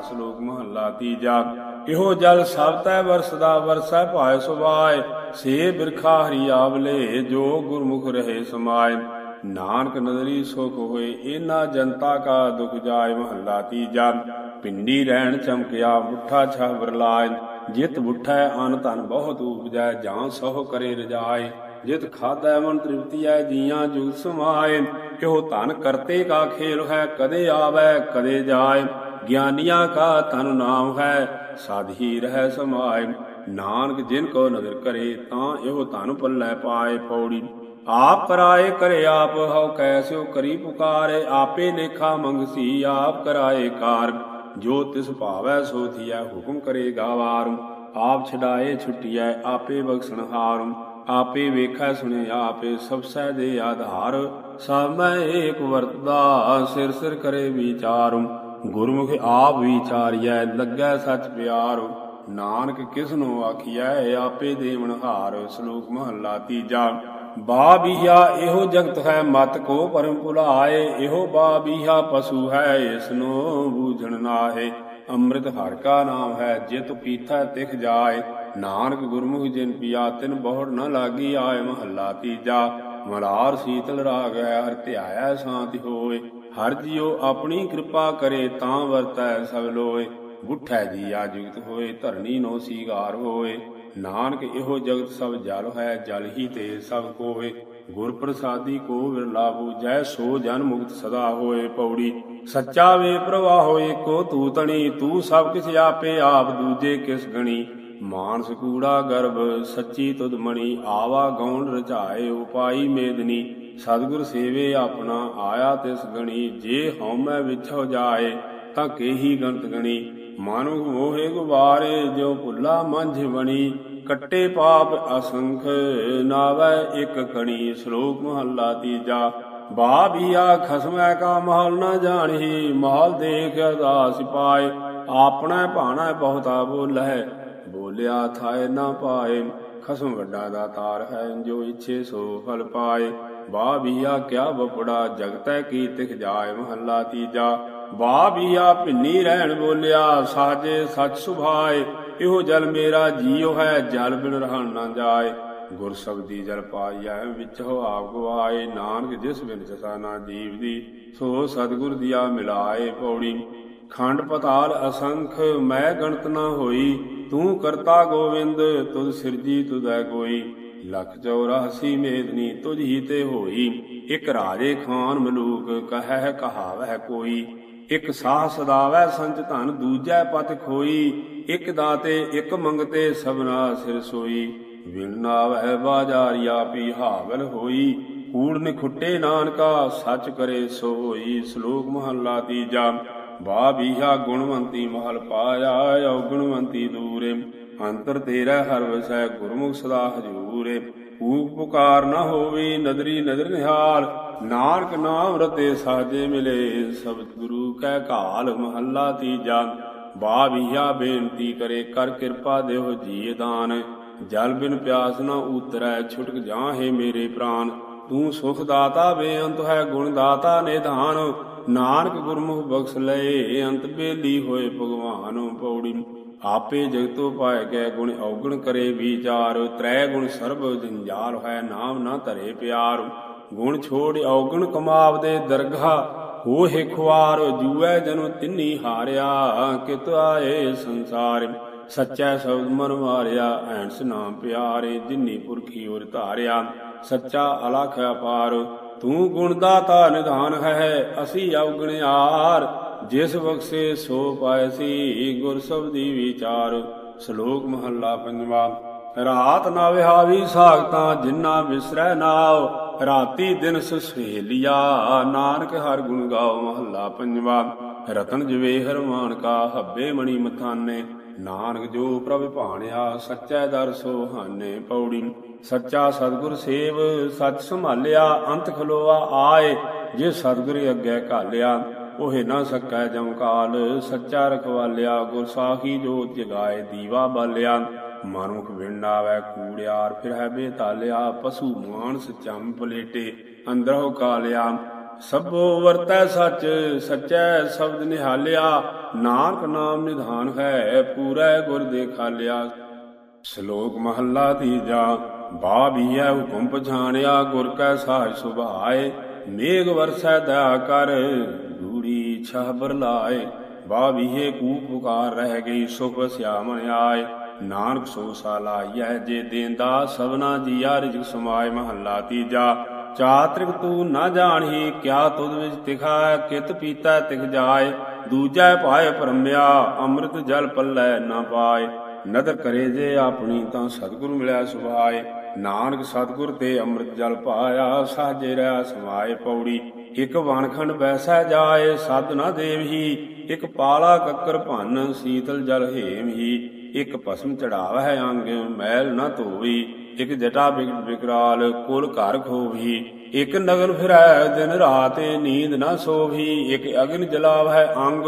ਸ਼ਲੋਕ ਮਹੱਲਾ ਤੀਜਾ। ਇਹੋ ਜਲ ਸਭ ਤੈ ਵਰਸਦਾ, ਵਰਸੈ ਭਾਇ ਸੁਭਾਏ। ਸੇ ਬਿਰਖਾ ਹਰੀ ਜੋ ਗੁਰਮੁਖ ਰਹੇ ਸਮਾਏ। ਨਾਨਕ ਨਦਰੀ ਸੁਖ ਹੋਏ ਇਨਾ ਜਨਤਾ ਕਾ ਦੁਖ ਜਾਏ ਮਹੱਲਾ ਤੀਜਾ। ਪਿੰਡੀ ਰਹਿਣ ਚਮਕਿਆ ਮੁੱਠਾ ਛਾ ਵਰਲਾਏ। ਜਿਤ ਬੁੱਠੈ, ਅਨ ਧਨ ਬਹੁਤ ਉਪਜੈ, ਜਾਂ ਸਹੁ ਕਰੇ ਰਜਾਏ। ਜਿਤ ਖਾਦੈ ਮਨ ਤ੍ਰਿਪਤੀਐ ਜੀਆਂ ਜੁਗ ਸਮਾਏ। ਕਿਉ ਧਨ ਕਰਤੇ ਕਾ ਖੇਲ ਹੈ, ਕਦੇ ਆਵੈ, ਕਦੇ ਜਾਏ। ਗਿਆਨੀਆਂ ਕਾ ਤਨ ਨਾਮ ਹੈ, ਸਾਧੀ ਰਹਿ ਸਮਾਏ। ਨਾਨਕ ਜਿਨ ਕੋ ਨਜ਼ਰ ਕਰੇ, ਤਾਂ ਇਹੋ ਧਨ ਪੱਲੇ ਪਾਏ ਪੌੜੀ। ਆਪ ਕਰਾਏ ਕਰੇ ਆਪ, ਹਉ ਕੈਸਿਓ ਕਰੀ ਪੁਕਾਰੇ। ਆਪੇ ਲੇਖਾ ਮੰਗਸੀ ਆਪ ਕਰਾਏ ਕਾਰ। ਜੋ ਤਿਸ ਭਾਵੈ, ਸੋ ਥੀਐ, ਹੁਕਮ ਕਰੇ ਗਾਵਾਰੂ। ਆਪ ਛਡਾਏ, ਛੁੱਟੀਐ, ਆਪੇ ਬਖਸ਼ਣ ਹਾਰ। ਆਪੇ ਵੇਖੈ, ਸੁਣੇ, ਆਪੇ ਸਭ ਸਹਿ ਦੇ ਆਧਾਰ। ਸਭ ਮੈਂ ਏਕ ਵਰਤਦਾ, ਸਿਰ ਸਿਰ ਕਰੇ ਵਿਚਾਰ। ਗੁਰਮੁਖ ਆਪ ਵਿਚਾਰੀਐ, ਲੱਗੈ ਸੱਚ ਪਿਆਰ, ਨਾਨਕ ਕਿਸ ਨੂੰ ਆਖੀਐ, ਆਪੇ ਦੇਵਨ ਹਾਰ, ਸ਼ਲੋਕ ਮਹੱਲਾ ਤੀਜਾ। ਬਾ ਇਹੋ ਜਗਤ ਹੈ ਮਤ ਕੋ ਪਰਮ ਭੁਲਾਏ, ਇਹੋ ਬਾ ਪਸ਼ੂ ਹੈ ਇਸ ਬੂਝਣ ਨਾਹੇ। ਅੰਮ੍ਰਿਤ ਹਰ ਕਾ ਨਾਮ ਹੈ, ਜਿਤ ਪੀਥਾ ਤਿਖ ਜਾਏ। ਨਾਨਕ ਗੁਰਮੁਖ ਜਿਨ ਪੀਆ, ਤਿਨ ਬਹੁੜ ਨ ਲਾਗੀ ਆਏ ਮਹੱਲਾ ਤੀਜਾ। ਮਲਾਰ ਸੀਤਲ ਰਾਗ ਹੈ ਹਰ ਧਿਆਇਆ ਸ਼ਾਂਤੀ ਹੋਏ। ਹਰ ਜਿਉ ਆਪਣੀ ਕਿਰਪਾ ਕਰੇ ਤਾਂ ਵਰਤੈ ਸਭ ਲੋਏ। ਬੁੱਠੈ ਜੀ ਜੁਗਤ ਹੋਏ, ਧਰਨੀ ਨੋ ਸੀਗਾਰ ਹੋਏ। ਨਾਨਕ ਇਹੋ ਜਗਤ ਸਭ ਜਲ ਹੈ, ਜਲ ਹੀ ਤੇ ਸਭ ਕੋਏ। ਗੁਰ ਪ੍ਰਸਾਦੀ ਕੋ ਵਿਰਲਾ ਬੂਝੈ ਸੋ ਜਨ ਮੁਕਤ ਸਦਾ ਹੋਏ ਪੌੜੀ। ਸੱਚਾ ਵੇ ਪ੍ਰਵਾਹੋ ਕੋ ਤੂ ਤਣੀ, ਤੂੰ ਸਭ ਕਿਛ ਆਪੇ ਆਪ ਦੂਜੇ ਕਿਸ ਗਣੀ। ਮਾਨਸ ਕੂੜਾ ਗਰਭ, ਸੱਚੀ ਤੁਧ ਮਣੀ, ਆਵਾ ਗੌਣ ਰਚਾਏ ਉਪਾਈ ਮੇਦਨੀ। ਸਤਿਗੁਰ ਸੇਵੇ ਆਪਣਾ ਆਇਆ ਤਿਸ ਗਣੀ, ਜੇ ਹਉਮੈ ਵਿਛੋ ਜਾਏ, ਤਾਂ ਕੇਹੀ ਗੰਤ ਗਣੀ। ਮਾਨੁਖ ਮੋਹੇ ਗੁਬਾਰੇ, ਜੋ ਭੁੱਲਾ ਮੰਝ ਬਣੀ। ਕੱਟੇ ਪਾਪ ਅਸੰਖ, ਨਾਵੈ ਇੱਕ ਕਣੀ। ਸ਼ਲੋਕ ਮਹੱਲਾ ਤੀਜਾ ਬਾਬੀਆ ਖਸਮੈ ਕਾ ਮਹਲ ਨਾ ਜਾਣੀ ਮਹਲ ਦੇਖ ਅਦਾਸ ਪਾਏ, ਆਪਣਾ ਭਾਣਾ ਬਹੁਤਾ ਬੋਲੈ ਬੋਲਿਆ ਥਾਏ ਨਾ ਪਾਏ, ਖਸਮ ਵੱਡਾ ਦਾ ਤਾਰ ਹੈ, ਜੋ ਇੱਛੇ ਸੋ ਫਲ ਪਾਏ। ਬਾਬੀਆ ਕਿਆ ਬਪੜਾ ਜਗਤੈ ਕੀ ਤਿਖ ਜਾਏ ਮਹੱਲਾ ਤੀਜਾ। ਬਾਬੀਆ ਭਿੰਨੀ ਰਹਿਣ ਬੋਲਿਆ, ਸਾਜੇ ਸਚ ਸੁਭਾਏ, ਇਹੋ ਜਲ ਮੇਰਾ ਜੀਉ ਹੈ, ਜਲ ਬਿਨ ਰਹਿਣ ਨਾ ਜਾਏ। ਗੁਰ ਸਬਦੀ ਜਲ ਪਾਈਐ, ਵਿੱਚ ਆਪ ਗਵਾਏ, ਨਾਨਕ ਜਿਸ ਬਿਨ ਜਸਾ ਨਾ ਜੀਵ ਦੀ ਸੋ ਸਤਿਗੁਰ ਦੀਆ ਮਿਲਾਏ ਪੌੜੀ। ਖੰਡ ਪਤਾਲ ਅਸੰਖ, ਮੈਂ ਗਣਤ ਨਾ ਹੋਈ, ਤੂੰ ਕਰਤਾ ਗੋਵਿੰਦ, ਤੁਧ ਸਿਰਜੀ ਤੁਧੈ ਕੋਈ। ਲਖ 84 ਮੇਦਨੀ ਤੁਝ ਹੀ ਤੇ ਹੋਈ। ਇਕ ਰਾਜੇ ਖਾਨ ਮਲੂਕ ਕਹੈ ਕਹਾਵਹਿ ਕੋਈ। ਇਕ ਸਾਹ ਸਦਾਵੈ ਸੰਚ ਧਨ ਦੂਜੈ ਪਤ ਖੋਈ। ਇਕ ਦਾਤੇ ਇਕ ਮੰਗਤੇ ਸਭਨਾ ਸਿਰ ਸੋਈ। ਵਿਣ ਨਾਵੈ ਬਾਜਾਰੀਆ ਪੀ ਹਾਵਲ ਹੋਈ। ਕੂੜ ਨਿਖੁੱਟੇ ਨਾਨਕਾ ਸੱਚ ਕਰੇ ਸੋਈ। ਸ਼ਲੋਕ ਮਹੱਲਾ ਤੀਜਾ। ਬਾਬੀਹਾ ਗੁਣਵੰਤੀ ਮਹਲ ਪਾਇਆ ਗੁਣਵੰਤੀ ਦੂਰੇ। ਅੰਤਰ ਤੇਰਾ ਹਰ ਵਸੈ ਗੁਰਮੁਖ ਸਦਾ ਹਜੂਰੇ ਕੂਕ ਪੁਕਾਰ ਨਾ ਹੋਵੇ ਨਦਰੀ ਨਦਰ ਨਿਹਾਲ, ਨਾਨਕ ਨਾਮ ਰਤੇ ਸਾਜੇ ਮਿਲੇ ਸਬਦ ਗੁਰੂ ਕੈ ਘਾਲ ਮਹੱਲਾ ਤੀਜਾ। ਬਾਬੀਹਾ ਬੇਨਤੀ ਕਰੇ ਕਰ ਕਿਰਪਾ ਦੇਹੁ ਜੀ ਦਾਨ। ਜਲ ਬਿਨ ਪਿਆਸ ਨਾ ਉਤਰੈ, ਛੁਟਕ ਜਾਹੇ ਮੇਰੇ ਪ੍ਰਾਨ। ਤੂੰ ਸੁਖ ਦਾਤਾ ਬੇਅੰਤ ਹੈ, ਗੁਣ ਦਾਤਾ ਨਿਧਾਨ। ਨਾਨਕ ਗੁਰਮੁਖ ਬਖਸ਼ ਲਏ, ਅੰਤ ਬੇਲੀ ਹੋਏ ਭਗਵਾਨ ਪੌੜੀ। ਆਪੇ ਜਗਤੋ ਪਾਏ ਗਏ ਗੁਣ ਔਗਣ ਕਰੇ ਵਿਚਾਰ, ਤ੍ਰੈ ਗੁਣ ਸਰਬ ਜੰਜਾਲ ਹੈ ਨਾਮ ਨਾ ਧਰੇ ਪਿਆਰ। ਗੁਣ ਛੋੜ ਔਗਣ ਕਮਾਵਦੇ ਦਰਗਾ ਹੋਏ ਖੁਆਰ, ਜੂਐ ਜਨੁ ਤਿੰਨੀ ਹਾਰਿਆ, ਕਿਤ ਆਏ ਸੰਸਾਰ। ਸੱਚਾ ਸ਼ਬਦ ਮਨ ਮਾਰਿਆ ਐਂਸ ਨਾਮ ਪਿਆਰੇ, ਜਿਨੀ ਪੁਰਖੀ ਉਰ ਧਾਰਿਆ। ਸੱਚਾ ਅਲਖ ਅਪਾਰ, ਤੂੰ ਗੁਣ ਦਾਤਾ ਨਿਧਾਨ ਹੈ, ਅਸੀਂ ਅਵਗਣਿਆਰ ਜਿਸ ਬਖਸ਼ੇ ਸੋ ਪਾਇਸੀ ਗੁਰ ਸਬਦੀ ਵਿਚਾਰ। ਸ਼ਲੋਕ ਮਹੱਲਾ ਪੰਜਵਾ, ਰਾਤ ਨਾ ਵਿਹਾਵੀ ਸਾਖਤਾਂ ਜਿਨ੍ਹਾਂ ਵਿਸਰੈ ਨਾਉ, ਰਾਤੀ ਦਿਨ ਸੁਸੇਲਿਆ ਨਾਨਕ ਹਰ ਗੁਣ ਗਾਓ ਮਹੱਲਾ ਪੰਜਵਾ। ਰਤਨ ਜਵੇ ਹਰਮਾਨ ਕਾ ਹੱਬੇ ਮਣੀ ਮਥਾਨੇ, ਨਾਨਕ ਜੋ ਪ੍ਰਭ ਭਾਣਿਆ, ਸੱਚੈ ਦਰ ਸੋਹਾਨੇ ਪੌੜੀ। ਸੱਚਾ ਸਤਗੁਰ ਸੇਵ, ਸੱਚ ਸੰਭਾਲਿਆ, ਅੰਤ ਖਲੋਆ ਆਏ, ਜੇ ਸਤਗੁਰ ਅੱਗੇ ਘਾਲਿਆ। ਉਹੇ ਨਾ ਸਕੈ ਜਮਕਾਲ ਸੱਚਾ ਰਖਵਾਲਿਆ ਗੁਰ ਸਾਖੀ ਜੋਤ ਜਗਾਏ ਦੀਵਾ ਬਾਲਿਆ। ਮਨੁਖ ਵਿੰਡਾਵੈ ਕੂੜਿਆਰ, ਫਿਰ ਹੈ ਬੇਤਾਲਿਆ, ਪਸ਼ੂ ਮਾਨਸ ਚੰਮ ਪਲੇਟੇ, ਅੰਦਰੋਂ ਕਾਲਿਆ। ਸਭੋ ਵਰਤੈ ਸੱਚ, ਸਚੈ ਸ਼ਬਦ ਨਿਹਾਲਿਆ। ਨਾਨਕ ਨਾਮ ਨਿਧਾਨ ਹੈ, ਪੂਰੈ ਗੁਰ ਦੇਖਾਲਿਆ। ਸ਼ਲੋਕ ਮਹੱਲਾ ਤੀਜਾ, ਬਾਬੀਐ ਹੁਕਮ ਪਛਾਣਿਆ, ਗੁਰ ਕੈ ਸਾਜ ਸੁਭਾਏ, ਮੇਘ ਵਰਸੈ ਦਇਆ ਕਰ। ਗੂੜੀ ਛਹ ਬਰਲਾਏ ਬਾਬੀਏ ਕੂਪ ਪੁਕਾਰ ਰਹਿ ਗਈ ਸੁਖ ਵਸਿਆ ਆਏ। ਨਾਨਕ ਸੋ ਸਾਲਾਈਐ ਜੇ ਦੇਂਦਾ ਸਭਨਾ ਜੀਆ, ਰਿਜਕ ਸਮਾਏ ਮਹੱਲਾ ਤੀਜਾ। ਚਾਤ੍ਰਿਕ ਤੂੰ ਨਾ ਜਾਣਹੀ, ਕਿਆ ਤੁਧ ਵਿੱਚ ਤਿਖਾ, ਕਿਤ ਪੀਤਾ ਤਿਖ ਜਾਏ। ਦੂਜਾ ਪਾਏ ਪਰਮਿਆ ਅੰਮ੍ਰਿਤ ਜਲ ਪੱਲੇ ਨਾ ਪਾਏ। ਨਦਰ ਕਰੇ ਜੇ ਆਪਣੀ, ਤਾਂ ਸਤਿਗੁਰ ਮਿਲਿਆ ਸੁਭਾਏ। ਨਾਨਕ ਸਤਿਗੁਰ ਤੇ ਅੰਮ੍ਰਿਤ ਜਲ ਪਾਇਆ, ਸਾਜੇ ਰਿਆ ਸਮਾਏ ਪੌੜੀ। ਇਕ ਵਣਖੰਡ ਬੈਸੈ ਜਾਏ, ਸਦ ਨਾ ਦੇਵਹੀ। ਇਕ ਪਾਲਾ ਕੱਕਰ ਭੰਨ, ਸੀਤਲ ਜਲ ਹੇਮ ਹੀ ਇਕ ਭਸਮ ਚੜਾਵਹਿ ਅੰਗ, ਮੈਲ ਨਾ ਧੋਵੀ। ਇਕ ਜਟਾ ਵਿਕਰਾਲ ਕੋਲ ਘਰ ਖੋਵੀ। ਇਕ ਨਗਨ ਫਿਰੈ, ਦਿਨ ਰਾਤ ਨੀਂਦ ਨਾ ਸੋਵੀ। ਇਕ ਅਗਨ ਜਲਾਵਹਿ ਅੰਗ,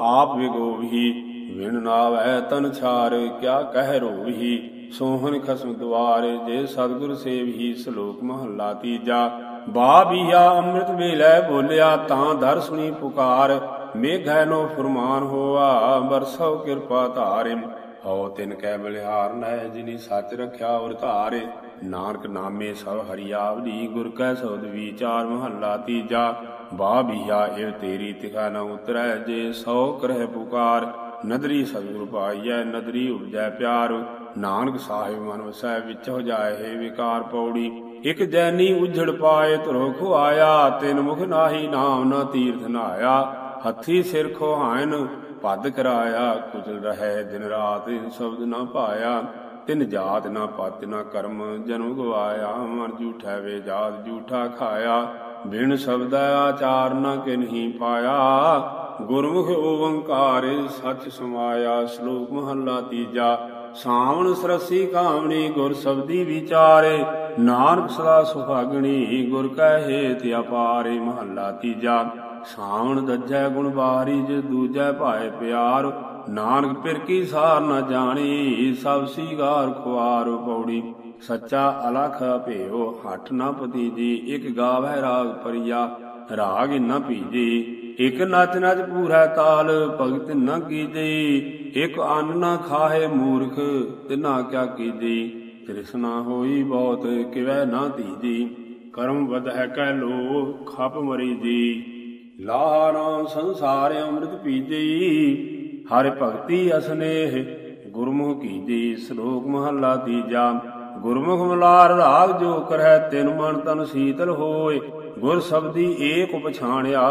ਆਪ ਵਿਗੋਵੀ। ਵਿਣ ਨਾਵੈ ਤਨ ਛਾਰ, ਕਿਆ ਕਹਿ ਰੋਵੀ। ਸੋਹਣ ਖਸਮ ਦੁਆਰ, ਜੇ ਸਤਿਗੁਰ ਸੇਵਹੀ, ਸ਼ਲੋਕ ਮਹੱਲਾ ਤੀਜਾ। ਬਾਬੀਆ ਅੰਮ੍ਰਿਤ ਵੇਲੇ ਬੋਲਿਆ, ਤਾਂ ਦਰ ਸੁਣੀ ਪੁਕਾਰ, ਮੇਘੈ ਨੋ ਫਰਮਾਨ ਹੋਆ, ਬਰਸੋ ਕਿਰਪਾ ਧਾਰਿ, ਹਉ ਤਿਨ ਕੈ ਬਲਿਹਾਰ ਨੈ ਜਿਨੀ ਸੱਚ ਰਖਿਆ ਔਰ ਧਾਰੇ, ਨਾਨਕ ਨਾਮੇ ਸਭ ਹਰੀਆਵਲੀ ਗੁਰ ਕੈ ਸਬਦ ਵਿਚਾਰ, ਮਹੱਲਾ ਤੀਜਾ, ਬਾਬੀਆ, ਇਹ ਤੇਰੀ ਤਿਖਾ ਨ ਉਤਰੈ, ਜੇ ਸੋ ਕਰਹਿ ਪੁਕਾਰ, ਨਦਰੀ ਸਤਿਗੁਰ ਪਾਈਐ, ਨਦਰੀ ਉਪਜੈ ਪਿਆਰ, ਨਾਨਕ ਸਾਹਿਬ ਮਨ ਵਸੈ ਵਿੱਚ ਹੋ ਜਾਏ ਵਿਕਾਰ ਪੌੜੀ ਇਕ ਜੈਨੀ ਉਝੜ ਪਾਏ ਧਰੋ ਖੁਆਇਆ, ਤਿਨ ਮੁਖ ਨਾਹੀ ਨਾਮ ਨਾ ਤੀਰਥ ਨਾਇਆ। ਹੱਥੀ ਸਿਰ ਖੋਹਾਇਨ ਪਦ ਕਰਾਇਆ ਕੁਚਲ ਰਹੈ ਦਿਨ ਰਾਤ ਸ਼ਬਦ ਨਾ ਪਾਇਆ। ਤਿਨ ਜਾਤ ਨਾ ਪਤ ਨਾ ਕਰਮ ਜਨਮ ਗਵਾਇਆ, ਮਨ ਝੂਠੈ ਵੇ ਜਾਤ ਝੂਠਾ ਖਾਇਆ। ਬਿਨ ਸ਼ਬਦ ਆਚਾਰ ਨ ਕਿਨਹੀ ਪਾਇਆ। ਗੁਰਮੁਖ ਓੰਕਾਰ ਸਚ ਸਮਾਇਆ, ਸ਼ਲੋਕ ਮਹੱਲਾ ਤੀਜਾ। ਸਾਵਣ ਸਰਸੀ ਕਾਮਣੀ ਗੁਰ ਸਬਦੀ ਵਿਚਾਰੇ, ਨਾਨਕ ਸਦਾ ਸੁਖਾਗਣੀ ਗੁਰ ਕੈ ਹੇਤ ਅਪਾਰੇ ਮਹੱਲਾ ਤੀਜਾ। ਸਾਵਣ ਦੱਜੈ ਗੁਣ ਬਾਰੀ, ਜਿ ਦੂਜੈ ਭਾਏ ਪਿਆਰ। ਨਾਨਕ ਪਿਰ ਕੀ ਸਾਰ ਨਾ ਜਾਣੀ, ਸਭ ਸੀਗਾਰ ਖੁਆਰ ਪੌੜੀ। ਸੱਚਾ ਅਲਖ ਭੇਓ ਹੱਠ ਨ ਪਤੀਜੀ, ਇਕ ਗਾਵੈ ਰਾਗ ਪਰਿਆ। ਰਾਗ ਨ ਪੀਜੀ ਇਕ ਨਚ ਨਚ ਪੂਰਾ ਤਾਲ ਭਗਤ ਨਾ ਕੀਜੇ। ਇਕ ਅੰਨ ਨ ਖਾਹੇ ਮੂਰਖ ਤਿਨਾ ਕਿਆ ਕੀਜੀ। ਤ੍ਰਿਸ਼ਨਾ ਹੋਈ ਬਹੁਤ, ਕਿਵੈ ਨਾ ਧੀਜੀ ਕਰਮ ਵਧੈ ਕੈ ਲੋ ਖਪ ਮਰੀ ਜੀ ਲਾਹ ਨਾਮ ਸੰਸਾਰ ਅੰਮ੍ਰਿਤ ਪੀਜੀ। ਹਰਿ ਭਗਤੀ ਅਸਨੇਹ, ਗੁਰਮੁਖ ਕੀਜੀ। ਸ਼ਲੋਕ ਮਹੱਲਾ ਤੀਜਾ, ਗੁਰਮੁਖ ਮਲਾਰ ਰਾਗ ਜੋ ਕਰੈ ਤਿਨ ਮਨ ਤਨ ਸੀਤਲ ਹੋਏ। ਗੁਰ ਸਬਦੀ ਏਕ ਪਛਾਣਿਆ,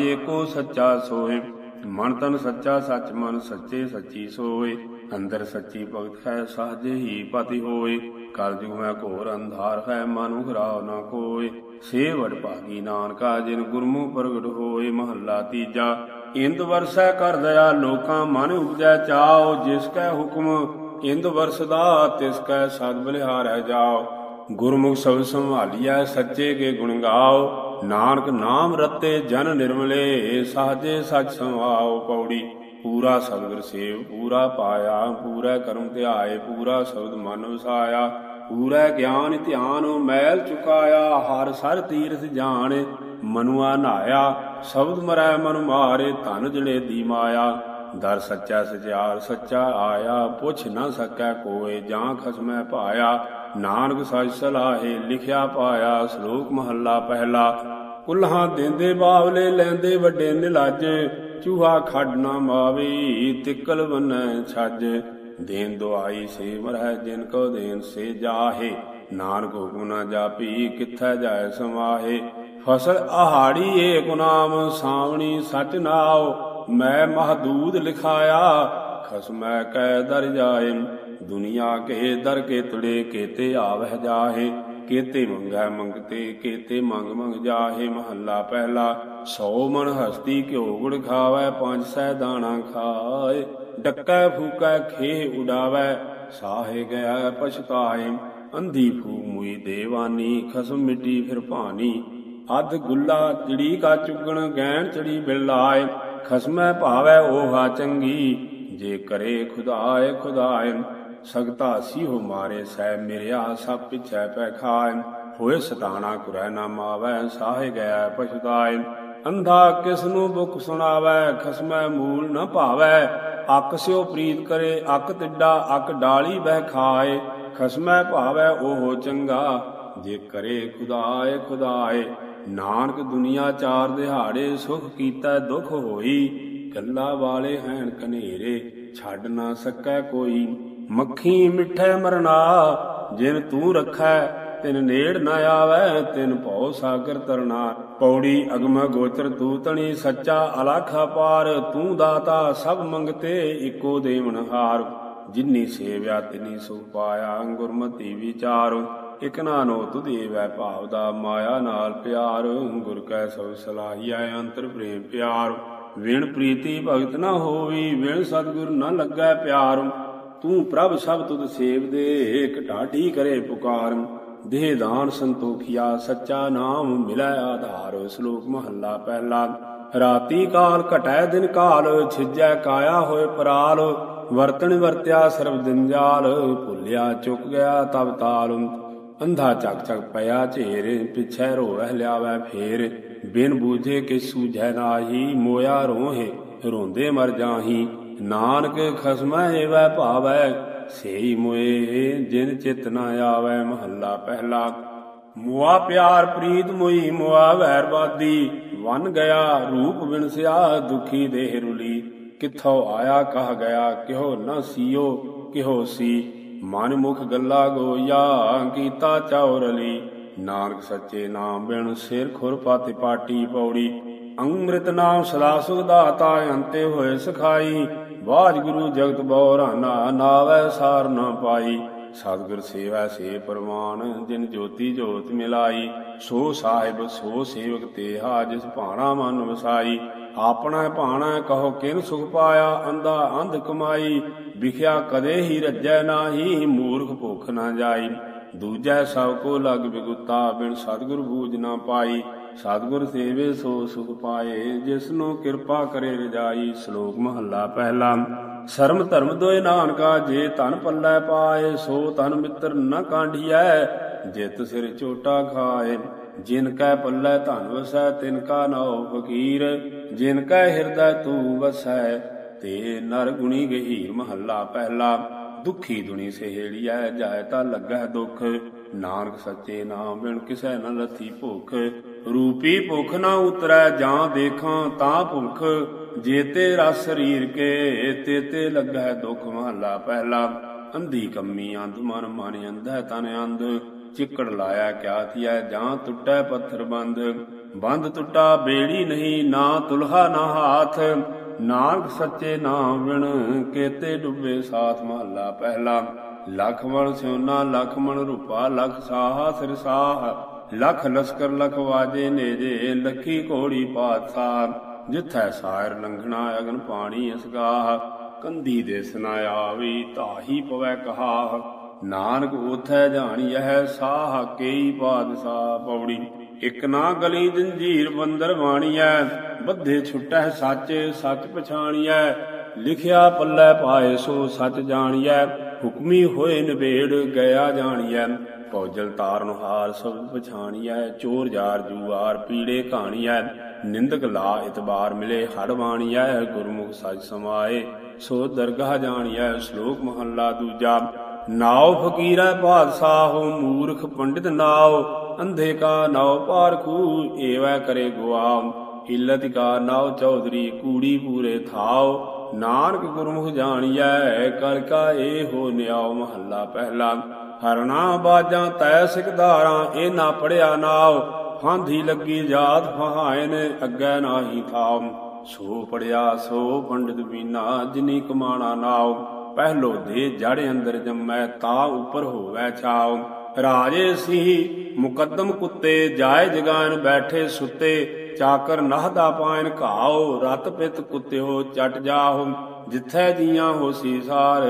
ਏਕੋ ਸੱਚਾ ਸੋਏ ਮਨ ਤਨ ਸੱਚਾ, ਸੱਚ ਮਨ ਸੱਚੇ, ਸੱਚੀ ਸੋਏ ਅੰਦਰ ਸੱਚੀ ਭਗਤ ਹੈ, ਸਾਜੇ ਹੀ ਪਤੀ ਹੋਏ। ਕਲਯੁਗ ਮੈਂ ਘੋਰ ਅੰਧਾਰ ਹੈ, ਮਨੁ ਖਰਾਵ ਨਾ ਕੋਏ। ਸੇ ਭਾਗੀ ਨਾਨਕਾ, ਜਿਨ ਗੁਰਮੁਖ ਪ੍ਰਗਟ ਹੋਏ। ਮਹੱਲਾ ਤੀਜਾ, ਇੰਦ ਵਰਸੈ ਕਰ ਦਇਆ, ਲੋਕਾਂ ਮਨ ਉਪਜੈ ਚਾਓ। ਜਿਸ ਕੈ ਹੁਕਮ, ਇੰਦ ਵਰਸਦਾ, ਤਿਸ ਕੈ ਸਦ ਬਲਿਹਾਰੈ ਜਾਓ। ਗੁਰਮੁਖ ਸਭ ਸੰਭਾਲੀਐ, ਸੱਚੇ ਕੇ ਗੁਣ ਗਾਓ। ਨਾਨਕ ਨਾਮ ਰਤੇ ਜਨ ਨਿਰਮਲੇ, ਸਾਜੇ ਸਚ ਸੰਵਾਓ ਪੌੜੀ। ਪੂਰਾ ਸਬਦ ਸੇਵ, ਪੂਰਾ ਪਾਇਆ, ਪੂਰਾ ਕਰਮ ਧਿਆਏ, ਪੂਰਾ ਸ਼ਬਦ ਮਨ ਵਸਾਇਆ। ਪੂਰਾ ਗਿਆਨ ਧਿਆਨ ਮੈਲ ਚੁਕਾਇਆ, ਹਰ ਸਰ ਤੀਰਥ ਜਾਣ, ਮਨੁਆ ਨਾਇਆ। ਸ਼ਬਦ ਮਰੈ ਮਨ ਮਾਰੇ, ਧਨ ਜਣੇ ਦੀ ਮਾਇਆ। ਦਰ ਸੱਚਾ ਸਚਿਆਰ, ਸੱਚਾ ਆਇਆ, ਪੁੱਛ ਨਾ ਸਕੈ ਕੋਏ, ਜਾਂ ਖਸਮੈ ਭਾਇਆ ਨਾਨਕ ਸਜ ਸਲਾਹੇ ਲਿਖਿਆ ਪਾਇਆ, ਸ਼ਲੋਕ ਮਹੱਲਾ ਪਹਿਲਾ। ਕੁੱਲਹਾਂ ਦੇਂਦੇ ਬਾਵਲੇ, ਲੈਂਦੇ ਵੱਡੇ ਨਿਲਾਜ। ਚੂਹਾ ਖੱਡ ਨਾ ਮਾਵੀ, ਤਿਕਲ ਬਨੈ ਛੱਜ। ਦੇਨ ਦੁਆਈ ਸੇ ਮਰਹਿ ਜਿਨ ਕੋ ਦੇਨ ਸੇ ਜਾਹੇ। ਨਾਨਕ ਹੁਕਮ ਨਾ ਜਾਪੀ, ਕਿੱਥੈ ਜਾਏ ਸਮਾਹੇ। ਫਸਲ ਆਹਾੜੀ ਏਕ ਨਾਮ, ਸਾਵਣੀ ਸਚ ਨਾਉ। ਮੈਂ ਮਹਦੂਦ ਲਿਖਾਇਆ, ਖਸਮੈ ਕੈ ਦਰ ਜਾਏ। ਦੁਨੀਆ ਕੇ ਦਰ ਕੇ ਤੁੜੇ ਕੇਤੇ ਆਵਹਿ ਜਾਹੇ। ਕੇਤੇ ਮੰਗੈ ਮੰਗਤੇ ਕੇਤੇ ਮੰਗ ਮੰਗ ਜਾਹੇ। ਮਹੱਲਾ ਪਹਿਲਾ, ਸੌ ਮਨ ਹਸਤੀ ਘਿਓ ਗੁੜ ਖਾਵੈ, ਪੰਜ ਸੈ ਦਾਣਾ ਖਾਏ। ਡੱਕੈ ਫੂਕੈ ਖੇਹ ਉਡਾਵੈ, ਸਾਹੇ ਗਿਆ ਪਛਤਾਏ। ਅੰਧੀ ਫੂ ਮੁਈ ਦੇਵਾਨੀ, ਖਸਮ ਮਿੱਟੀ ਫਿਰ ਭਾਨੀ। ਅਧ ਗੁੱਲਾ ਚਿੜੀ ਕਾ ਚੁਗਣ, ਗਹਿਣ ਚੜੀ ਬਿਲਾਏ ਖਸਮੈ ਭਾਵੈ, ਓਹਾ ਚੰਗੀ, ਜੇ ਕਰੇ ਖੁਦਾਏ ਖੁਦਾਏ। ਸਗਤਾ ਸੀ ਹੋ ਮਾਰੇ ਸੈ ਮੇਰਿਆ ਸਭ ਪਿਛੈ ਪੈ ਖਾਏ ਹੋਏ ਸਤਾਣਾ ਕੁਰੈ ਨਾ ਮਾਵੈ, ਸਾਹੇ ਗਿਆ ਪਛਤਾਏ ਅੰਧਾ ਕਿਸ ਨੂੰ ਬੁਖ ਸੁਣਾਵੈ, ਖਸਮੈ ਮੂਲ ਨ ਭਾਵੈ। ਅਕ ਸਿਓ ਪ੍ਰੀਤ ਕਰੇ, ਅਕ ਤਿੱਡਾ, ਅਕ ਡਾਲੀ ਬਹਿ ਖਾਏ। ਖਸਮੈ ਭਾਵੈ ਉਹ ਚੰਗਾ, ਜੇ ਕਰੇ ਖੁਦਾਏ ਖੁਦਾਏ ਨਾਨਕ ਦੁਨੀਆ ਚਾਰ ਦਿਹਾੜੇ ਸੁਖ ਕੀਤਾ, ਦੁਖ ਹੋਈ। ਗੱਲਾ ਵਾਲੇ ਹੈਣ ਕਨੇਰੇ ਛੱਡ ਨਾ ਸਕੈ ਕੋਈ। ਮੱਖੀ ਮਿੱਠੇ ਮਰਨਾ, ਜਿਨ ਤੂੰ ਰੱਖੈ, ਤਿਨ ਨੇੜ ਨਾ ਆਵੈ, ਤਿਨ ਭਉ ਸਾਗਰ ਤਰਨਾ। ਪੌੜੀ ਅਗਮ ਗੋਚਰ ਤੂੰ ਤਣੀ ਸੱਚਾ, ਅਲਖ ਪਾਰ ਤੂੰ ਦਾਤਾ, ਸਭ ਮੰਗਤੇ ਇੱਕੋ ਦੇਵਨ ਹਾਰ। ਜਿਨੀ ਸੇਵਿਆ ਤਿਨੀ ਸੁਖ ਪਾਇਆ, ਗੁਰਮਤੀ ਵਿਚਾਰ। ਇਕ ਨਾਨੋ ਤੁਧੇਵੈ ਭਾਵ ਦਾ ਮਾਇਆ ਨਾਲ ਪਿਆਰ। ਗੁਰ ਕੈ ਸਭ ਸਲਾਹੀਐ, ਅੰਤਰ ਪ੍ਰੇਮ ਪਿਆਰ। ਵਿਣ ਪ੍ਰੀਤੀ ਭਗਤ ਨਾ ਹੋਵੀ, ਵਿਣ ਸਤਿਗੁਰ ਨਾ ਲੱਗੈ ਪਿਆਰ। ਤੂੰ ਪ੍ਰਭ ਸਭ ਤੁਧ ਸੇਵ ਦੇ ਢਾਢੀ ਕਰੇ ਪੁਕਾਰ। ਦੇਹ ਦਾਨ ਸੰਤੋਖਿਆ, ਸੱਚਾ ਨਾਮ ਮਿਲੈ ਆਧਾਰ। ਸ਼ਲੋਕ ਮਹੱਲਾ ਪਹਿਲਾ, ਰਾਤੀ ਕਾਲ ਘਟੈ ਦਿਨ ਕਾਲ, ਛਿਜੈ ਕਾਇਆ ਹੋਏ ਪਰਾਲ। ਵਰਤਣ ਵਰਤਿਆ ਸਰਬ ਦਿਨਜਾਲ ਭੁੱਲਿਆ ਚੁੱਕ ਗਿਆ ਤਬ ਤਾਲ। ਅੰਧਾ ਚੱਕ ਚੱਕ ਪਿਆ ਝੇਰ, ਪਿਛੈ ਰੋਵਹਿ ਲਿਆਵੈ ਫੇਰ। ਬਿਨ ਬੂਝੇ ਕਿ ਸੂਝੈ ਨਾਹੀ, ਮੋਇਆ ਰੋਹੇ, ਰੋਂਦੇ ਮਰ ਜਾਹੀ। ਨਾਨਕ ਖਸਮੈ ਏਵੈ ਭਾਵੈ, ਸੇਈ ਮੋਏ ਜਿਨ ਚਿਤ ਨ ਆਵੈ ਮਹੱਲਾ ਪਹਿਲਾ। ਮੁਆ ਪਿਆਰ ਪ੍ਰੀਤ ਮੋਈ, ਮੁਆ ਵੈਰਵਾਦੀ ਵਨ ਗਿਆ ਰੂਪ ਵਿਣਸਿਆ ਦੁਖੀ ਦੇਹ ਰੁਲੀ। ਕਿੱਥੋਂ ਆਇਆ, ਕਹ ਗਿਆ, ਕਿਹੋ ਨ ਸੀਓ, ਕਿਹੋ ਸੀ। ਮਨ ਮੁਖ ਗੱਲਾ ਗੋਇਆ, ਕੀਤਾ ਚੌਰਲੀ ਨਾਨਕ ਸੱਚੇ ਨਾਮ ਬਿਨ ਸਿਰ ਖੁਰ ਪਾਤੀ ਪਾਟੀ ਪੌੜੀ। ਅੰਮ੍ਰਿਤ ਨਾਮ ਸਦਾ ਸੁਖ ਦਾਤਾ, ਅੰਤੇ ਹੋਏ ਸਖਾਈ। ਬਾਜ ਗੁਰੂ ਜਗਤ ਬਉਰਾਨਾ ਨਾਵੈ ਸਾਰ ਨਾ ਪਾਈ। ਸਤਿਗੁਰ ਸੇਵਾ ਸੇ ਪਰਮਾਨ, ਜਿਨ ਜੋਤੀ ਜੋਤ ਮਿਲਾਈ। ਸੋ ਸਾਹਿਬ, ਸੋ ਸੇਵਕ ਤੇਹਾ ਜਿਸ ਭਾਣਾ ਮਨ ਵਸਾਈ। ਆਪਣਾ ਭਾਣਾ ਕਹੋ ਕਿਨ ਸੁਖ ਪਾਇਆ, ਅੰਧਾ ਅੰਧ ਕਮਾਈ। ਵਿਖਿਆ ਕਦੇ ਹੀ ਰੱਜੈ ਨਾਹੀ, ਮੂਰਖ ਭੁਖ ਨਾ ਜਾਈ। ਦੂਜੈ ਸਭ ਕੋ ਲਗ ਬਿਗੁਤਾ, ਬਿਨ ਸਤਿਗੁਰ ਬੂਝ ਨਾ ਪਾਈ। ਸਤਿਗੁਰ ਸੇਵੇ ਸੋ ਸੁਖ ਪਾਏ ਜਿਸ ਨੂੰ ਕਿਰਪਾ ਕਰੇ ਰਜਾਈ, ਸ਼ਲੋਕ ਮਹੱਲਾ ਪਹਿਲਾ। ਸ਼ਰਮ ਧਰਮ ਦੋਇ ਨਾਨਕਾ, ਜੇ ਤਨ ਪੱਲੇ ਪਾਏ, ਸੋ ਤਨ ਮਿੱਤਰ ਨ ਕਾਂਢੀਐ, ਜਿਤ ਸਿਰ ਚੋਟਾ ਖਾਏ। ਜਿਨ ਕੈ ਪੱਲੇ ਧਨ ਵਸੈ, ਤਿਨ ਕਾ ਨਾਉ ਫਕੀਰ। ਜਿਨ ਕੈ ਹਿਰਦੈ ਤੂ ਵਸੈ, ਤੇ ਨਰ ਗੁਣੀ ਗਹੀਰ ਮਹੱਲਾ ਪਹਿਲਾ। ਦੁਖੀ ਦੁਨੀ ਸਹੇੜੀਐ ਜਾਇ ਤਾ ਲੱਗੈ ਦੁਖ। ਨਾਨਕ ਸੱਚੇ ਨਾਮ ਬਿਨ ਕਿਸੈ ਨ ਲਥੀ ਭੁਖ। ਰੂਪੀ ਭੁਖ ਨਾ ਉਤਰੈ ਜਾਂ ਦੇਖਾਂ ਤਾਂ ਭੁਖ, ਜੇਤੇ ਰਸ ਸਰੀਰ ਕੇ, ਤੇਤੇ ਲੱਗੈ ਦੁਖ ਮਹੱਲਾ ਪਹਿਲਾ। ਅੰਧੀ ਕੰਮੀ ਅੰਧ, ਮਨ ਮਨ ਅੰਧੈ ਤਨ ਅੰਧ, ਚਿੱਕੜ ਲਾਇਆ ਕਿਆ ਥੀਐ, ਜਾਂ ਟੁੱਟੈ ਪੱਥਰ ਬੰਦ। ਬੰਦ ਟੁੱਟਾ ਬੇੜੀ ਨਹੀਂ, ਨਾ ਤੁਲਹਾ ਨਾ ਹਾਥ ਨਾਨਕ ਸੱਚੇ ਨਾਮ ਵਿਣ, ਕੇਤੇ ਡੁੱਬੇ ਸਾਥ ਮਹੱਲਾ ਪਹਿਲਾ। ਲਖਮਣ ਸਿਉਨਾ ਲਖ ਰੂਪਾ, ਲਖ ਸਾਹਾ, ਸਿਰ ਸਾਹ। ਲਖ ਲਸਕਰ ਲਖ ਵਾਜੇ ਨੇਜੇ, ਲੱਖੀ ਕੋੜੀ ਪਾਤਸ਼ਾਹ, ਜਿਥੈ ਸਾਇਰ ਲੰਘਣਾ ਅਗਨ ਪਾਣੀ ਅਸਗਾਹ ਕੰਧੀ ਦੇ ਸਨਾ ਆਵੀ ਤਾਹੀ ਪਵੈ ਕਹਾ ਨਾਨਕ ਉਥੈ ਜਾਣੀਐ ਸਾਹ ਕੇਈ ਪਾਦਸ਼ਾਹ ਪੌੜੀ। ਇਕ ਨਾ ਗਲੀ ਜੰਜੀਰ ਬੰਦਰ ਬਾਣੀਐ, ਬੱਧੇ ਛੁਟੈ ਸੱਚ ਸੱਚ ਪਛਾਣੀਐ। ਲਿਖਿਆ ਪੱਲੇ ਪਾਏ ਸੋ ਸੱਚ ਜਾਣੀਐ, ਹੁਕਮੀ ਹੋਏ ਨਿਬੇੜ ਗਿਆ ਜਾਣੀਐ। ਪੌਜਲ ਤਾਰ ਨੁਹਾਰ ਸਭ ਪਛਾਣੀਐ, ਚੋਰ ਜਾਰ ਜੂਆਰ ਪੀੜੇ ਕਹਾਣੀਐ ਨਿੰਦਕ ਲਾ ਇਤਬਾਰ ਮਿਲੇ ਹੜ ਬਾਣੀਐ ਗੁਰਮੁਖ ਸਜ ਸਮਾਏ। ਸੋ ਦਰਗਾਹ ਜਾਣੀਐ, ਸ਼ਲੋਕ ਮਹੱਲਾ ਦੂਜਾ। ਨਾਉ ਫਕੀਰੈ ਬਾਦਸ਼ਾਹ ਮੂਰਖ ਪੰਡਿਤ ਨਾਉ। ਅੰਧੇ ਕਾ ਨਾਉ ਪਾਰਖੂ ਏਵੈ ਕਰੇ ਗੁਆਮ ਇਲਤ ਕਾ ਨਾਉ ਚੌਧਰੀ, ਕੂੜੀ ਪੂਰੇ ਥਾਉ। ਨਾਨਕ ਗੁਰਮੁਖ ਜਾਣੀਐ, ਕਰ ਕਾ ਏਹੋ ਨਿਆਉ ਮਹੱਲਾ ਪਹਿਲਾ। ਹਰਣਾ ਬਾਜਾਂ ਤੈ ਸਿਕਧਾਰਾਂ ਇਹ ਨਾ ਪੜਿਆ ਨਾਉ। ਫਾਂਧੀ ਲੱਗੀ ਜਾਤ ਫਹਾਏ ਨੇ, ਅੱਗੇ ਨਾਹੀ ਥਾਉ। ਸੋ ਪੜਿਆ, ਸੋ ਪੰਡਿਤ ਬੀਨਾ, ਜਿਨੀ ਕਮਾਣਾ ਨਾਉ। ਪਹਿਲੋ ਦੇ ਜੜ ਅੰਦਰ ਜੰਮੈ, ਤਾ ਉਪਰ ਹੋਵੈ ਛਾਉ। ਰਾਜੇ ਸੀ ਮੁਕੱਦਮ ਕੁੱਤੇ ਜਾਏ ਜਗਾਨ ਬੈਠੇ ਸੁੱਤੇ। ਚਾਕਰ ਨਹਦਾ ਪਾਇਨ ਘਾਓ ਰਤ ਪਿਤ ਕੁੱਤਿਓ ਚਟ ਜਾਹੋ। ਜਿੱਥੈ ਜੀਆਂ ਹੋਸੀ ਸਾਰ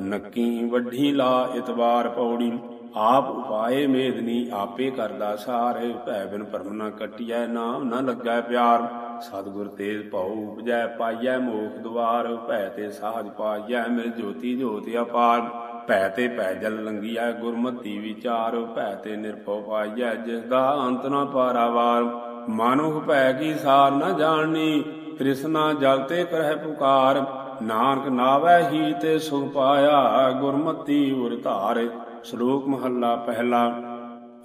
ਨੱਕੀ ਵੱਢੀ ਲਾ ਇਤਬਾਰ ਪੌੜੀ। ਆਪ ਉਪਾਏ ਮੇਦਨੀ ਆਪੇ ਕਰਦਾ ਸਾਰ। ਭੈ ਬਿਨ ਪਰਮ ਨਾ ਕਟਿਐ ਨਾਮ, ਨਾ ਲੱਗੈ ਪਿਆਰ। ਸਤਿਗੁਰ ਤੇਜ ਭਉ ਉਪਜੈ, ਪਾਈਐ ਮੋਖ ਦੁਆਰ ਭੈ ਤੇ ਸਾਜ ਪਾਈਐ, ਮਿਲ ਜੋਤੀ ਜੋਤਿ ਅਪਾਰ। ਭੈ ਤੇ ਭੈ ਜਲ ਲੰਗੀਐ, ਗੁਰਮਤੀ ਵਿਚਾਰ। ਭੈ ਤੇ ਨਿਰਭਉ ਪਾਈਐ, ਜਿਸ ਦਾ ਅੰਤ ਨਾ ਪਾਰਾਵਾਰ। ਮਾਨੁਖ ਭੈ ਕੀ ਸਾਰ ਨਾ ਜਾਣਨੀ, ਤ੍ਰਿਸ਼ਨਾ ਜਲ ਤੇ ਕਰਹਿ ਪੁਕਾਰ। ਨਾਨਕ ਨਾਵੈ ਹੀ ਤੇ ਸੁਖ ਪਾਇਆ, ਗੁਰਮਤੀ ਉਰ ਧਾਰ। ਸ਼ਲੋਕ ਮਹੱਲਾ ਪਹਿਲਾ,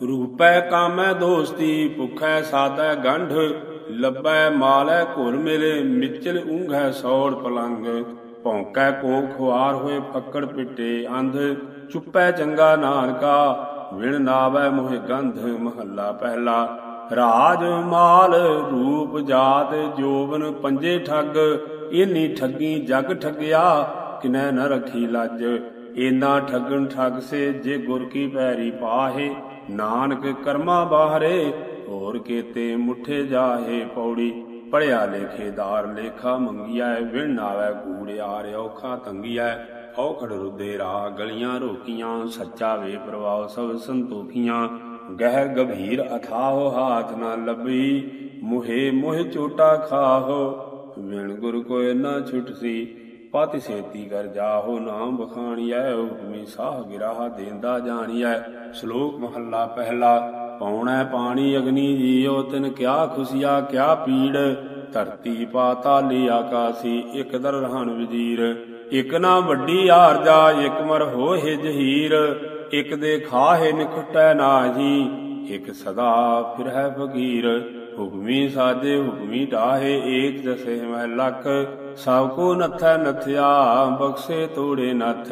ਰੂਪੈ ਕਾਮੈ ਦੋਸਤੀ, ਭੁਖੈ ਸਾਧੈ ਗੰਢ। ਲੱਭੈ ਮਾਲੈ ਘੁਰ ਮਿਲੇ, ਮਿਚਲ ਉਂਘੈ ਸੌੜ ਪਲੰਗ ਭੌਂਕੈ ਕੋ ਖੁਆਰ ਹੋਏ ਫੱਕੜ ਪਿੱਟੇ ਅੰਧ। ਚੁੱਪੈ ਚੰਗਾ ਨਾਨਕਾ, ਵਿਣ ਨਾਵੈ ਮੋਹਿ ਗੰਧ। ਮਹੱਲਾ ਪਹਿਲਾ ਰਾਜ ਮਾਲ ਰੂਪ ਜਾਤ ਜੋਬਨ ਪੰਜੇ ਠੱਗ ਇਨੀ ਠੱਗੀ ਜਗ ਠੱਗਿਆ, ਕਿਨੈ ਨ ਰਖੀ ਲੱਜ। ਏਨਾ ਠੱਗਣ ਠੱਗ ਸੇ ਜੇ ਗੁਰ ਕੀ ਪੈਰੀ ਪਾਹੇ, ਨਾਨਕ ਕਰਮਾ ਬਾਹਰੇ, ਹੋਰ ਕੀਤੇ ਮੁਠੇ ਜਾਹੇ ਪੌੜੀ। ਪੜਿਆ ਲੇਖੇਦਾਰ ਲੇਖਾ ਮੰਗੀਐ, ਵਿਣ ਆਵੈ ਕੂੜਿਆਰ ਔਖਾ ਤੰਗੀਐ। ਔਖੜ ਰੁਦੇ ਰਾ ਗਲੀਆਂ ਰੋਕੀਆਂ, ਸੱਚਾ ਵੇ ਪ੍ਰਵਾਹ ਸਭ ਸੰਤੋਖੀਆਂ। ਗਹਿ ਗੰਭੀਰ ਅਥਾਹ ਹਾਥ ਨਾ ਲੱਭੀ, ਮੁਹੇ ਮੋਹ ਚੋਟਾ ਖਾਹੋ। ਵਿਣ ਗੁਰ ਕੋਇ ਨਾ ਛੁਟਸੀ ਪਤਿ ਸੇਤੀ ਕਰ ਜਾਹੋ, ਨਾਮ ਬਖਾਣੀਐ ਹੁਕਮੀ ਸਾਹ ਗਿਰਾਹ ਦੇਂਦਾ ਜਾਣੀਐ। ਸ਼ਲੋਕ ਮਹੱਲਾ ਪਹਿਲਾ, ਪੌਣੈ ਪਾਣੀ ਅਗਨੀ ਜੀਓ ਤਿਨ ਕਿਆ ਖੁਸ਼ੀਆ, ਕਿਆ ਪੀੜ। ਧਰਤੀ ਪਾਤਾਲੀ ਆਕਾਸੀ, ਇਕ ਦਰ ਰਹਿਣ ਵਜੀਰ। ਇਕ ਨਾ ਵੱਡੀ ਆਰਜਾ ਇਕ ਮਰ ਹੋਏ ਜਹੀਰ। ਇਕ ਦੇ ਖਾਹੇ ਨਿਖਟੈ ਨਾਹੀ, ਇਕ ਸਦਾ ਫਿਰ ਹੈ ਫਕੀਰ। ਹੁਕਮੀ ਸਾਜੇ, ਹੁਕਮੀ ਢਾਹੇ ਏਕ ਦਸੇ ਮਹਿ ਲਖ। ਸਭ ਕੋ ਨਥੈ ਨਥਿਆ, ਬਖਸ਼ੇ ਤੋੜੇ ਨਥ।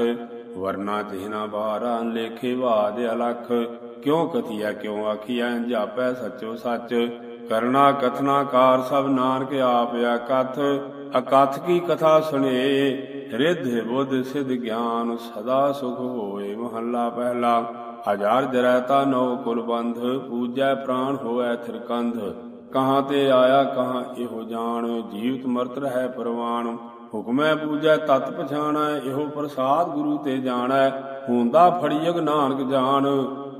ਵਰਨਾ ਤਿਹਨਾ ਬਾਰਾਂ ਲੇਖੇ ਬਾਦ ਅਲਖ। ਕਿਉ ਕਥਿਆ ਕਿਉ ਆਖੀਐ, ਜਾਪੈ ਸਚੋ ਸੱਚ। ਕਰਨਾ ਕਥਨਾ ਕਾਰ ਸਭ ਨਾਨਕ ਆਪ ਕਥ। ਅਕਥ ਕੀ ਕਥਾ ਸੁਣੇ ਰਿੱਧ ਬੁੱਧ ਸਿਧ ਗਿਆਨ ਸਦਾ ਸੁਖ ਹੋਏ ਮਹੱਲਾ ਪਹਿਲਾ। ਹਜ਼ਾਰ ਜਰੈਤਾ ਨੋ ਕੁਲ ਬੰਧ, ਪੂਜੈ ਪ੍ਰਾਨ ਹੋਐ ਥਿਰਕੰਧ। ਕਹਾਂ ਤੇ ਆਇਆ, ਕਹਾਂ ਇਹੋ ਜਾਣ, ਜੀਵਤ ਮਰਤ ਰਹਿ ਪਰਵਾਨ ਹੁਕਮੈ ਪੂਜੈ ਤਤ ਪਛਾਣੈ, ਇਹੋ ਪ੍ਰਸਾਦ ਗੁਰੂ ਤੇ ਜਾਣੈ। ਹੁੰਦਾ ਫੜੀਅਗ ਨਾਨਕ ਜਾਣ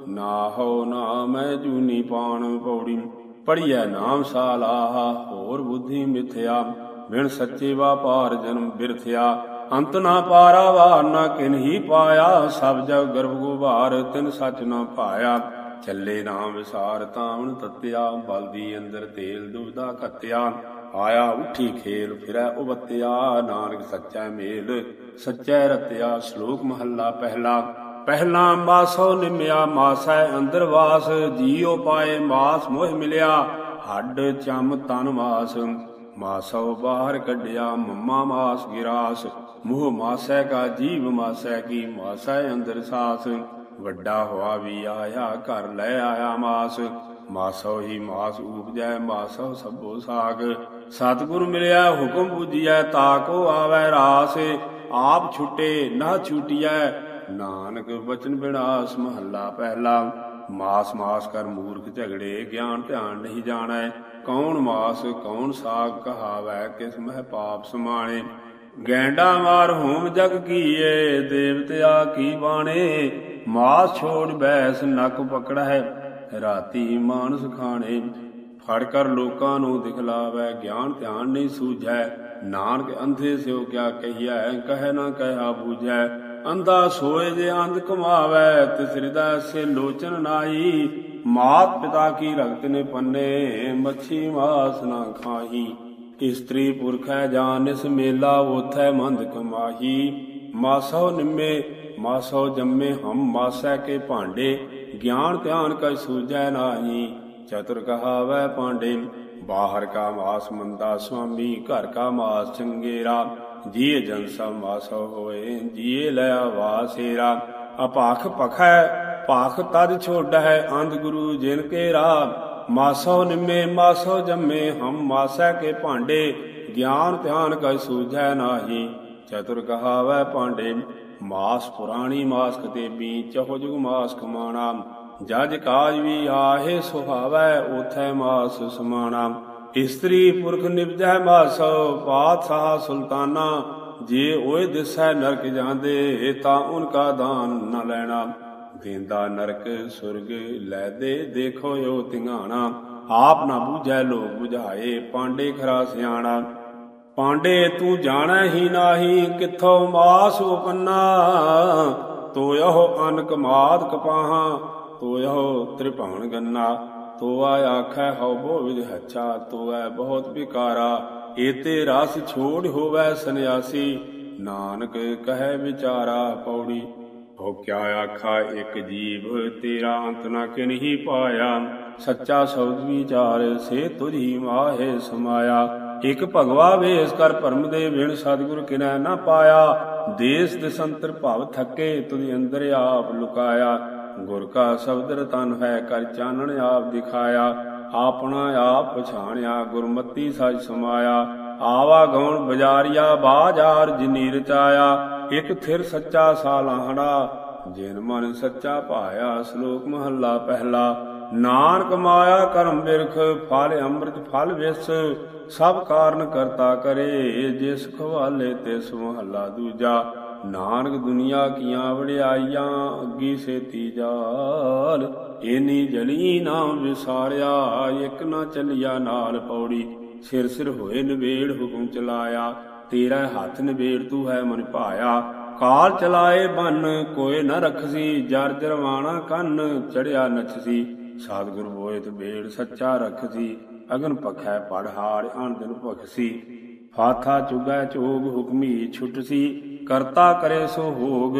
ਨਾ ਹੋ ਨਾ ਮੈਂ ਜੂਨੀ ਪਾਣ ਪੌੜੀ। ਪੜੀਐ ਨਾਮ ਸਾਲਾਹ, ਹੋਰ ਬੁੱਧੀ ਮਿਥਿਆ। ਬਿਨ ਸੱਚੇ ਵਾਪਾਰ ਜਨਮ ਬਿਰਥਿਆ। ਅੰਤ ਨਾ ਪਾਰਾਵਾਰ ਨਾ ਕਿਨਹੀ ਪਾਇਆ। ਸਭ ਜਗ ਗਰਭ ਗੁਬਾਰ, ਤਿਨ ਸੱਚ ਨਾ ਪਾਇਆ। ਚੱਲੇ ਨਾਮ ਵਿਸਾਰ, ਤਾਵਣ ਤਤਿਆ। ਬਲਦੀ ਅੰਦਰ ਤੇਲ ਦੁਬਦਾ ਕੱਤਿਆ ਆਇਆ ਉੱਠੀ ਖੇਲ, ਫਿਰੈ ਉਬਤਿਆ ਨਾਨਕ ਸੱਚਾ ਮੇਲ, ਸੱਚੈ ਰਤਿਆ। ਸ਼ਲੋਕ ਮਹੱਲਾ ਪਹਿਲਾ। ਪਹਿਲਾ ਮਾਸੋ ਨਿਮਿਆ, ਮਾਸੈ ਅੰਦਰ ਵਾਸ। ਜੀਉ ਪਾਏ ਮਾਸ ਮੋਹ ਮਿਲਿਆ। ਹੱਡ ਚਮ ਤਨ ਵਾਸ ਮਾਸੋ ਬਾਹਰ ਕੱਢਿਆ, ਮੰਮਾ ਮਾਸ ਗਿਰਾਸ। ਮੋਹ ਮਾਸੈ ਕਾ ਜੀਵ, ਮਾਸੈ ਕੀ ਮਾਸੈ ਅੰਦਰ ਸਾਸ। ਵੱਡਾ ਹੋਆ ਵੀ ਆਇਆ, ਘਰ ਲੈ ਆਇਆ ਮਾਸ। ਮਾਸੋ ਹੀ ਮਾਸ ਉਪਜੈ, ਮਾਸੋ ਸਭੋ ਸਾਗ। ਸਤਿਗੁਰ ਮਿਲਿਆ, ਹੁਕਮ ਬੁਝਿਐ ਤਾਕੋ ਆਵੈ ਰਾਸ। ਆਪ ਛੁਟੇ, ਨਾ ਛੁਟਿਐ, ਨਾਨਕ ਬਚਨ ਬਿਨਾਸ, ਮਹੱਲਾ ਪਹਿਲਾ। ਮਾਸ ਮਾਸ ਕਰ ਮੂਰਖ ਝਗੜੇ, ਗਿਆਨ ਧਿਆਨ ਨਹੀਂ ਜਾਣੈ। ਕੌਣ ਮਾਸ, ਕੌਣ ਸਾਗ ਕਹਾਵੈ, ਕਿਸ ਮਹਿ ਪਾਪ ਸਮਾਣੇ। ਗੈਂਡਾ ਮਾਰ ਹੋਮ ਜਗ ਕੀਏ ਦੇਵਤਿਆ ਕੀ ਬਾਣੇ। ਮਾਸ ਛੋੜ ਬੈਸ ਨਕ ਪਕੜੈ, ਰਾਤੀ ਮਾਨਸ ਖਾਣੇ। ਫੜ ਕਰ ਲੋਕਾਂ ਨੂੰ ਦਿਖਲਾਵੈ, ਗਿਆਨ ਧਿਆਨ ਨਹੀਂ ਸੂਝੈ। ਨਾਨਕ ਅੰਧੇ ਸਿਓ ਕਿਆ ਕਹੀਐ, ਕਹਿ ਨਾ ਕਹਿਆ ਬੂਝੈ। ਅੰਦਾ ਸੋਏ ਜੇ ਅੰਧ ਕਮਾਵੈ ਤਿਸ ਹਿਰਦੈ ਸੇ ਲੋਚਨ ਨਾਈ ਮਾਤ ਪਿਤਾ ਕੀ ਰਗਤ ਨੇ ਪੰਨੇ, ਮੱਛੀ ਮਾਸ ਨਾ ਖਾਹੀ। ਇਸਤਰੀ ਪੁਰਖੈ ਜਾਨਿਸ ਮੇਲਾ ਉਥੈ ਮੰਦ ਕਮਾਹੀ। ਮਾਸੋ ਨਿੰਮੇ, ਮਾਸੋ ਜੰਮੇ, ਹਮ ਮਾਸੈ ਕੇ ਭਾਂਡੇ। ਗਿਆਨ ਧਿਆਨ ਕੈ ਸੂਝੈ ਨਾਹੀ। ਚਤੁਰ ਕਹਾਵੈ ਪਾਂਡੇ ਬਾਹਰ ਕਾ ਮਾਸ ਮੰਦਾ, ਸੁਆਮੀ ਘਰ ਕਾ ਮਾਸ ਚੰਗੇਰਾ। ਜੀਏ ਜਨ ਸਭ ਮਾਸੋ ਹੋਏ ਜੀਏ ਲਿਆ ਵਾਸੇਰਾ ਅਪਾਖ ਪਖੈ, ਪਾਖ ਤਦ ਛੋੜੈ ਅੰਧ ਗੁਰੂ ਜਿਨ ਕੇ ਰਾ ਮਾਸੋ ਨਿਮੇ, ਮਾਸੋ ਜੰਮੇ, ਹਮ ਮਾਸੈ ਕੇ ਭਾਂਡੇ। ਗਿਆਨ ਧਿਆਨ ਕੈ ਸੂਝੈ ਨਾਹੀ, ਚਤੁਰ ਕਹਾਵੈ ਭਾਂਡੇ। ਮਾਸ ਪੁਰਾਣੀ ਮਾਸਕ ਕਤੇ ਬੀ ਚਹੁ ਜੁਗ ਮਾਸ ਕਮਾਣਾ ਜਜ ਕਾਜ ਵੀ ਆਹੇ ਸੁਹਾਵੈ, ਉਥੈ ਮਾਸ ਸਮਾਣਾ। ਇਸਤਰੀ ਪੁਰਖ ਨਿਵਜੈ ਮਾਸੋ, ਪਾਤਸ਼ਾਹ ਸੁਲਤਾਨਾ, ਜੇ ਓਏ ਦਿਸੈ ਨਰਕ ਜਾਂਦੇ ਤਾਂ ਉਨਕਾ ਦਾਨ ਨ ਲੈਣਾ। ਦੇਂਦਾ ਨਰਕ ਸੁਰਗ ਲੈ ਦੇ, ਦੇਖੋ ਓ ਤਿੰਗਾਣਾ ਆਪ ਨਾ ਬੂਝੈ ਲੋਕ ਬੁਝਾਏ, ਪਾਂਡੇ ਖਰਾ ਸਿਆਣਾ। ਪਾਂਡੇ ਤੂੰ ਜਾਣੈ ਹੀ ਨਾਹੀ, ਕਿੱਥੋਂ ਮਾਸ ਉਪੰਨਾ। ਤੋਯਹੁ ਅਨਕ ਮਾਦ ਕਪਾਹਾਂ ਤੋਯਹੁ ਤ੍ਰਿਭਵਨ ਗੰਨਾ। ਤੋਆ ਆਖੈ ਹਉ ਵਿਦ ਹੱਛਾ ਤੋਐ ਬਹੁਤ ਵਿਕਾਰਾ, ਏਤੇ ਰਸ ਛੋੜ ਹੋਵੈ ਸੰਿਆਸੀ ਨਾਨਕ ਕਹੈ ਵਿਚਾਰਾ ਪੌੜੀ ਹੋ ਕਿਆ ਆਖਾ ਇੱਕ ਜੀਵ ਤੇਰਾ ਅੰਤ ਨਾ ਕਿਨਹੀ ਪਾਇਆ, ਸੱਚਾ ਸ਼ਬਦ ਵਿਚਾਰ ਸੇ ਤੁਝੀ ਮਾਹੇ ਸਮਾਇਆ, ਇਕ ਭਗਵਾ ਵੇਸ ਕਰ ਪਰਮ ਦੇ ਵਿਣ ਸਤਿਗੁਰ ਕਿਨੈ ਨਾ ਪਾਇਆ, ਦੇਸ ਦਿਸੰਤਰ ਭਵ ਥੱਕੇ ਤੁਝ ਅੰਦਰ ਆਪ ਲੁਕਾਇਆ ਗੁਰ ਕਾ ਸ਼ਬਦ ਰਤਨ ਹੈ ਕਰ ਚਾਨਣ ਆਪ ਦਿਖਾਇਆ, ਆਪਣਾ ਆਪ ਪਛਾਣਿਆ, ਗੁਰਮਤੀ ਸਜ ਸਮਾਇਆ। ਆਵਾ ਗਉਣ ਬਜ਼ਾਰੀਆ ਬਾਜ਼ਾਰ ਜਿਨੀ ਰਚਾਇਆ। ਇਕ ਥਿਰ ਸੱਚਾ ਸਾਲਾਹੜਾ ਜਿਨ ਮਨ ਸੱਚਾ ਭਾਇਆ, ਸ਼ਲੋਕ ਮਹੱਲਾ ਪਹਿਲਾ। ਨਾਨਕ ਮਾਇਆ ਕਰਮ ਬਿਰਖ, ਫਲ ਅੰਮ੍ਰਿਤ ਫਲ ਵਿਸ। ਸਭ ਕਾਰਨ ਕਰਤਾ ਕਰੇ, ਜਿਸ ਖਵਾਲੇ ਤਿਸ ਮਹੱਲਾ ਦੂਜਾ। ਨਾਨਕ ਦੁਨੀਆ ਕੀਆਂ ਵੜਿਆਈਆਂ ਅੱਗੀ ਸੇਤੀ ਜਾਲ। ਏਨੀ ਜਲੀ ਨਾ ਵਿਸਾਰਿਆ, ਇਕ ਨਾ ਚੱਲਿਆ ਨਾਲ ਪੌੜੀ। ਸਿਰ ਸਿਰ ਹੋਏ ਨਵੇੜ ਹੁਕਮ ਚਲਾਇਆ, ਤੇਰਾ ਹੱਥ ਨਵੇੜ ਤੂੰ ਹੈ ਮਨ ਭਾਇਆ। ਕਾਲ ਚਲਾਏ ਬੰਨ ਕੋਏ ਨ ਰਖਸੀ, ਜਰ ਜਰਵਾਣਾ ਕੰਨ, ਚੜਿਆ ਨਛਸੀ ਸਤਿਗੁਰ ਬੋਇਤ ਬੇੜ ਸੱਚਾ ਰਖਸੀ, ਅਗਨ ਪਖੈ ਪੜ ਹਾਰ ਅਣ ਦਿਨ ਭਖਸੀ ਫਾਥਾ ਚੁਗੈ ਚੋਗ ਹੁਕਮੀ ਛੁਟਸੀ ਕਰਤਾ ਕਰੇ ਸੋ ਹੋਗ,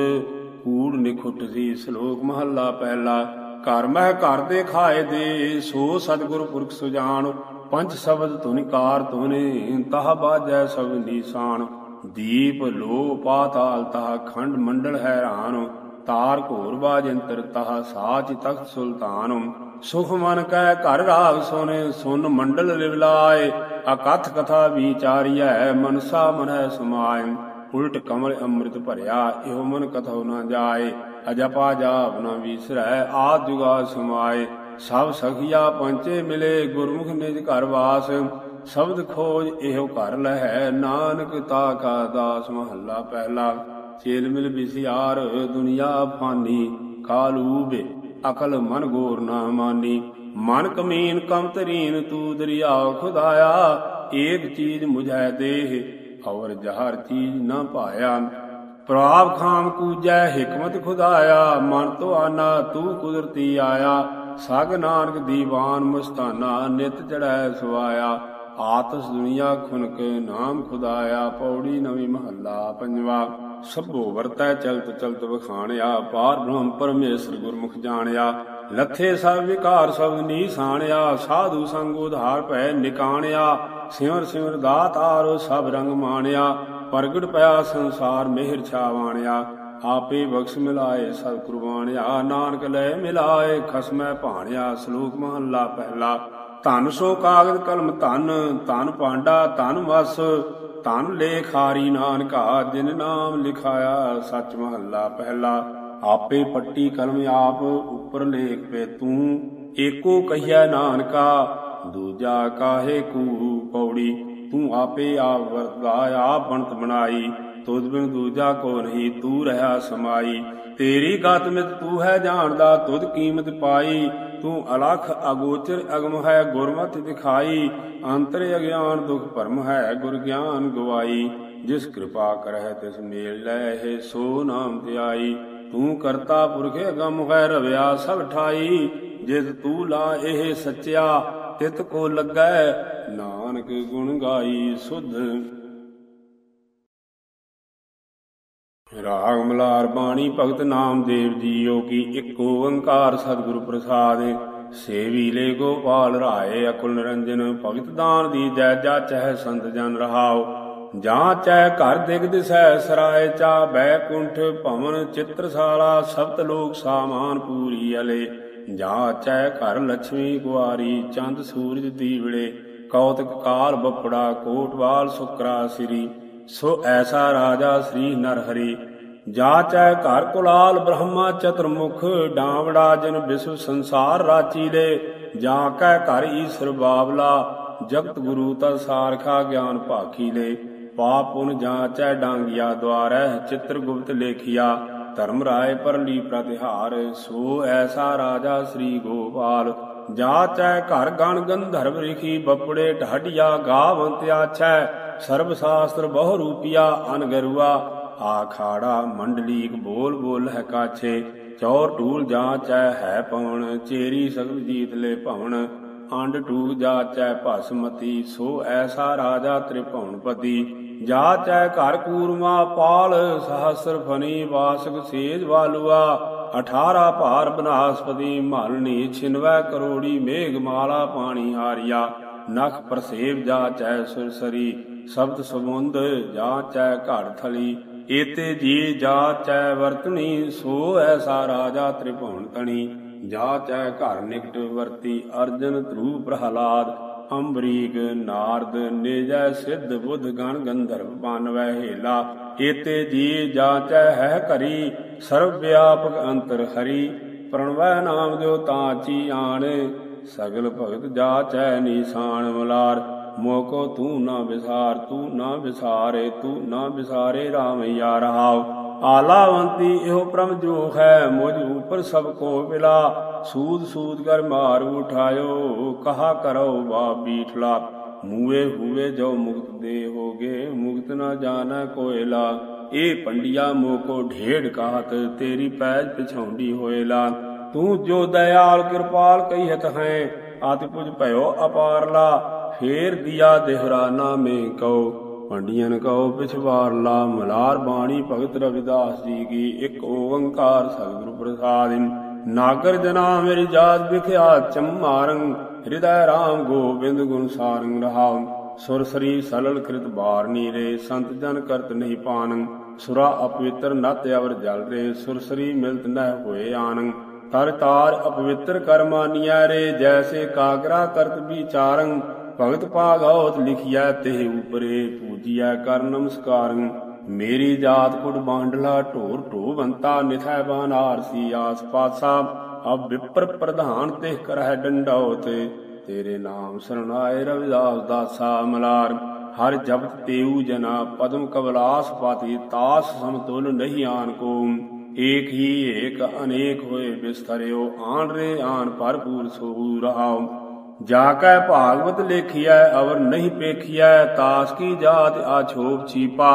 ਕੂੜ ਨਿਖੁੱਟ ਸੀ ਸ਼ਲੋਕ ਮਹੱਲਾ ਪਹਿਲਾ। ਘਰ ਮਹਿ ਘਰ ਦੇ ਖਾਏ ਦੇ, ਸੋ ਸਤਿਗੁਰ ਪੁਰਖ ਸੁਜਾਨ, ਪੰਜ ਸ਼ਬਦ ਧੁਨਿਕਾਰ ਧੁਨੇ, ਤਹ ਬਾਜੈ ਸਭ ਨੀਸਾਨ। ਦੀਪ ਲੋ ਪਾਤਾਲ, ਤਹ ਖੰਡ ਮੰਡਲ ਹੈਰਾਨ, ਤਾਰ ਘੋਰ ਬਾਜੰਤਰ ਤਹ ਸਾਚ ਤਖਤ ਸੁਲਤਾਨ। ਸੁਖ ਮਨ ਕੈ ਘਰ ਰਾਗ ਸੁਨੇ, ਸੁਨ ਮੰਡਲ ਲਿਵਲਾਏ, ਅਕਥ ਕਥਾ ਵਿਚਾਰੀਐ, ਮਨਸਾ ਮਨੈ ਸਮਾਇ। ਉਲਟ ਕਮਲ ਅੰਮ੍ਰਿਤ ਭਰਿਆ, ਇਹੋ ਮਨ ਕਥਉ ਨਾ ਜਾਏ। ਅਜਪਾ ਜਾਪ ਨ ਵਿਸਰੈ, ਆਦ ਜੁਗਾ ਸਮਾਏ। ਸਭ ਸਖੀਆ ਪੰਚੇ ਮਿਲੇ, ਗੁਰਮੁਖ ਨਿਜ ਘਰ ਵਾਸ। ਸ਼ਬਦ ਖੋਜ ਇਹੋ ਘਰ ਲਹੈ, ਨਾਨਕ ਤਾ ਕਾ ਦਾਸ ਮਹੱਲਾ ਪਹਿਲਾ। ਚੇਲ ਮਿਲ ਬਿਸਿਆਰ ਦੁਨੀਆ ਫਾਨੀ ਕਾਲੂਬੇ ਅਕਲ ਮਨ ਗੋਰ ਨਾ ਮਾਨੀ। ਮਨ ਕਮੀਨ ਕਮ ਤਰੀਨ ਤੂ ਦਰਿਆ ਖੁਦਾਇਆ, ਏਕ ਚੀਜ਼ ਮੁਝੈ ਦੇਹ। ਔਰ ਜਹਰ ਚੀਜ਼ ਨਾ ਪਾਇਆ ਪ੍ਰਾਪ ਖਾਮ ਕੂਜੈ, ਹਕਮਤ ਖੁਦਾਇਆ। ਮਨ ਤੋ ਆਨਾ, ਤੂੰ ਕੁਦਰਤੀ ਆਇਆ। ਸਗ ਨਾਨਕ ਦੀਵਾਨ ਮਸਤਾਨਾ, ਨਿਤ ਚੜੈ ਸਵਾਇਆ। ਆਤਸ ਦੁਨੀਆ ਖੁਨਕ ਨਾਮ ਖੁਦਾਇਆ। ਪੌੜੀ ਨਵੀਂ ਮਹੱਲਾ ਪੰਜਵਾ। ਸਭੋ ਵਰਤੈ ਚਲਤ ਚਲਤ ਵਖਾਣਿਆ। ਪਾਰ ਬ੍ਰਹਮ ਪਰਮੇਸ਼ਰ ਗੁਰਮੁਖ ਜਾਣਿਆ। ਲੱਥੇ ਸਭ ਵਿਕਾਰ ਸਭ ਨੀ ਸਾਣਿਆ ਸਾਧੂ ਸੰਗ ਉਧਾਰ ਭੈ ਨਿਕਾਣਿਆ। ਸਿਮਰ ਸਿਮਰ ਦਾਤਾਰ ਸਭ ਰੰਗ ਮਾਣਿਆ, ਪ੍ਰਗਟ ਪਿਆ ਸੰਸਾਰ ਮਿਹਰ ਛਾਵਾਣਿਆ। ਆਪੇ ਬਖਸ਼ ਮਿਲਾਏ ਸਭ ਕੁਰਬਾਨਿਆ ਨਾਨਕ ਲੈ ਮਿਲਾਏ ਖਸਮੈ ਭਾਣਿਆ, ਸ਼ਲੋਕ ਮਹੱਲਾ ਪਹਿਲਾ। ਧਨ ਸੋ ਕਾਗਦ ਕਲਮ ਧਨ ਧਨ ਪਾਂਡਾ ਧਨ ਵਸ, ਧਨ ਲੇਖਾਰੀ ਨਾਨਕਾ, ਜਿਨ ਨਾਮ ਲਿਖਾਇਆ ਸੱਚ ਮਹੱਲਾ ਪਹਿਲਾ। ਆਪੇ ਪੱਟੀ ਕਲਮ ਆਪ ਉੱਪਰ ਲੇਖ ਪੇ ਤੂੰ, ਏਕੋ ਕਹੀਆ ਨਾਨਕਾ ਦੂਜਾ ਕਾਹੇ ਕੂ ਪੌੜੀ? ਤੂੰ ਆਪੇ ਆਪ ਵਰਤਾ ਆਪ ਬਣਤ ਬਣਾਈ। ਤੁਧ ਬਿਨ ਦੂਜਾ ਕੋ ਨਹੀਂ, ਤੂੰ ਰਹਾ ਸਮਾਈ। ਤੇਰੀ ਗਤ ਮਿਤ ਤੂੰ ਹੈ ਜਾਣਦਾ, ਤੁਧ ਕੀਮਤ ਪਾਈ। ਤੂੰ ਅਲਖ ਅਗੋਚਰ ਅਗਮ ਹੈ, ਗੁਰਮਤਿ ਦਿਖਾਈ। ਅੰਤਰ ਅਗਿਆਨ ਦੁਖ ਭਰਮ ਹੈ, ਗੁਰ ਗਿਆਨ ਗਵਾਈ। ਜਿਸ ਕਿਰਪਾ ਕਰਹਿ ਤਿਸ ਮੇਲ ਲੈ ਹੈ ਸੋ ਨਾਮ ਧਿਆਈ। ਤੂੰ ਕਰਤਾ ਪੁਰਖੇ ਅਗਮ ਹੈ, ਰਵਿਆ ਸਭ ਠਾਈ। ਜਿਤ ਤੂੰ ਲਾ, ਇਹ ਸੱਚਿਆ। ਤਿਤ ਕੋ ਲੱਗੈ, ਨਾਨਕ ਗੁਣ ਗਾਈ ਸੁਧ। ਰਾਗ ਮਲਾਰ ਬਾਣੀ ਭਗਤ ਨਾਮਦੇਵ ਜੀਓ ਕੀ ਇੱਕ ਓੰਕਾਰ ਸਤਿਗੁਰ ਪ੍ਰਸਾਦ। ਸੇਵੀ ਲੈ ਗੋਪਾਲ ਰਾਏ, ਅਕੁਲ ਨਿਰੰਜਨ ਭਗਤ ਦਾਨ ਦੀ ਜੈ ਜਾ ਚਹਿ ਸੰਤ ਜਨ ਰਹਾਓ ਜਾਂ ਚੈ ਘਰ ਦਿਗ ਦਿਸੈ ਸਰਾਏ ਚਾ ਬੈਕੁੰਠ ਭਵਨ ਚਿੱਤਰਸਾਲਾ, ਸਬਤ ਲੋਕ ਸਾਮਾਨ ਪੂਰੀ ਅਲੇ। ਜਾਂ ਚੈ ਘਰ ਲక్ష్ਮੀ ਕੁਆਰੀ ਚੰਦ ਸੂਰਜ ਦੀਵੜੇ, ਕੌਤਕ ਕਾਲ ਬਪੜਾ, ਕੋਟਵਾਲ ਸੁਕਰਾ ਸ੍ਰੀ। ਸੋ ਐਸਾ ਰਾਜਾ ਸ੍ਰੀ ਨਰ ਹਰੀ ਜਾਚੈ ਘਰ ਕੁਲਾਲ ਬ੍ਰਹਮਾ ਚਤੁਰਮੁਖ, ਡਾਵੜਾ ਜਨ ਵਿਸ਼ਵ ਸੰਸਾਰ ਰਾਚੀ ਲੈ ਜਾ ਕੈ ਘਰ ਈਸ਼ਰ ਬਾਵਲਾ, ਜਗਤ ਗੁਰੂ ਤਾ ਸਾਰਖਾ ਗਿਆਨ ਭਾਖੀ ਲੈ ਪਾਪ ਪੁਨ ਜਾਚੈ ਡਾਂਗਿਆ ਦਵਾਰੈ ਚਿਤ੍ਰ ਗੁਪਤ ਲੇਖਿਆ। ਧਰਮ ਰਾਏ ਪਰਲੀ ਪ੍ਰਤਿਹਾਰ, ਸੋ ਐਸਾ ਰਾਜਾ ਸ੍ਰੀ ਗੋਪਾਲ। ਜਾਚੈ ਘਰ ਗਣ ਗੰਧਰਵ ਰਿਖੀ, ਬਪੜੇ ਢਾਡੀਆ ਗਾਵੰਤ ਆਛੈ ਸਰਬ ਸ਼ਾਸਤਰ ਬਹੁ ਰੂਪਿਆ, ਅਨਗਰੂਆ। ਆਖਾੜਾ ਮੰਡਲੀਕ ਬੋਲ ਬੋਲ ਹੈ ਕਾਛੇ। ਚੌਰ ਟੂਲ ਜਾਂਚੈ ਹੈ ਪਵਨ ਚੇਰੀ ਸਗਲ ਜੀਤ ਲੈ ਭਵਨ ਅੰਡ ਟੂਕ ਜਾਚੈ ਭਸਮਤੀ, ਸੋ ਐਸਾ ਰਾਜਾ ਤ੍ਰਿਭਵਨਪਤੀ। ਜਾ ਚੈ ਘਰ ਕੂਰਮਾ ਪਾਲ, ਸਹਸਰ ਫਨੀ ਵਾਸਕ ਸੇਜ ਵਾਲੂਆ 18 ਭਾਰ ਬਨਾਸਪਤੀ ਮਲਨੀ ਛਿਨਵੈ ਕਰੋੜੀ ਮੇਘ ਮਾਲਾ ਪਾਣੀ ਹਾਰਿਆ। ਨਖ ਪ੍ਰਸੇਵ ਜਾਚੈ ਸੁਰਸਰੀ, ਸ਼ਬਦ ਸਮੁੰਦ ਜਾਚੈ ਘੜ ਥਲੀ। ਏਤੇ ਜੀ ਜਾ ਚੈ ਵਰਤਣੀ, ਸੋ ਐਸਾ ਰਾਜਾ ਤ੍ਰਿਭਵਨ ਤਣੀ। ਜਾਚੈ ਘਰ ਨਿਕਟ ਵਰਤੀ, ਅਰਜਨ ਧਰੂ ਪ੍ਰਹਲਾਦ ਅੰਬਰੀਕ ਨਾਰਦ ਨੇਜੈ ਸਿੱਧ ਬੁੱਧ ਗਣ ਗੰਧਰਵ ਬਾਨਵੈ ਹੇਲਾ, ਏਤੇ ਜੀ ਜਾਚੈ ਹੈ ਕਰੀ ਸਰਵ ਵਿਆਪਕ ਅੰਤਰ ਹਰੀ, ਪ੍ਰਣਵੈ ਨਾਮ ਦਿਓ ਤਾਚੀ ਆਣ, ਸਗਲ ਭਗਤ ਜਾਚੈ ਨੀਸਾਨ ਮਲਾਰ ਮੋਕੋ ਤੂੰ ਨਾ ਵਿਸਾਰ, ਤੂੰ ਨਾ ਵਿਸਾਰੇ, ਤੂੰ ਨਾ ਵਿਸਾਰੇ RAM ਯਾ ਰਹਾਉ ਆਲਾਵੰਤੀ ਇਹੋ ਪ੍ਰਮ ਜੋ ਹੈ, ਮੁਝ ਉਪਰ ਸਭ ਕੋ ਮਿਲਾ ਸੂਦ ਸੂਦ ਕਰ ਮਾਰ ਉਠਾਇਓ, ਕਹਾ ਕਰੋ ਵਾ ਬੀਠਲਾ ਮੂਏ ਹੂਏ ਜੋ ਮੁਕਤ ਦੇ ਹੋਗੇ, ਮੁਕਤ ਨਾ ਜਾਣੈ ਕੋਇਲਾ। ਇਹ ਪੰਡਿਆ ਮੋਕੋ ਢੇੜ ਕਾਤ, ਤੇਰੀ ਪੈਜ ਪਿਛੌਂਡੀ ਹੋਏਲਾ ਤੂੰ ਜੋ ਦਇਆਲ ਕਿਰਪਾਲ ਕਹੀਤ ਹੈ, ਆਤਿ ਪੁਜ ਭਇਓ ਅਪਾਰਲਾ। ਫੇਰ ਦਿਆ ਦੇਹਰਾਨਾ ਨਾਮੇ ਕਉ ਪੰਡੀਆਂ ਕਉ ਪਿਛਵਾਰ ਲਾ ਮਲਾਰ ਬਾਣੀ, ਭਗਤ ਰਵਿਦਾਸ ਜੀ ਕੀ ਇੱਕ ਓੰਕਾਰ ਸਤਿਗੁਰੂ ਪ੍ਰਸਾਦਿ ਨਾਗਰ ਜਨਾ ਮੇਰੀ ਜਾਤ ਵਿਖਿਆ ਚੰਮਾਰੰ ਹਿਰਦੈ ਰਾਮ ਗੋਬਿੰਦ ਗੁਣ ਸਾਰੰਗ ਰਹਾਉ। ਸੁਰ ਸਰੀ ਸਲਲ ਕ੍ਰਿਤ ਬਾਰ ਨੀਰੇ, ਸੰਤ ਜਨ ਕਰਤ ਨਹੀਂ ਪਾਨੰ। ਸੁਰਾ ਅਪਵਿੱਤਰ ਨਤ ਅਵਰ ਜਲ ਰੇ, ਸੁਰ ਸਰੀ ਮਿਲਤ ਨਹਿ ਹੋਏ ਆਨੰ। ਤਰ ਤਾਰ ਅਪਵਿੱਤਰ ਕਰਮਾਨੀਆ ਰੇ, ਜੈਸੇ ਕਾਗਰਾ ਕਰਤ ਵਿਚਾਰੰ। ਭਗਤ ਭਾਗਵਤ ਲਿਖਿਆ ਤੇ ਉਪਰੇ ਪੂਜਿਆ ਕਰ ਨਮਸਕਾਰੰ। ਮੇਰੀ ਜਾਤ ਕੁੜ ਬਾਂਡਲਾ ਢੋਰ ਢੋਵੰਤਾ ਨਿਥੈ ਬਾਨਾਰਸੀ ਆਸ ਪਾਸਾ। ਅਬ ਵਿਪਰ ਪ੍ਰਧਾਨ ਤੇ ਕਰਹਿ ਡੰਡਾਉ ਤੇ ਤੇਰੇ ਨਾਮ ਸਰਣਾਏ ਰਵਿਦਾਸ ਦਾਸਾ ਮਲਾਰ। ਹਰ ਜਪਤ ਤੇਉ ਜਨਾ ਪਦਮ ਕਵਲਾਸ ਪਾਤੀ ਤਾਸ ਸਮਤੁਲ ਨਹੀਂ ਆਨ ਕੋ ਏਕ ਹੀ ਏਕ ਅਨੇਕ ਹੋਏ ਬਿਸਤਰਿਓ ਆਣ ਰੇ ਆਣ ਭਰਪੂਰ ਸੋ ਰਹਾਉ। ਜਾ ਕੈ ਭਾਗਵਤ ਲੇਖਿਐ ਅਵਰ ਨਹੀਂ ਪੇਖਿਐ ਤਾਸ ਕੀ ਜਾਤ ਆਛੋਪ ਛੀਪਾ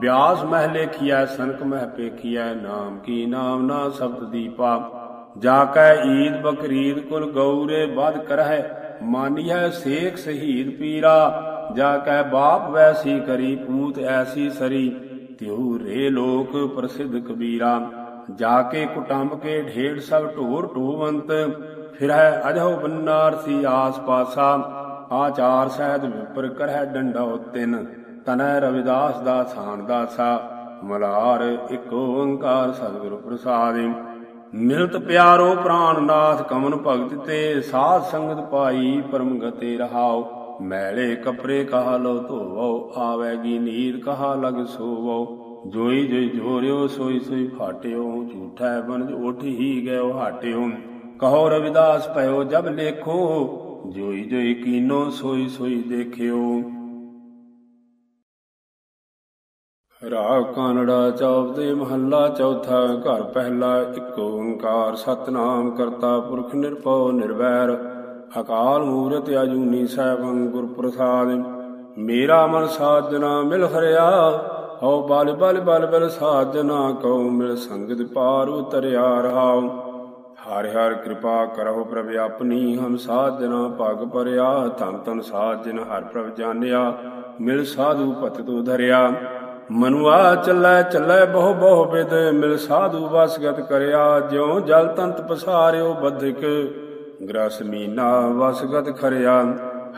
ਬਿਆਸ ਮਹਿ ਲੇਖਿਐ ਸਨਕ ਮਹਿ ਪੇਖਿਐ ਨਾਮ ਕੀ ਨਾਮ ਨਾ ਸ਼ਬਦ ਦੀਪਾ ਜਾ ਕੈ ਈਦ ਬਕਰੀਦ ਕੁਲ ਗੌਰੇ ਬਦ ਕਰਹਿ ਮਾਨੀਐ ਸੇਖ ਸ਼ਹੀਦ ਪੀਰਾ ਜਾ ਕੈ ਬਾਪ ਵੈਸੀ ਕਰੀ ਪੂਤ ਐਸੀ ਸਰੀ ਤਿਉ ਰੇ ਲੋਕ ਪ੍ਰਸਿੱਧ ਕਬੀਰਾ ਜਾ ਕੇ ਕੁਟੰਬ ਕੇ ਢੇੜ ਸਭ ਢੋਰ ਢੋਵੰਤ ਫਿਰੈ ਅਜਹੁ ਬੰਨਾਰਸੀ ਆਸ ਪਾਸਾ, ਆਚਾਰ ਸਹਿਤ ਵਿਪਰ ਕਰਹਿ ਡੰਡਾ ਤਿਨ ਤਨੈ ਰਵਿਦਾਸ ਦਾ ਥਾਨ ਦਾਸਾ, ਮਲਾਰ ਇੱਕ ਓੰਕਾਰ ਸਤਿਗੁਰ ਪ੍ਰਸਾਦਿ। ਮਿਲਤ ਪਿਆਰੋ ਪ੍ਰਾਨਨਾਥ ਕਮਨ ਭਗਤ ਤੇ, ਸਾਧ ਸੰਗਤ ਪਾਈ ਪਰਮ ਗਤੇ ਰਹਾਉ। ਮੈਲੇ ਕਪੜੇ ਕਹਾ ਲੋ ਧੋਵੋ ਆਵੇਗੀ ਨੀਰ ਕਹਾ ਲਗ ਸੋਵੋ। ਜੋਈ ਜੋਈ ਜੋਰਿਓ, ਸੋਈ ਸੋਈ ਫਾਟਿਓ, ਝੂਠਾ ਬਨਜ ਉਠ ਹੀ ਗਇਓ ਹਾਟਿਓ। ਕਹੋ ਰਵਿਦਾਸ ਭਇਓ ਜਬ ਲੇਖੋ, ਜੋਈ ਜੋਈ ਕੀਨੋ ਸੋਈ ਸੋਈ ਦੇਖਿਓ। ਰਾਗ ਕਾਨੜਾ ਚੌਪਦੇ ਮਹੱਲਾ, ਚੌਥਾ ਘਰ ਪਹਿਲਾ, ਇੱਕ ਓੰਕਾਰ ਸਤਨਾਮ ਕਰਤਾ ਪੁਰਖ ਨਿਰਭਉ ਨਿਰਵੈਰ। ਅਕਾਲ ਮੂਰਤ ਅਜੂਨੀ ਸੈਭੰ ਗੁਰ ਪ੍ਰਸਾਦ ਮੇਰਾ ਮਨ ਸਾਜਨਾ ਮਿਲ ਹਰਿਆ, ਹਉ ਬਲ ਬਲ ਬਲ ਬਲ ਸਾਜਨਾ ਕਉ ਮਿਲ ਸੰਗਤ ਪਾਰ ਉਤਰਿਆ ਰਹਾਉ। ਹਰਿ ਹਰਿ ਕਿਰਪਾ ਕਰਹੁ ਪ੍ਰਭ ਆਪਣੀ, ਹਮ ਸਾਜਨਾ ਭਗ ਪਰਿਆ, ਧੰਨ ਧੰਨ ਸਾਜਨ ਹਰ ਪ੍ਰਭ ਜਾਣਿਆ, ਮਿਲ ਸਾਧੂ ਪਤਿ ਧਰਿਆ। ਮਨੁਆ ਚੱਲੈ ਚੱਲੈ ਬਹੁ ਬਹੁ ਬਿਦ, ਮਿਲ ਸਾਧੂ ਵਸਗਤ ਕਰਿਆ। ਜਿਉ ਜਲ ਤੰਤ ਪਸਾਰਿਓ ਬਧਿਕ, ਗ੍ਰਸ ਮੀਨਾ ਵਸਗਤ ਖਰਿਆ।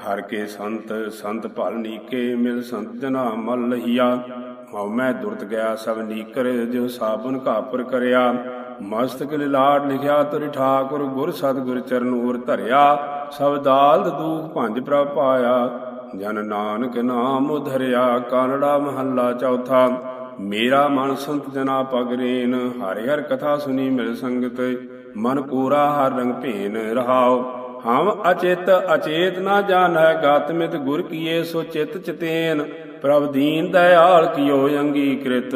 ਹਰ ਕੇ ਸੰਤ ਸੰਤ ਭਲ ਨੀਕੇ, ਮਿਲ ਸੰਤ ਜਨਾ ਮਲ ਲਹੀਆ। ਹਉ ਮੈਂ ਦੁਰਤ ਗਿਆ ਸਭ ਨੀਕਰ, ਜਿਉ ਸਾਬਨ ਘਾਪਰ ਕਰਿਆ। ਮਸਤਕ ਲਿਲਾੜ ਲਿਖਿਆ ਤੁਰ ਠਾਕੁਰ ਗੁਰ ਸਤਿਗੁਰ ਚਰਨ ਉਰ ਧਰਿਆ, ਸਭ ਦਾਲਦ ਦੂਖ ਭੰਜ ਪ੍ਰਭ ਪਾਇਆ। ਜਨ ਨਾਨਕ ਨਾਮ ਉਧਰਿਆ ਕਾਨੜਾ ਮਹੱਲਾ ਚੌਥਾ। ਮੇਰਾ ਮਨ ਸੰਤ ਜਨਾ ਪਗਰੇਨ ਹਰਿ ਹਰ ਕਥਾ ਸੁਨੀ ਮਿਲ ਸੰਗਤ। ਮਨ ਪੂਰਾ ਹਰ ਰੰਗ ਭੇਨ ਰਹਾਓ ਹਮ ਅਚਿਤ ਅਚੇਤ ਨਾ ਜਾਣੈ, ਗਤ ਗੁਰ ਕੀਏ ਸੋ ਚਿਤ ਚਿਤੇਨ। ਪ੍ਰਭ ਦੀਨ ਦਇਆਲ ਕੀਓ ਅੰਗੀਕ੍ਰਿਤ।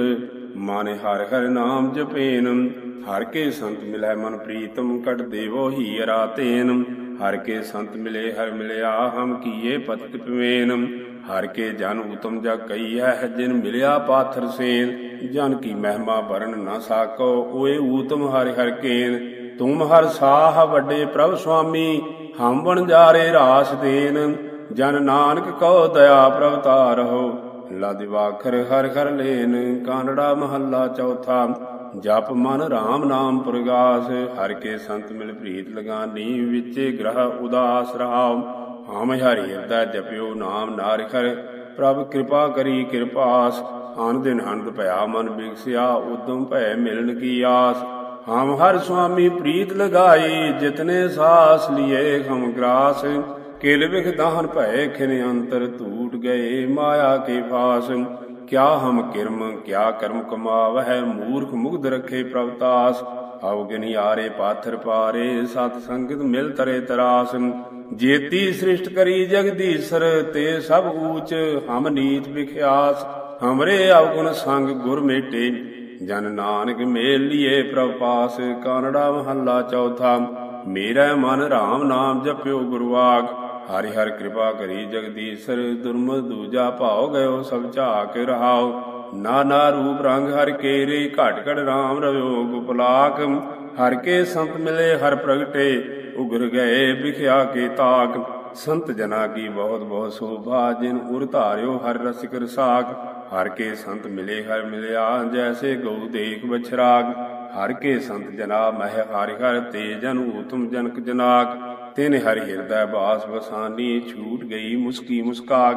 ਮਨ ਹਰ ਹਰ ਨਾਮ ਜਪੇਨ। ਹਰ ਕੇ ਸੰਤ ਮਿਲੈ ਮਨ ਪ੍ਰੀਤਮ, ਕਟ ਦੇਵੋ ਹੀ ਰਾਤੇਨ ਹਰ ਕੇ ਸੰਤ ਮਿਲੇ ਹਰ ਮਿਲਿਆ, ਹਮ ਕੀਏ ਪਤਿਤ ਪਵੇਨ। ਹਰ ਕੇ ਜਨ ਉਤਮ ਜਾ ਕਈ ਹੈ ਜਿਨ ਮਿਲਿਆ ਪਾਥਰ ਸੇਨ। ਜਨ ਕੀ ਮਹਿਮਾ ਵਰਨ ਨਾ ਸਾਕੋ, ਓਏ ਊਤਮ ਹਰਿ ਹਰ ਕੇਨ। ਤੁਮ ਹਰ ਸਾਹ ਵੱਡੇ ਪ੍ਰਭ ਸੁਆਮੀ, ਹਮ ਬਣ ਜਾਰੇ ਰਾਸ ਦੇਨ। ਜਨ ਨਾਨਕ ਕਉ ਦਇਆ ਪ੍ਰਭ ਤਾਰਹੁ ਲਦਿ ਵਾਖਰ ਹਰ ਹਰ ਲੇਨ ਕਾਨੜਾ ਮਹੱਲਾ ਚੌਥਾ। ਜਪ ਮਨ RAM ਨਾਮ ਪ੍ਰਗਾਸ, ਹਰ ਕੇ ਸੰਤ ਮਿਲ ਪ੍ਰੀਤ ਲਗਾਨੀ, ਵਿਚੇ ਗ੍ਰਹ ਉਦਾਸ ਰਹਾਉ ਹਮ ਹਰਿ ਹਿਰਦੈ ਜਪਿਓ ਨਾਮ ਨਾਰਿਖਰ, ਪ੍ਰਭ ਕਿਰਪਾ ਕਰੀ ਕਿਰਪਾਸ। ਆਨ ਦਿਨ ਅਨੰਦ ਭਇਆ ਮਨ ਬਿਗਸਿਆ, ਉਦਮ ਭੈ ਮਿਲਣ ਕੀ ਆਸ। ਹਮ ਹਰ ਸੁਆਮੀ ਪ੍ਰੀਤ ਲਗਾਈ, ਜਿਤਨੇ ਸਾਸ ਲਿਏ ਹਮ ਗ੍ਰਾਸ। ਕਿਲ ਵਿਖ ਦਾਹਨ ਭੈ ਖਿਨ ਅੰਤਰ ਟੂਟ ਗਏ, ਮਾਇਆ ਕੇ ਫਾਸ। ਕਿਆ ਹਮ ਕਿਰਮ, ਕਿਆ ਕਰਮ ਕਮਾਵਹਿ, ਮੂਰਖ ਮੁਗਧ ਰਖੇ ਪ੍ਰਵਤਾਸ ਅਵਗਨ ਆਰੇ ਪਾਥਰ ਪਾਰੇ, ਸਤ ਸੰਗਤ ਮਿਲ ਤਰੇ ਤਰਾਸ। ਜੇਤੀ ਸ੍ਰਿਸ਼ਟ ਕਰੀ ਜਗਦੀਸ਼ਰ, ਤੇ ਸਭ ਊਚ ਹਮ ਨੀਤ ਵਿਖਿਆਸ। ਹਮਰੇ ਅਵਗੁਣ ਸੰਗ ਗੁਰ ਮੇਟੇ, ਜਨ ਨਾਨਕ ਮੇਲ ਲੀਏ ਪ੍ਰਭ ਪਾਸ। ਕਾਨੜਾ ਮਹੱਲਾ ਚੌਥਾ, ਮੇਰਾ ਮਨ RAM ਨਾਮ ਜਪਿਓ ਗੁਰਵਾਗ ਹਰਿ ਹਰ ਕਿਰਪਾ ਕਰੀ ਜਗਦੀਸ਼ਰ ਦੁਰਮਦ ਦੂਜਾ ਭਾਉ ਗਇਓ ਸਭ ਝਾ ਝਾਕ ਰਹਾਉ। ਨਾਨਾ ਰੂਪ ਰੰਗ ਹਰ ਕੇਰੇ, ਘਟ ਘਟ RAM ਰਵਿਓ ਗੁਪਲਾਕ ਹਰ ਕੇ ਸੰਤ ਮਿਲੇ ਹਰ ਪ੍ਰਗਟੇ, ਉਗਰ ਗਏ ਵਿਖਿਆ ਕੇ ਤਾਕ। ਸੰਤ ਜਨਾ ਕੀ ਬਹੁਤ ਬਹੁਤ ਸੋਭਾ, ਜਿਨ ਉਰ ਧਾਰਿਓ ਹਰ ਰਸਿਕ ਰਸਾਕ। ਹਰ ਕੇ ਸੰਤ ਮਿਲੇ ਹਰ ਮਿਲਿਆ, ਜੈਸੇ ਗਊ ਦੇਖ ਬਛਰਾਗ ਹਰ ਕੇ ਸੰਤ ਜਨਾ ਮਹਿ ਹਰਿ ਹਰ ਤੇ ਜਨ ਊਤਮ ਜਨਕ ਜਨਾਕ ਤਿਨ ਹਰਿ ਹਿਰਦੈ ਬਾਸ ਬਸਾਨੀ ਛੂਟ ਗਈ ਮੁਸਕੀ ਮੁਸਕਾਗ।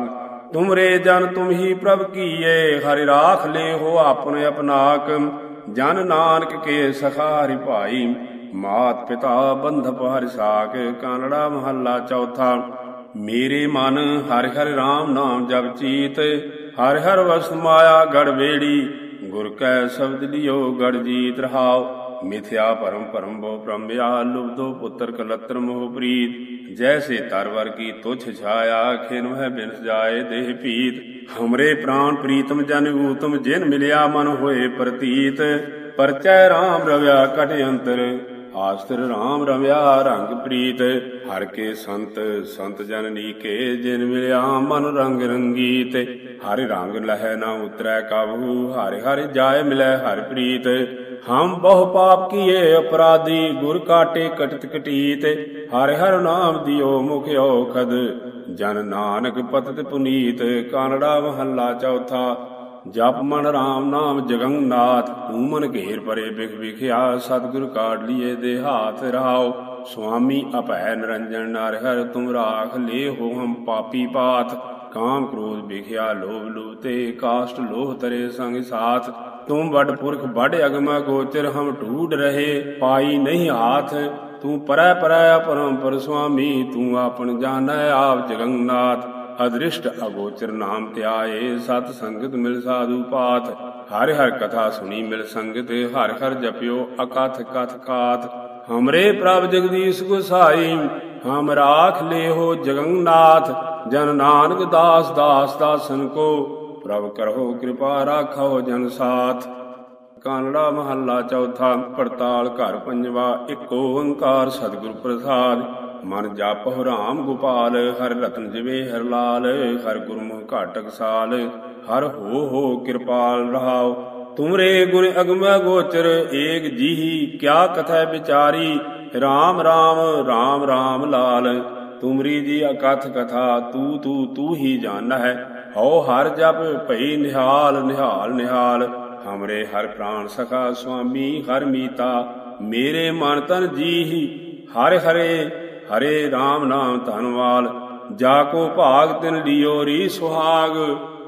ਤੁਮਰੇ ਜਨ ਤੁਮ ਹੀ ਪ੍ਰਭ ਕੀਏ, ਹਰਿ ਰਾਖ ਲੈ ਹੋ ਆਪਣੇ ਅਪਨਾਕ। ਜਨ ਨਾਨਕ ਕੇ ਸਖਾ ਹਰਿ ਭਾਈ, ਮਾਤ ਪਿਤਾ ਬੰਧਪ ਹਰਿ ਸਾਕ ਕਾਨੜਾ ਮਹੱਲਾ ਚੌਥਾ। ਮੇਰੇ ਮਨ ਹਰਿ ਹਰਿ RAM ਨਾਮ ਜਪ ਚੀਤ, ਹਰਿ ਹਰ ਵਸ ਮਾਇਆ ਗੜ ਵੇੜੀ ਗੁਰ ਕੈ ਸ਼ਬਦ ਲਿਓ, ਗੜ ਜੀਤ ਰਹਾਉ ਮਿਥਿਆ ਪਰਮ ਪਰਮ ਬੋ ਪ੍ਰਮਿਆ ਲੁਬਦੋ ਪੁੱਤਰ ਕਲਤਰ ਮੋਹ ਪ੍ਰੀਤ। ਜੈਸੇ ਤਰਵਰ ਕੀ ਤੁਛ ਛਾਇਆ, ਖਿਨ ਹੈ ਬਿਨ ਜਾਏ ਦੇਹ ਪੀਤ ਹਮਰੇ ਪ੍ਰਾਨ ਪ੍ਰੀਤਮ ਜਨ ਊਤਮ, ਜਿਨ ਮਿਲਿਆ ਮਨ ਹੋਏ ਪ੍ਰਤੀਤ। ਪਰਚੈ RAM ਰਵਿਆ, ਕਟ ਅੰਤਰ ਆਸਤਰ RAM ਰਵਿਆ ਰੰਗ ਪ੍ਰੀਤ। ਹਰ ਕੇ ਸੰਤ ਸੰਤ ਜਨ ਨੀਕੇ, ਜਿਨ ਮਿਲਿਆ ਮਨ ਰੰਗ ਰੰਗੀਤ। ਹਰ ਰੰਗ ਲਹਿ ਨਾ ਉਤਰੈ ਕਬਹੂ ਹਰਿ ਹਰਿ ਜਾਏ ਮਿਲੈ ਹਰ ਪ੍ਰੀਤ। ਹਮ ਬਹੁ ਪਾਪ ਕੀਏ ਅਪਰਾਧੀ, ਗੁਰ ਕਾਟੇ ਕਟਿਤ ਕਟੀਤ। ਹਰ ਹਰ ਨਾਮ ਦਿਓ ਮੁਖ ਔਖਦ, ਜਨ ਨਾਨਕ ਪਤਿਤ ਪੁਨੀਤ। ਕਾਨੜਾ ਮਹੱਲਾ ਚੌਥਾ ਜਪ ਮਨ RAM ਨਾਮ ਜਗੰਨਾਥ ਤੂੰ ਮਨ ਘੇਰ ਪਰੇ ਬਿਖ ਵਿਖਿਆ, ਸਤਿਗੁਰ ਕਾੜ ਲੀਏ ਦੇ ਹਾਥ ਰਹਾਓ। ਸੁਆਮੀ ਅਭੈ ਨਿਰੰਜਨ ਨਰ ਹਰ ਤੁਮ ਰਾਖ ਲੇ ਹੋ ਹਮ ਪਾਪੀ ਪਾਤ ਕਾਮ ਕ੍ਰੋਧ ਵਿਖਿਆ ਲੋਭ ਲੋਭ ਤੇ ਕਾਸ਼ਟ ਲੋਹ ਤਰੇ ਸੰਗ ਸਾਥ। ਤੂੰ ਵੱਡ ਪੁਰਖ ਵੱਡ ਅਗਮਾ ਗੋਚਰ, ਹਮ ਢੂਡ ਰਹੇ ਪਾਈ ਨਹੀਂ ਹਾਥ ਤੂੰ ਪਰੈ ਪਰੈ ਅਪਰੰਪਰ ਸੁਆਮੀ, ਤੂੰ ਆਪਣ ਜਾਣੈ ਆਪ ਜਗੰਨਾਥ। ਅਦ੍ਰਿਸ਼ਟ ਅਗੋਚਰ ਨਾਮ ਧਿਆਏ, ਸਤ ਸੰਗਤ ਮਿਲ ਸਾਧੂ ਪਾਤ। ਹਰ ਹਰ ਕਥਾ ਸੁਣੀ ਮਿਲ ਸੰਗਤ, ਹਰ ਹਰ ਜਪਿਓ ਅਕਥ ਕਥ ਕਾਤ। ਹਮਰੇ ਪ੍ਰਭ ਜਗਦੀਸ਼ ਗੁਸਾਈ, ਹਮ ਰਾਖ ਲੇਹੋ ਜਗੰਨਾਥ। ਜਨ ਨਾਨਕ ਦਾਸ ਦਾਸ ਦਾਸਨ ਕੋ, ਪ੍ਰਭ ਕਰੋ ਕਿਰਪਾ ਰਾਖੋ ਜਨ ਸਾਥ। ਕਾਨੜਾ ਮਹੱਲਾ ਚੌਥਾ, ਪੜਤਾਲ ਘਰ ਪੰਜਵਾ, ਇੱਕ ਓੰਕਾਰ ਸਤਿਗੁਰ ਪ੍ਰਸਾਦ। ਮਨ ਜਪ ਰਾਮ ਗੋਪਾਲ, ਹਰ ਰਤਨ ਜਿਵੇ ਹਰ ਲਾਲ, ਹਰ ਗੁਰਮੁਖ ਘਾਟਕ ਸਾਲ, ਹਰ ਹੋ ਹੋ ਕਿਰਪਾਲ ਰਹਾਉ। ਤੁਮਰੇ ਗੁਣ ਅਗਮ ਗੋਚਰ, ਏਕ ਜੀਹੀ ਕਿਆ ਕਥੈ ਵਿਚਾਰੀ। ਰਾਮ ਰਾਮ ਰਾਮ ਰਾਮ ਲਾਲ, ਤੁਮਰੀ ਜੀ ਅਕਥ ਕਥਾ ਤੂ ਤੂ ਤੂ ਹੀ ਜਾਣੈ। ਹਉ ਹਰ ਜਪ ਭਈ ਨਿਹਾਲ ਨਿਹਾਲ ਨਿਹਾਲ। ਹਮਰੇ ਹਰ ਪ੍ਰਾਨ ਸਖਾ ਸੁਆਮੀ, ਹਰ ਮੀਤਾ। ਮੇਰੇ ਮਨ ਤਨ ਜੀਹੀ, ਹਰ ਹਰੇ ਹਰੇ RAM ਨਾਮ ਧਨਵਾਲ, ਜਾ ਕੋ ਭਾਗ ਤਿਨ ਲਿਓ ਰੀ ਸੁਹਾਗ।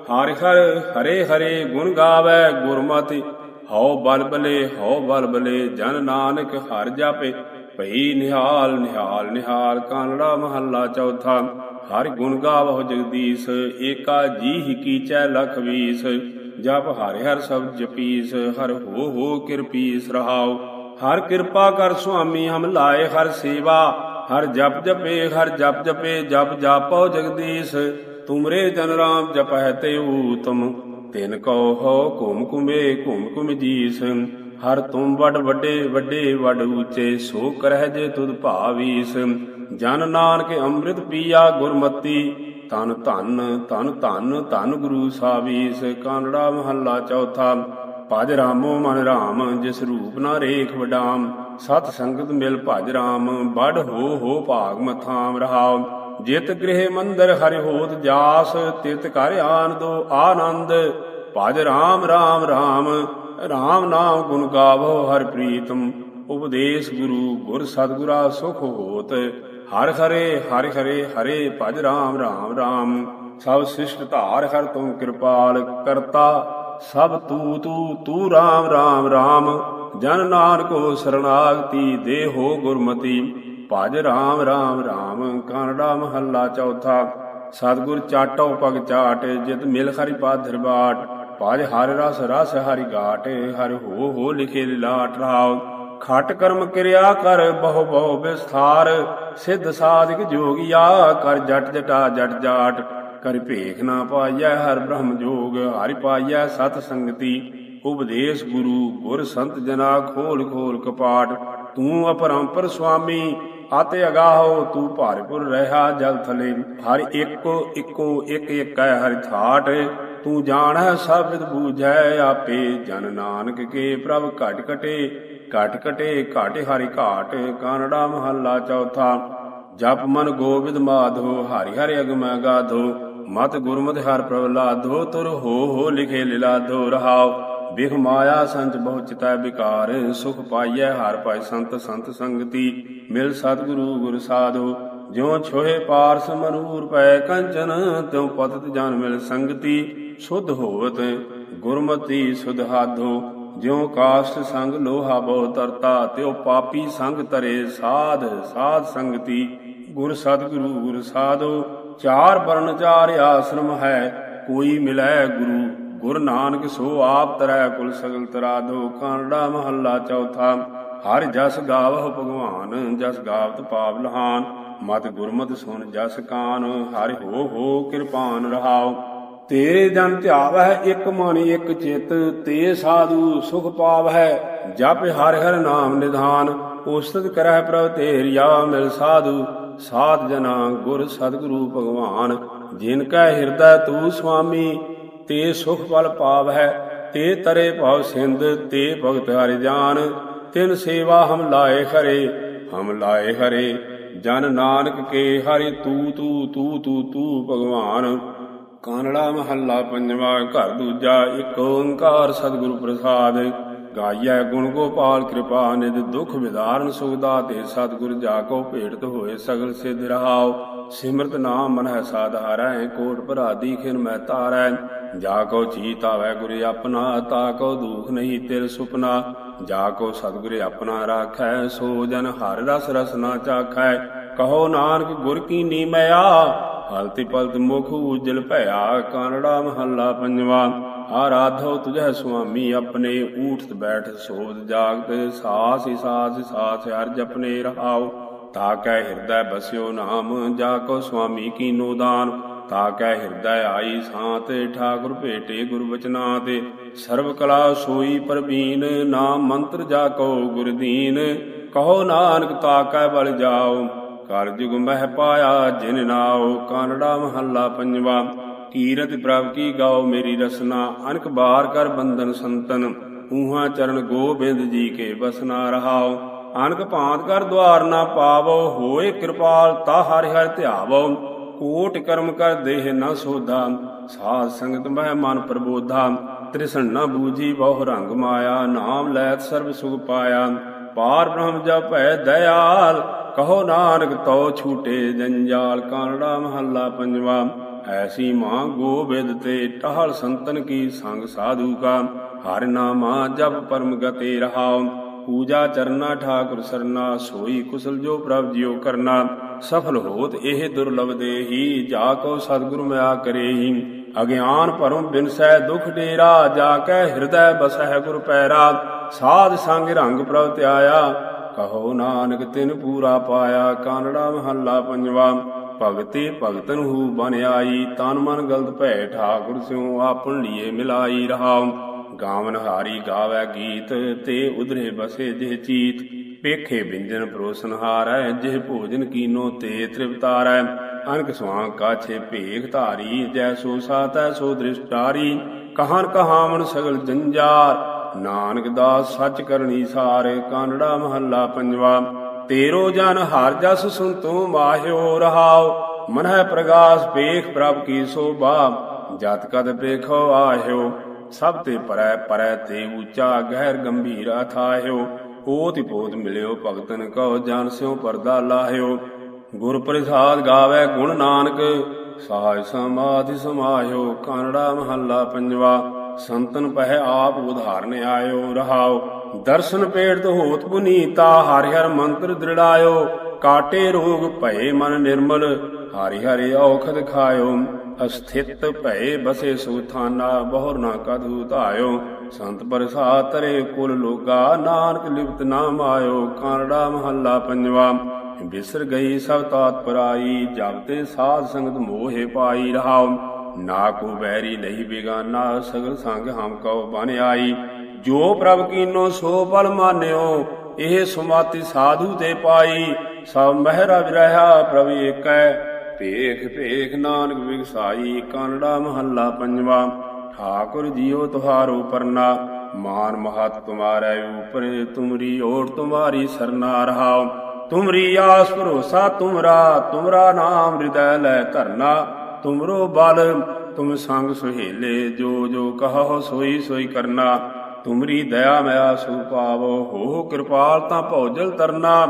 ਹਰਿ ਹਰ ਹਰੇ ਹਰੇ ਗੁਣ ਗਾਵੇ ਗੁਰਮਤਿ, ਹਉ ਬਲਬਲੇ ਹਉ ਬਲ ਜਨ ਨਾਨਕ ਹਰ ਜਾਪੇ। ਭਈ ਨਿਹਾਲ ਨਿਹਾਲ ਨਿਹਾਲ ਕਾਨੜਾ ਮਹੱਲਾ ਚੌਥਾ, ਹਰ ਗੁਣ ਗਾਵਹੁ ਜਗਦੀਸ਼, ਏਕਾ ਜੀ ਕੀਚੈ ਲਖ ਵੀਸ। ਜਪ ਹਰਿ ਹਰ ਸਬਦ ਜਪੀਸ, ਹਰ ਹੋ ਹੋ ਕਿਰਪੀਸ ਰਹਾਉ। ਹਰ ਕਿਰਪਾ ਕਰ ਸੁਆਮੀ ਹਮ ਲਾਏ ਹਰ ਸੇਵਾ ਹਰ ਜਪ ਜਪੇ, ਹਰ ਜਪ ਜਪੇ, ਜਪ ਜਾਪੋ ਜਗਦੀਸ਼। ਤੁਮਰੇ ਜਨ ਰਾਮ ਜਪਹਿ ਤੇ ਊਤਮ। ਤਿਨ ਕਉ ਹੋ ਘੁਮ ਘੁਮੇ, ਘੁਮ ਘੁਮ ਜੀਸ। ਹਰ ਤੁਮ ਵੱਡ ਵੱਡੇ ਵੱਡੇ ਵੱਡ ਉੱਚੇ ਸੋ ਕਰਹਿ ਜੇ ਤੁਧ ਭਾਵੀਸ। ਜਨ ਨਾਨਕ ਅੰਮ੍ਰਿਤ ਪੀਆ ਗੁਰਮਤੀ, ਤਨ ਧਨ ਤਨ ਧਨ ਧਨ ਗੁਰੂ ਸਾਵੀਸ। ਕਾਨੜਾ ਮਹੱਲਾ ਚੌਥਾ। ਭਜ ਰਾਮੋ ਮਨ ਰਾਮ, ਜਿਸ ਰੂਪ ਨਾ ਰੇਖ ਵਡਾਮ। ਸਤ ਸੰਗਤ ਮਿਲ ਭਜ ਰਾਮ ਬੜ ਹੋ ਹੋ ਭਾਗ ਮਥਾਮ ਰਹਾਉ। ਜਿਤ ਗ੍ਰਹਿ ਮੰਦਰ ਹਰਿ ਹੋਤ ਜਾਸ, ਤਿਤ ਕਰ ਆਨੰਦੋ ਆਨੰਦ। ਭਜ ਰਾਮ ਰਾਮ ਰਾਮ ਰਾਮ ਨਾਮ ਗੁਣ ਗਾਵੋ ਹਰ ਪ੍ਰੀਤਮ। ਉਪਦੇਸ਼ ਗੁਰੂ ਗੁਰ ਸਤਗੁਰਾ ਸੁਖ ਹੋਤ। ਹਰ ਹਰੇ ਹਰ ਹਰੇ ਹਰੇ ਭਜ ਰਾਮ ਰਾਮ ਰਾਮ। ਸਭ ਸਿਸ਼ਟ ਧਾਰ ਹਰ ਤੂੰ ਕਿਰਪਾਲ ਕਰਤਾ। ਸਭ ਤੂ ਤੂ ਤੂ ਰਾਮ ਰਾਮ ਰਾਮ। ਜਨ ਨਾਨਕੋ ਸਰਣਾਗਤੀ ਦੇਹੋ ਗੁਰਮਤੀ। ਭਜ ਰਾਮ ਰਾਮ ਰਾਮ ਕਾਨੜਾ ਮਹੱਲਾ ਚੌਥਾ। ਸਤਗੁਰ ਚਾਟੋ ਪਗ ਚਾਟ, ਜਿਤ ਮਿਲ ਹਰੀ ਪਾਧਰ ਬਾਟ। ਭਜ ਹਰ ਰਸ ਰਸ ਹਰਿ ਗਾਟ ਹਰ ਹੋ ਹੋ ਲਿਖੇ ਲਾਟ ਰਾਵ। ਖਟ ਕਰਮ ਕਿਰਿਆ ਕਰ, ਬਹੁ ਬਹੁ ਵਿਸਥਾਰ। ਸਿੱਧ ਸਾਧਿਕ ਜੋਗੀਆ ਕਰ, ਜਟ ਜਟਾ ਜਟ ਜਾਟ। ਕਰ ਭੇਖ ਨਾ ਪਾਈਐ ਹਰ ਬ੍ਰਹਮ ਜੋਗ, ਹਰਿ ਪਾਈਐ ਸਤ ਸੰਗਤੀ। ਉਪਦੇਸ਼ ਗੁਰੂ ਗੁਰ ਸੰਤ ਜਨਾ ਖੋਲ ਖੋਲ ਕਪਾਟ, ਤੂੰ ਅਪਰੰਪਰ ਸੁਆਮੀ, ਆਤੇ ਅਗਾਹੋ, ਤੂੰ ਭਾਰਪੁਰ ਰਹਾ ਜਲ ਥਲੇ, ਹਰ ਇੱਕੋ ਇੱਕੋ ਇੱਕ ਇੱਕ ਹੈ ਹਰਿ ਥਾਟ, ਤੂੰ ਜਾਣੈ ਸਭ ਬੂਝੈ ਆਪੇ, ਜਨ ਨਾਨਕ ਕੇ ਪ੍ਰਭ ਘਟ ਘਟੇ ਘਟ ਘਟੇ ਘਾਟ ਹਰਿ ਘਾਟ, ਕਾਨੜਾ ਮਹੱਲਾ ਚੌਥਾ, ਜਪ ਮਨ ਗੋਬਿੰਦ ਮਾਧੋ, ਹਰਿ ਹਰਿ ਅਗਮੈ ਗਾਧੋ, ਮਤ ਗੁਰਮਤਿ ਹਰ ਪ੍ਰਭ ਲਾਧੋ ਤੁਰ ਹੋ ਹੋ ਲਿਖੇ ਲਿਲਾਧੋ ਰਹਾਓ ਬਿਖ ਮਾਇਆ ਸੰਚ ਬਹੁ ਚਿਤੈ ਵਿਕਾਰ, ਸੁਖ ਪਾਈਐ ਹਰ ਪਾਇ ਸੰਤ ਸੰਤ ਸੰਗਤੀ, ਮਿਲ ਸਤਿਗੁਰੂ ਗੁਰ ਸਾਧੋ, ਜਿਉ ਛੋਏ ਪਾਰਸ ਮਨੂਰ ਪੈ ਕੰਚਨ, ਤਿਉ ਪਤਤ ਜਨ ਮਿਲ ਸੰਗਤੀ, ਸੁਧ ਹੋਵਤ ਗੁਰਮਤੀ ਸੁਧਾਧੋ ਜਿਉ ਕਾਸ਼ਟ ਸੰਗ ਲੋਹਾ ਬਹੁ ਤਰਤਾ, ਤਿਉ ਪਾਪੀ ਸੰਗ ਤਰੇ ਸਾਧ ਸਾਧ ਸੰਗਤੀ, ਗੁਰ ਸਤਿਗੁਰੂ ਗੁਰ ਸਾਧੋ, ਚਾਰ ਵਰਨ ਚਾਰ ਆਸ਼ਰਮ ਹੈ, ਕੋਈ ਮਿਲੈ ਗੁਰੂ ਗੁਰ ਨਾਨਕ ਸੋ ਆਪ ਤਰੈ ਕੁਲ ਸਗਲ ਤਰਾਧੋ ਕਾਂਡਾ ਮਹੱਲਾ ਚੌਥਾ। ਹਰ ਜਸ ਗਾਵਹ ਭਗਵਾਨ, ਜਸ ਗਾਵਤ ਪਾਪ ਲਹਾਨ। ਮਤ ਗੁਰਮਤਿ ਸੁਨ ਜਸ ਕਾਨ, ਹਰਿ ਹੋ ਹੋ ਕਿਰਪਾਨ ਰਹਾਉ। ਤੇਰੇ ਜਨ ਧਿਆਵਹਿ ਇੱਕ ਮਨ ਇੱਕ ਚਿਤ, ਤੇ ਸਾਧੂ ਸੁਖ ਪਾਵਹਿ। ਜਪ ਹਰਿ ਹਰਿ ਨਾਮ ਨਿਧਾਨ, ਉਸਤਤ ਕਰਹਿ ਪ੍ਰਭ ਤੇਰਿਆ ਮਿਲ ਸਾਧੂ। ਸਾਧ ਜਨਾ ਗੁਰ ਸਤਿਗੁਰੂ ਭਗਵਾਨ, ਜਿਨ ਕੈ ਹਿਰਦੈ ਤੂ ਸੁਆਮੀ ਤੇ ਸੁਖ ਪਲ ਪਾਵਹਿ, ਤੇ ਤਰੇ ਭਵ ਸਿੰਧ, ਤੇ ਭਗਤ ਹਰਿ ਜਾਨ। ਤਿਨ ਸੇਵਾ ਹਮ ਲਾਏ ਹਰੇ ਹਮ ਲਾਏ ਹਰੇ ਜਨ ਨਾਨਕ ਕੇ ਹਰਿ ਤੂ ਤੂ ਤੂ ਤੂ ਤੂ ਭਗਵਾਨ। ਕਾਨੜਾ ਮਹੱਲਾ ਪੰਜਵਾ, ਘਰ ਦੂਜਾ, ਇੱਕ ਓੰਕਾਰ ਸਤਿਗੁਰੂ ਪ੍ਰਸਾਦ। ਗਾਇਆ ਗੁਣ ਗੋਪਾਲ ਕਿਰਪਾ, ਨਿਧ ਦੁਖ ਵਿਦਾਰਨ ਸੁਖ ਦਾਤੇ ਸਤਿਗੁਰ ਜਾ ਕੋ ਭੇਟਤ ਹੋਏ ਸਗਲ ਸਿਧ ਰਹਾਉ। ਸਿਮਰਤ ਨਾਮ ਮਨ ਹੈ ਸਾਧਾਰੈ ਕੋਟ ਭਰਾਦੀ ਖਿਨ ਮੈਂ ਤਾਰੈ ਜਾ ਕੋ ਚੀਤ ਆਵੈ ਗੁਰ ਆਪਣਾ, ਤਾ ਕੋ ਦੁਖ ਨਹੀਂ ਤਿਲ ਸੁਪਨਾ। ਜਾ ਕੋ ਸਤਿਗੁਰ ਆਪਣਾ ਰਾਖੈ, ਸੋ ਜਨ ਹਰਿ ਰਸ ਰਸ ਚਾਖੈ। ਕਹੋ ਨਾਨਕ, ਗੁਰ ਕੀ ਨੀਮਿਆ ਹਲਤੀ ਪਲਤ ਮੁਖ ਉਜਲ ਭਇਆ ਕਾਨੜਾ ਮਹੱਲਾ ਪੰਜਵਾ। ਆਰਾਧੋ ਤੁਝੈ ਸੁਆਮੀ ਆਪਣੇ, ਊਠਤ ਬੈਠ ਸੋਧ ਜਾਗਤ ਸਾਸ ਹੀ ਸਾਸ ਸਾਸ ਹਰ ਜਪਨੇ ਰਹਾਓ ਤਾ ਕੈ ਹਿਰਦੈ ਬਸਿਓ ਨਾਮ, ਜਾ ਕੋ ਸੁਆਮੀ ਕੀਨੋ ਦਾਨ। ਤਾ ਕੈ ਹਿਰਦੈ ਆਈ ਸਾਤ, ਠਾਕੁਰ ਭੇਟੇ ਗੁਰ ਬਚਨਾ ਤੇ। ਸਰਬ ਕਲਾ ਸੋਈ ਪਰਬੀਨ ਨਾਮ ਮੰਤਰ ਜਾ ਕੋ ਗੁਰਦੀਨ ਕਹੋ ਨਾਨਕ ਤਾ ਕੈ ਬਲ ਜਾਓ, ਕਰ ਜੁਗ ਮਹਿ ਪਾਇਆ ਜਿਨ ਨਾਉ। ਕਾਨੜਾ ਮਹੱਲਾ ਪੰਜਵਾ, ਕੀਰਤ ਪ੍ਰਭ ਕੀ ਗਾਓ ਮੇਰੀ ਰਸਨਾ। ਅਨਕ ਬਾਰ ਕਰ ਬੰਧਨ ਸੰਤਨ, ਊਹਾ ਚਰਨ ਗੋਬਿੰਦ ਜੀ ਕੇ ਬਸਨਾ ਰਹਾਓ। ਅਨਕ ਭਾਂਤ ਕਰ ਦੁਆਰ ਨਾ ਪਾਵੋ, ਹੋਏ ਕਿਰਪਾਲ ਤਾ ਹਰਿ ਹਰਿ ਧਿਆਵੋ। ਕੋਟ ਕਰਮ ਕਰ ਦੇਹ ਨਾ ਸੋਧਾ, ਸਾਧ ਸੰਗਤ ਮਹਿ ਮਨ ਪ੍ਰਬੋਧਾ। ਤ੍ਰਿਸਣ ਨਾ ਬੂਜੀ ਬਹੁ ਰੰਗ ਮਾਇਆ, ਨਾਮ ਲੈਤ ਸਰਬ ਸੁਖ ਪਾਇਆ। ਪਾਰ ਬ੍ਰਹਮ ਜਪੈ ਦਇਆਲ, ਕਹੋ ਨਾਨਕ ਤਉ ਛੂਟੇ ਜੰਜਾਲ। ਕਾਨੜਾ ਮਹੱਲਾ ਪੰਜਵਾ, ਐਸੀ ਮਾਂ ਗੋਬਿੰਦ ਤੇ ਟਹਲ ਸੰਤਨ ਕੀ ਸੰਗ ਸਾਧੂ ਕਾ। ਹਰਿ ਨਾਮਾ ਜਪ ਪਰਮ ਗਤੇ ਰਹਾਉ। ਪੂਜਾ ਚਰਨਾ ਠਾਕੁਰ ਸਰਨਾ, ਸੋਈ ਕੁਸਲ ਜੋ ਪ੍ਰਭ ਜਿਉ ਕਰਨਾ। ਸਫਲ ਹੋਤ ਇਹ ਦੁਰਲਭ ਦੇਹੀ, ਜਾ ਕੋ ਸਤਿਗੁਰ ਮਿਆ ਕਰੇਹੀ। ਅਗਿਆਨ ਭਰਮ ਬਿਨਸੈ ਦੁਖ ਡੇਰਾ, ਜਾ ਕੈ ਹਿਰਦੈ ਬਸਹਿ ਗੁਰ ਪੈਰਾ। ਸਾਧ ਸੰਗ ਰੰਗ ਪ੍ਰਭ ਧਿਆਇਆ, ਕਹੋ ਨਾਨਕ ਤਿਨ ਪੂਰਾ ਪਾਇਆ, ਕਾਨੜਾ ਮਹੱਲਾ ਪੰਜਵਾ। ਭਗਤੀ ਭਗਤਨ ਹੂ ਬਨ ਆਈ, ਤਨ ਮਨ ਗਲਤ ਭੈ ਠਾਕੁਰ ਸਿਉ, ਆਪਨ ਲੀਏ ਮਿਲਾਈ ਰਹਾਉ ਗਾਵਨ ਹਾਰੀ ਗਾਵੈ ਗੀਤ, ਤੇ ਉਧਰੇ ਬਸੇ ਜਿਹ ਚੀਤ। ਪੇਖੇ ਵਿੰਜਨ ਪਰੋਸਨਹਾਰੈ ਜਿਹ ਭੋਜਨ ਕੀਨੋ ਤੇ ਤ੍ਰਿਪਤਾਰੈ ਅਨਕ ਸਵਾਂ ਕਾਛੇ ਭੇਖ ਧਾਰੀ ਜੈਸੋ ਸਾਤੈ ਸੋ ਦ੍ਰਿਸ਼ਟਾਰੀ। ਕਹਾਨ ਕਹਾਵਣ ਸਗਲ ਜੰਜਾਰ, ਨਾਨਕ ਦਾਸ ਸੱਚ ਕਰਨੀ ਸਾਰੇ ਕਾਨੜਾ ਮਹੱਲਾ ਪੰਜਵਾ। ਤੇਰੋ ਜਨ ਹਰ ਜਸ ਸੁਨਤੋ ਮਾਹਿਓ ਰਹਾਓ, ਮਨਹਿ ਪ੍ਰਗਾਸ ਪੇਖ ਪ੍ਰਭ ਕੀ ਸੋਭਾ। ਜਤ ਕਦ ਪੇਖੋ ਆਹਿਓ ਸਭ ਤੇ ਪਰੈ ਪਰੈ ਤੇ ਉੱਚਾ ਗਹਿਰ ਗੰਭੀਰ ਅਥਾਹਿਓ, ਪੋਤਿ ਪੋਤ ਮਿਲਿਓ ਭਗਤਨ ਕਉ ਜਨ ਸਿਉ ਪਰਦਾ ਲਾਹਿਓ। ਗੁਰ ਪ੍ਰਸਾਦ ਗਾਵੇ ਗੁਣ ਨਾਨਕ ਸਹਾਇ ਸਮਾਧਿ ਸਮਾਹਿਓ, ਕਾਨੜਾ ਮਹੱਲਾ ਪੰਜਵਾ, ਸੰਤਨ ਪਹਿ ਆਪ ਉਧਾਰਨ ਆਇਓ ਰਹਾਉ ਦਰਸ਼ਨ ਪੇੜ ਹੋਤ ਪੁਨੀਤਾ, ਹਰਿ ਹਰ ਮੰਤਰ ਦ੍ਰਿੜਾਇਓ। ਕਾਟੇ ਰੋਗ ਭਏ ਮਨ ਨਿਰਮਲ, ਹਰਿ ਹਰਿ ਔਖਦ ਖਾਇਓ। ਅਸਥਿਤ ਭਏ ਬਸੇ ਸੁਥਾਨਾ ਬਹੁਰ ਨਾ ਕਦੂ ਧਾਇਓ। ਸੰਤ ਪ੍ਰਸਾਦ ਤਰੇ ਕੁਲ ਲੋਗਾ, ਨਾਨਕ ਲਿਪਤ ਨਾਮ ਆਇਓ। ਕਾਨੜਾ ਮਹੱਲਾ ਪੰਜਵਾ, ਬਿਸਰ ਗਈ ਸਭ ਤਾਤ ਪਰਾਈ ਜਬ ਤੇ ਸਾਧ ਸੰਗਤ ਮੋਹਿ ਪਾਈ ਰਹਾਉ ਨਾ ਕੋ ਬੈਰੀ ਨਹੀਂ ਬਿਗਾਨਾ, ਸਗਲ ਸੰਗ ਹਮ ਕਉ ਬਨ ਆਈ। ਜੋ ਪ੍ਰਭ ਕੀਨੋ ਸੋ ਬਲ ਮਾਨਿਓ, ਇਹ ਸੁਮਾਤੀ ਸਾਧੂ ਤੇ ਪਾਈ। ਸਭ ਮਹਿਰਾ ਵਿਰਹਾ ਪ੍ਰਭ ਏਕੈ ਭੇਖ ਭੇਖ ਨਾਨਕ ਵਿਗਸਾਈ ਕਾਨੜਾ ਮਹੱਲਾ ਪੰਜਵਾ। ਠਾਕੁਰ ਜੀਓ ਤੁਹਾਰੋ ਪਰਨਾ, ਮਾਨ ਮਹਤ ਤੁਮਾਰੇ ਉਪਰ, ਤੁਮਰੀ ਓਟ ਤੁਮਾਰੀ ਸਰਨਾ ਰਹਾਓ ਤੁਮਰੀ ਆਸ ਭਰੋਸਾ ਤੁਮਰਾ ਤੁਮਰਾ ਨਾਮ ਹਿਰਦੈ ਲੈ ਧਰਨਾ। ਤੁਮਰੋ ਬਲ, ਤੁਮ ਸੰਗ ਸੁਹੇਲੇ, ਜੋ ਜੋ ਕਹੋ ਸੋਈ ਸੋਈ ਕਰਨਾ। ਤੁਮਰੀ ਦਇਆ ਮਿਆ ਸੁਪਾਵੋ ਹੋ ਕਿਰਪਾਲ ਤਾਂ ਭੌਜਲ ਤਰਨਾ।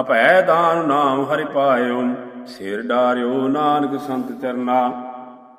ਅਪੈ ਦਾਨ ਨਾਮ ਹਰਿ ਪਾਇਓ। ਸਿਰ ਡਾਰਿਓ ਨਾਨਕ ਸੰਤ ਚਰਨਾ।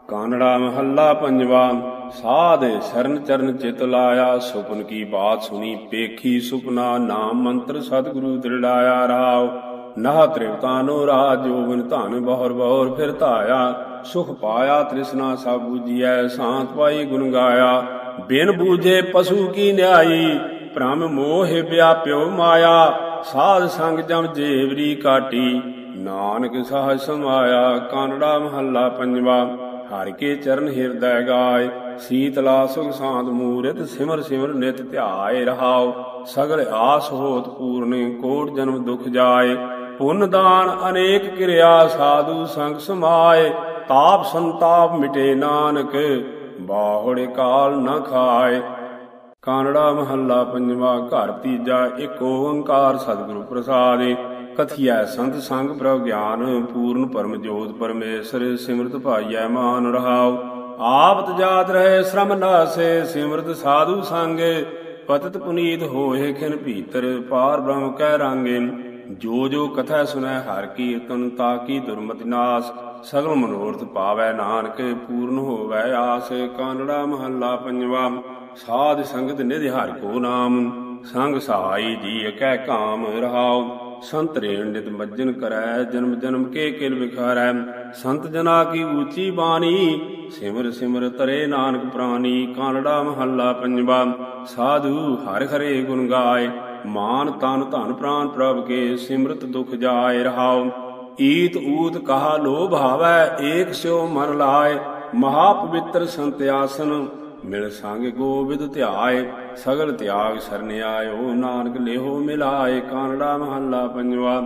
ਕਾਨੜਾ ਮਹੱਲਾ ਪੰਜਵਾ, ਸਾਧ ਸ਼ਰਨ ਚਰਨ ਚਿਤ ਲਾਇਆ, ਸੁਪਨ ਕੀ ਬਾਤ ਸੁਣੀ ਪੇਖੀ ਸੁਪਨਾ, ਨਾਮ ਮੰਤਰ ਸਤਿਗੁਰੂ ਦ੍ਰਿੜਾਇਆ ਰਾਵ ਨਾ ਤ੍ਰਿਵਤਾਨੋ ਰਾਜ ਜੋਵਨ ਧਨ ਬਹੁਰ ਬਹੁਰ ਫਿਰ ਧਾਇਆ, ਸੁਖ ਪਾਇਆ ਤ੍ਰਿਸ਼ਨਾ ਸਭ ਬੂਝੀਐ, ਸਾਂਤ ਪਾਈ ਗੁਣ ਗਾਇਆ। ਬਿਨ ਬੂਝੇ ਪਸ਼ੂ ਕੀ ਨਿਆਈ, ਭ੍ਰਮ ਮੋਹ ਵਿਆਪਿਓ ਮਾਇਆ। ਸਾਧ ਸੰਗ ਜਮ ਜੇਵਰੀ ਕਾਟੀ ਨਾਨਕ ਸਾਹ ਸਮਾਇਆ, ਕਾਨੜਾ ਮਹੱਲਾ ਪੰਜਵਾ, ਹਰ ਕੇ ਚਰਨ ਹਿਰਦੈ ਗਾਏ, ਸੀਤਲਾ ਸੁਖ ਸਾਂਤ ਮੂਰਤ ਸਿਮਰ ਸਿਮਰ ਨਿਤ ਧਿਆਏ ਰਹਾਉ, ਸਗਲ ਆਸ ਹੋਤ ਪੂਰਨ ਕੋਟ ਜਨਮ ਦੁਖ ਜਾਏ, ਪੁੰਨ ਦਾਨ ਅਨੇਕ ਕਿਰਿਆ ਸਾਧੂ ਸੰਗ ਸਮਾਏ, ਤਾਪ ਸੰਤਾਪ ਮਿਟੇ ਨਾਨਕ, ਬਾਹੁੜੇ ਕਾਲ ਨ ਖਾਏ। ਕਾਨੜਾ ਮਹੱਲਾ ਪੰਜਵਾ, ਘਰ ਤੀਜਾ, ਇੱਕ ਓੰਕਾਰ ਸਤਿਗੁਰੂ ਪ੍ਰਸਾਦਿ ਕਥਿਐ ਸੰਤ ਸੰਗ ਪ੍ਰਭ ਗਿਆਨ, ਪੂਰਨ ਪਰਮ ਜੋਤ ਪਰਮੇਸ਼ਰ, ਸਿਮਰਤ ਭਾਈਐ ਮਾਨ ਰਹਾਉ। ਆਪਤ ਜਾਤ ਰਹੇ ਸ਼ਰਮ ਨਾਸੇ, ਸਿਮਰਤ ਸਾਧੂ ਸੰਗੇ। ਪਤਿਤ ਪੁਨੀਤ ਹੋਏ ਖਿਨ ਭੀਤਰ, ਪਾਰ ਬ੍ਰਹਮ ਕਹਿ ਰਾਂਗੇ। ਜੋ ਜੋ ਕਥਾ ਸੁਨੈ ਹਰ ਕੀਰਤਨ ਤਾ ਕੀ ਦੁਰਮਤਿ ਨਾਸ। ਸਗਲ ਮਨੋਰਥ ਪਾਵੈ ਨਾਨਕ, ਪੂਰਨ ਹੋਵੈ ਆਸ। ਕਾਨੜਾ ਮਹੱਲਾ ਪੰਜਵਾ, ਸਾਧ ਸੰਗਤ ਨਿਧ ਹਰਿ ਕੋ ਨਾਮ। ਸੰਗ ਸਹਾਈ ਜੀ ਕਹਿ ਕਾਮ ਰਹਾਓ ਸੰਤ ਰੇਣ ਨਿਤ ਮੱਜਨ ਕਰੈ, ਜਨਮ ਜਨਮ ਕੇ ਕਿਲ ਵਿਖਾਰੈ। ਸੰਤ ਜਨਾ ਕੀ ਊਚੀ ਬਾਣੀ, ਸਿਮਰ ਸਿਮਰ ਤਰੇ ਨਾਨਕ ਪ੍ਰਾਨੀ ਕਾਨੜਾ ਮਹੱਲਾ ਪੰਜਵਾ। ਸਾਧੂ ਹਰਿ ਹਰੇ ਗੁਣ ਗਾਏ, ਮਾਨ ਤਨ ਧਨ ਪ੍ਰਾਨ ਪ੍ਰਭ ਕੇ ਸਿਮਰਤ ਦੁਖ ਜਾਏ ਰਹਾਉ। ਈਤ ਊਤ ਕਹਾ ਲੋਭ ਹਾਵੈ ਏਕ ਸਿਓ ਮਨ ਲਾਏ। ਮਹਾ ਪਵਿੱਤਰ ਸੰਤ ਆਸਨ ਮਿਲ ਸੰਗ ਗੋਬਿੰਦ ਧਿਆਏ, ਸਗਲ ਤਿਆਗ ਸਰਨ ਆਇਓ, ਨਾਨਕ ਲੇਹੋ ਮਿਲਾਏ, ਕਾਨੜਾ ਮਹੱਲਾ ਪੰਜਵਾ।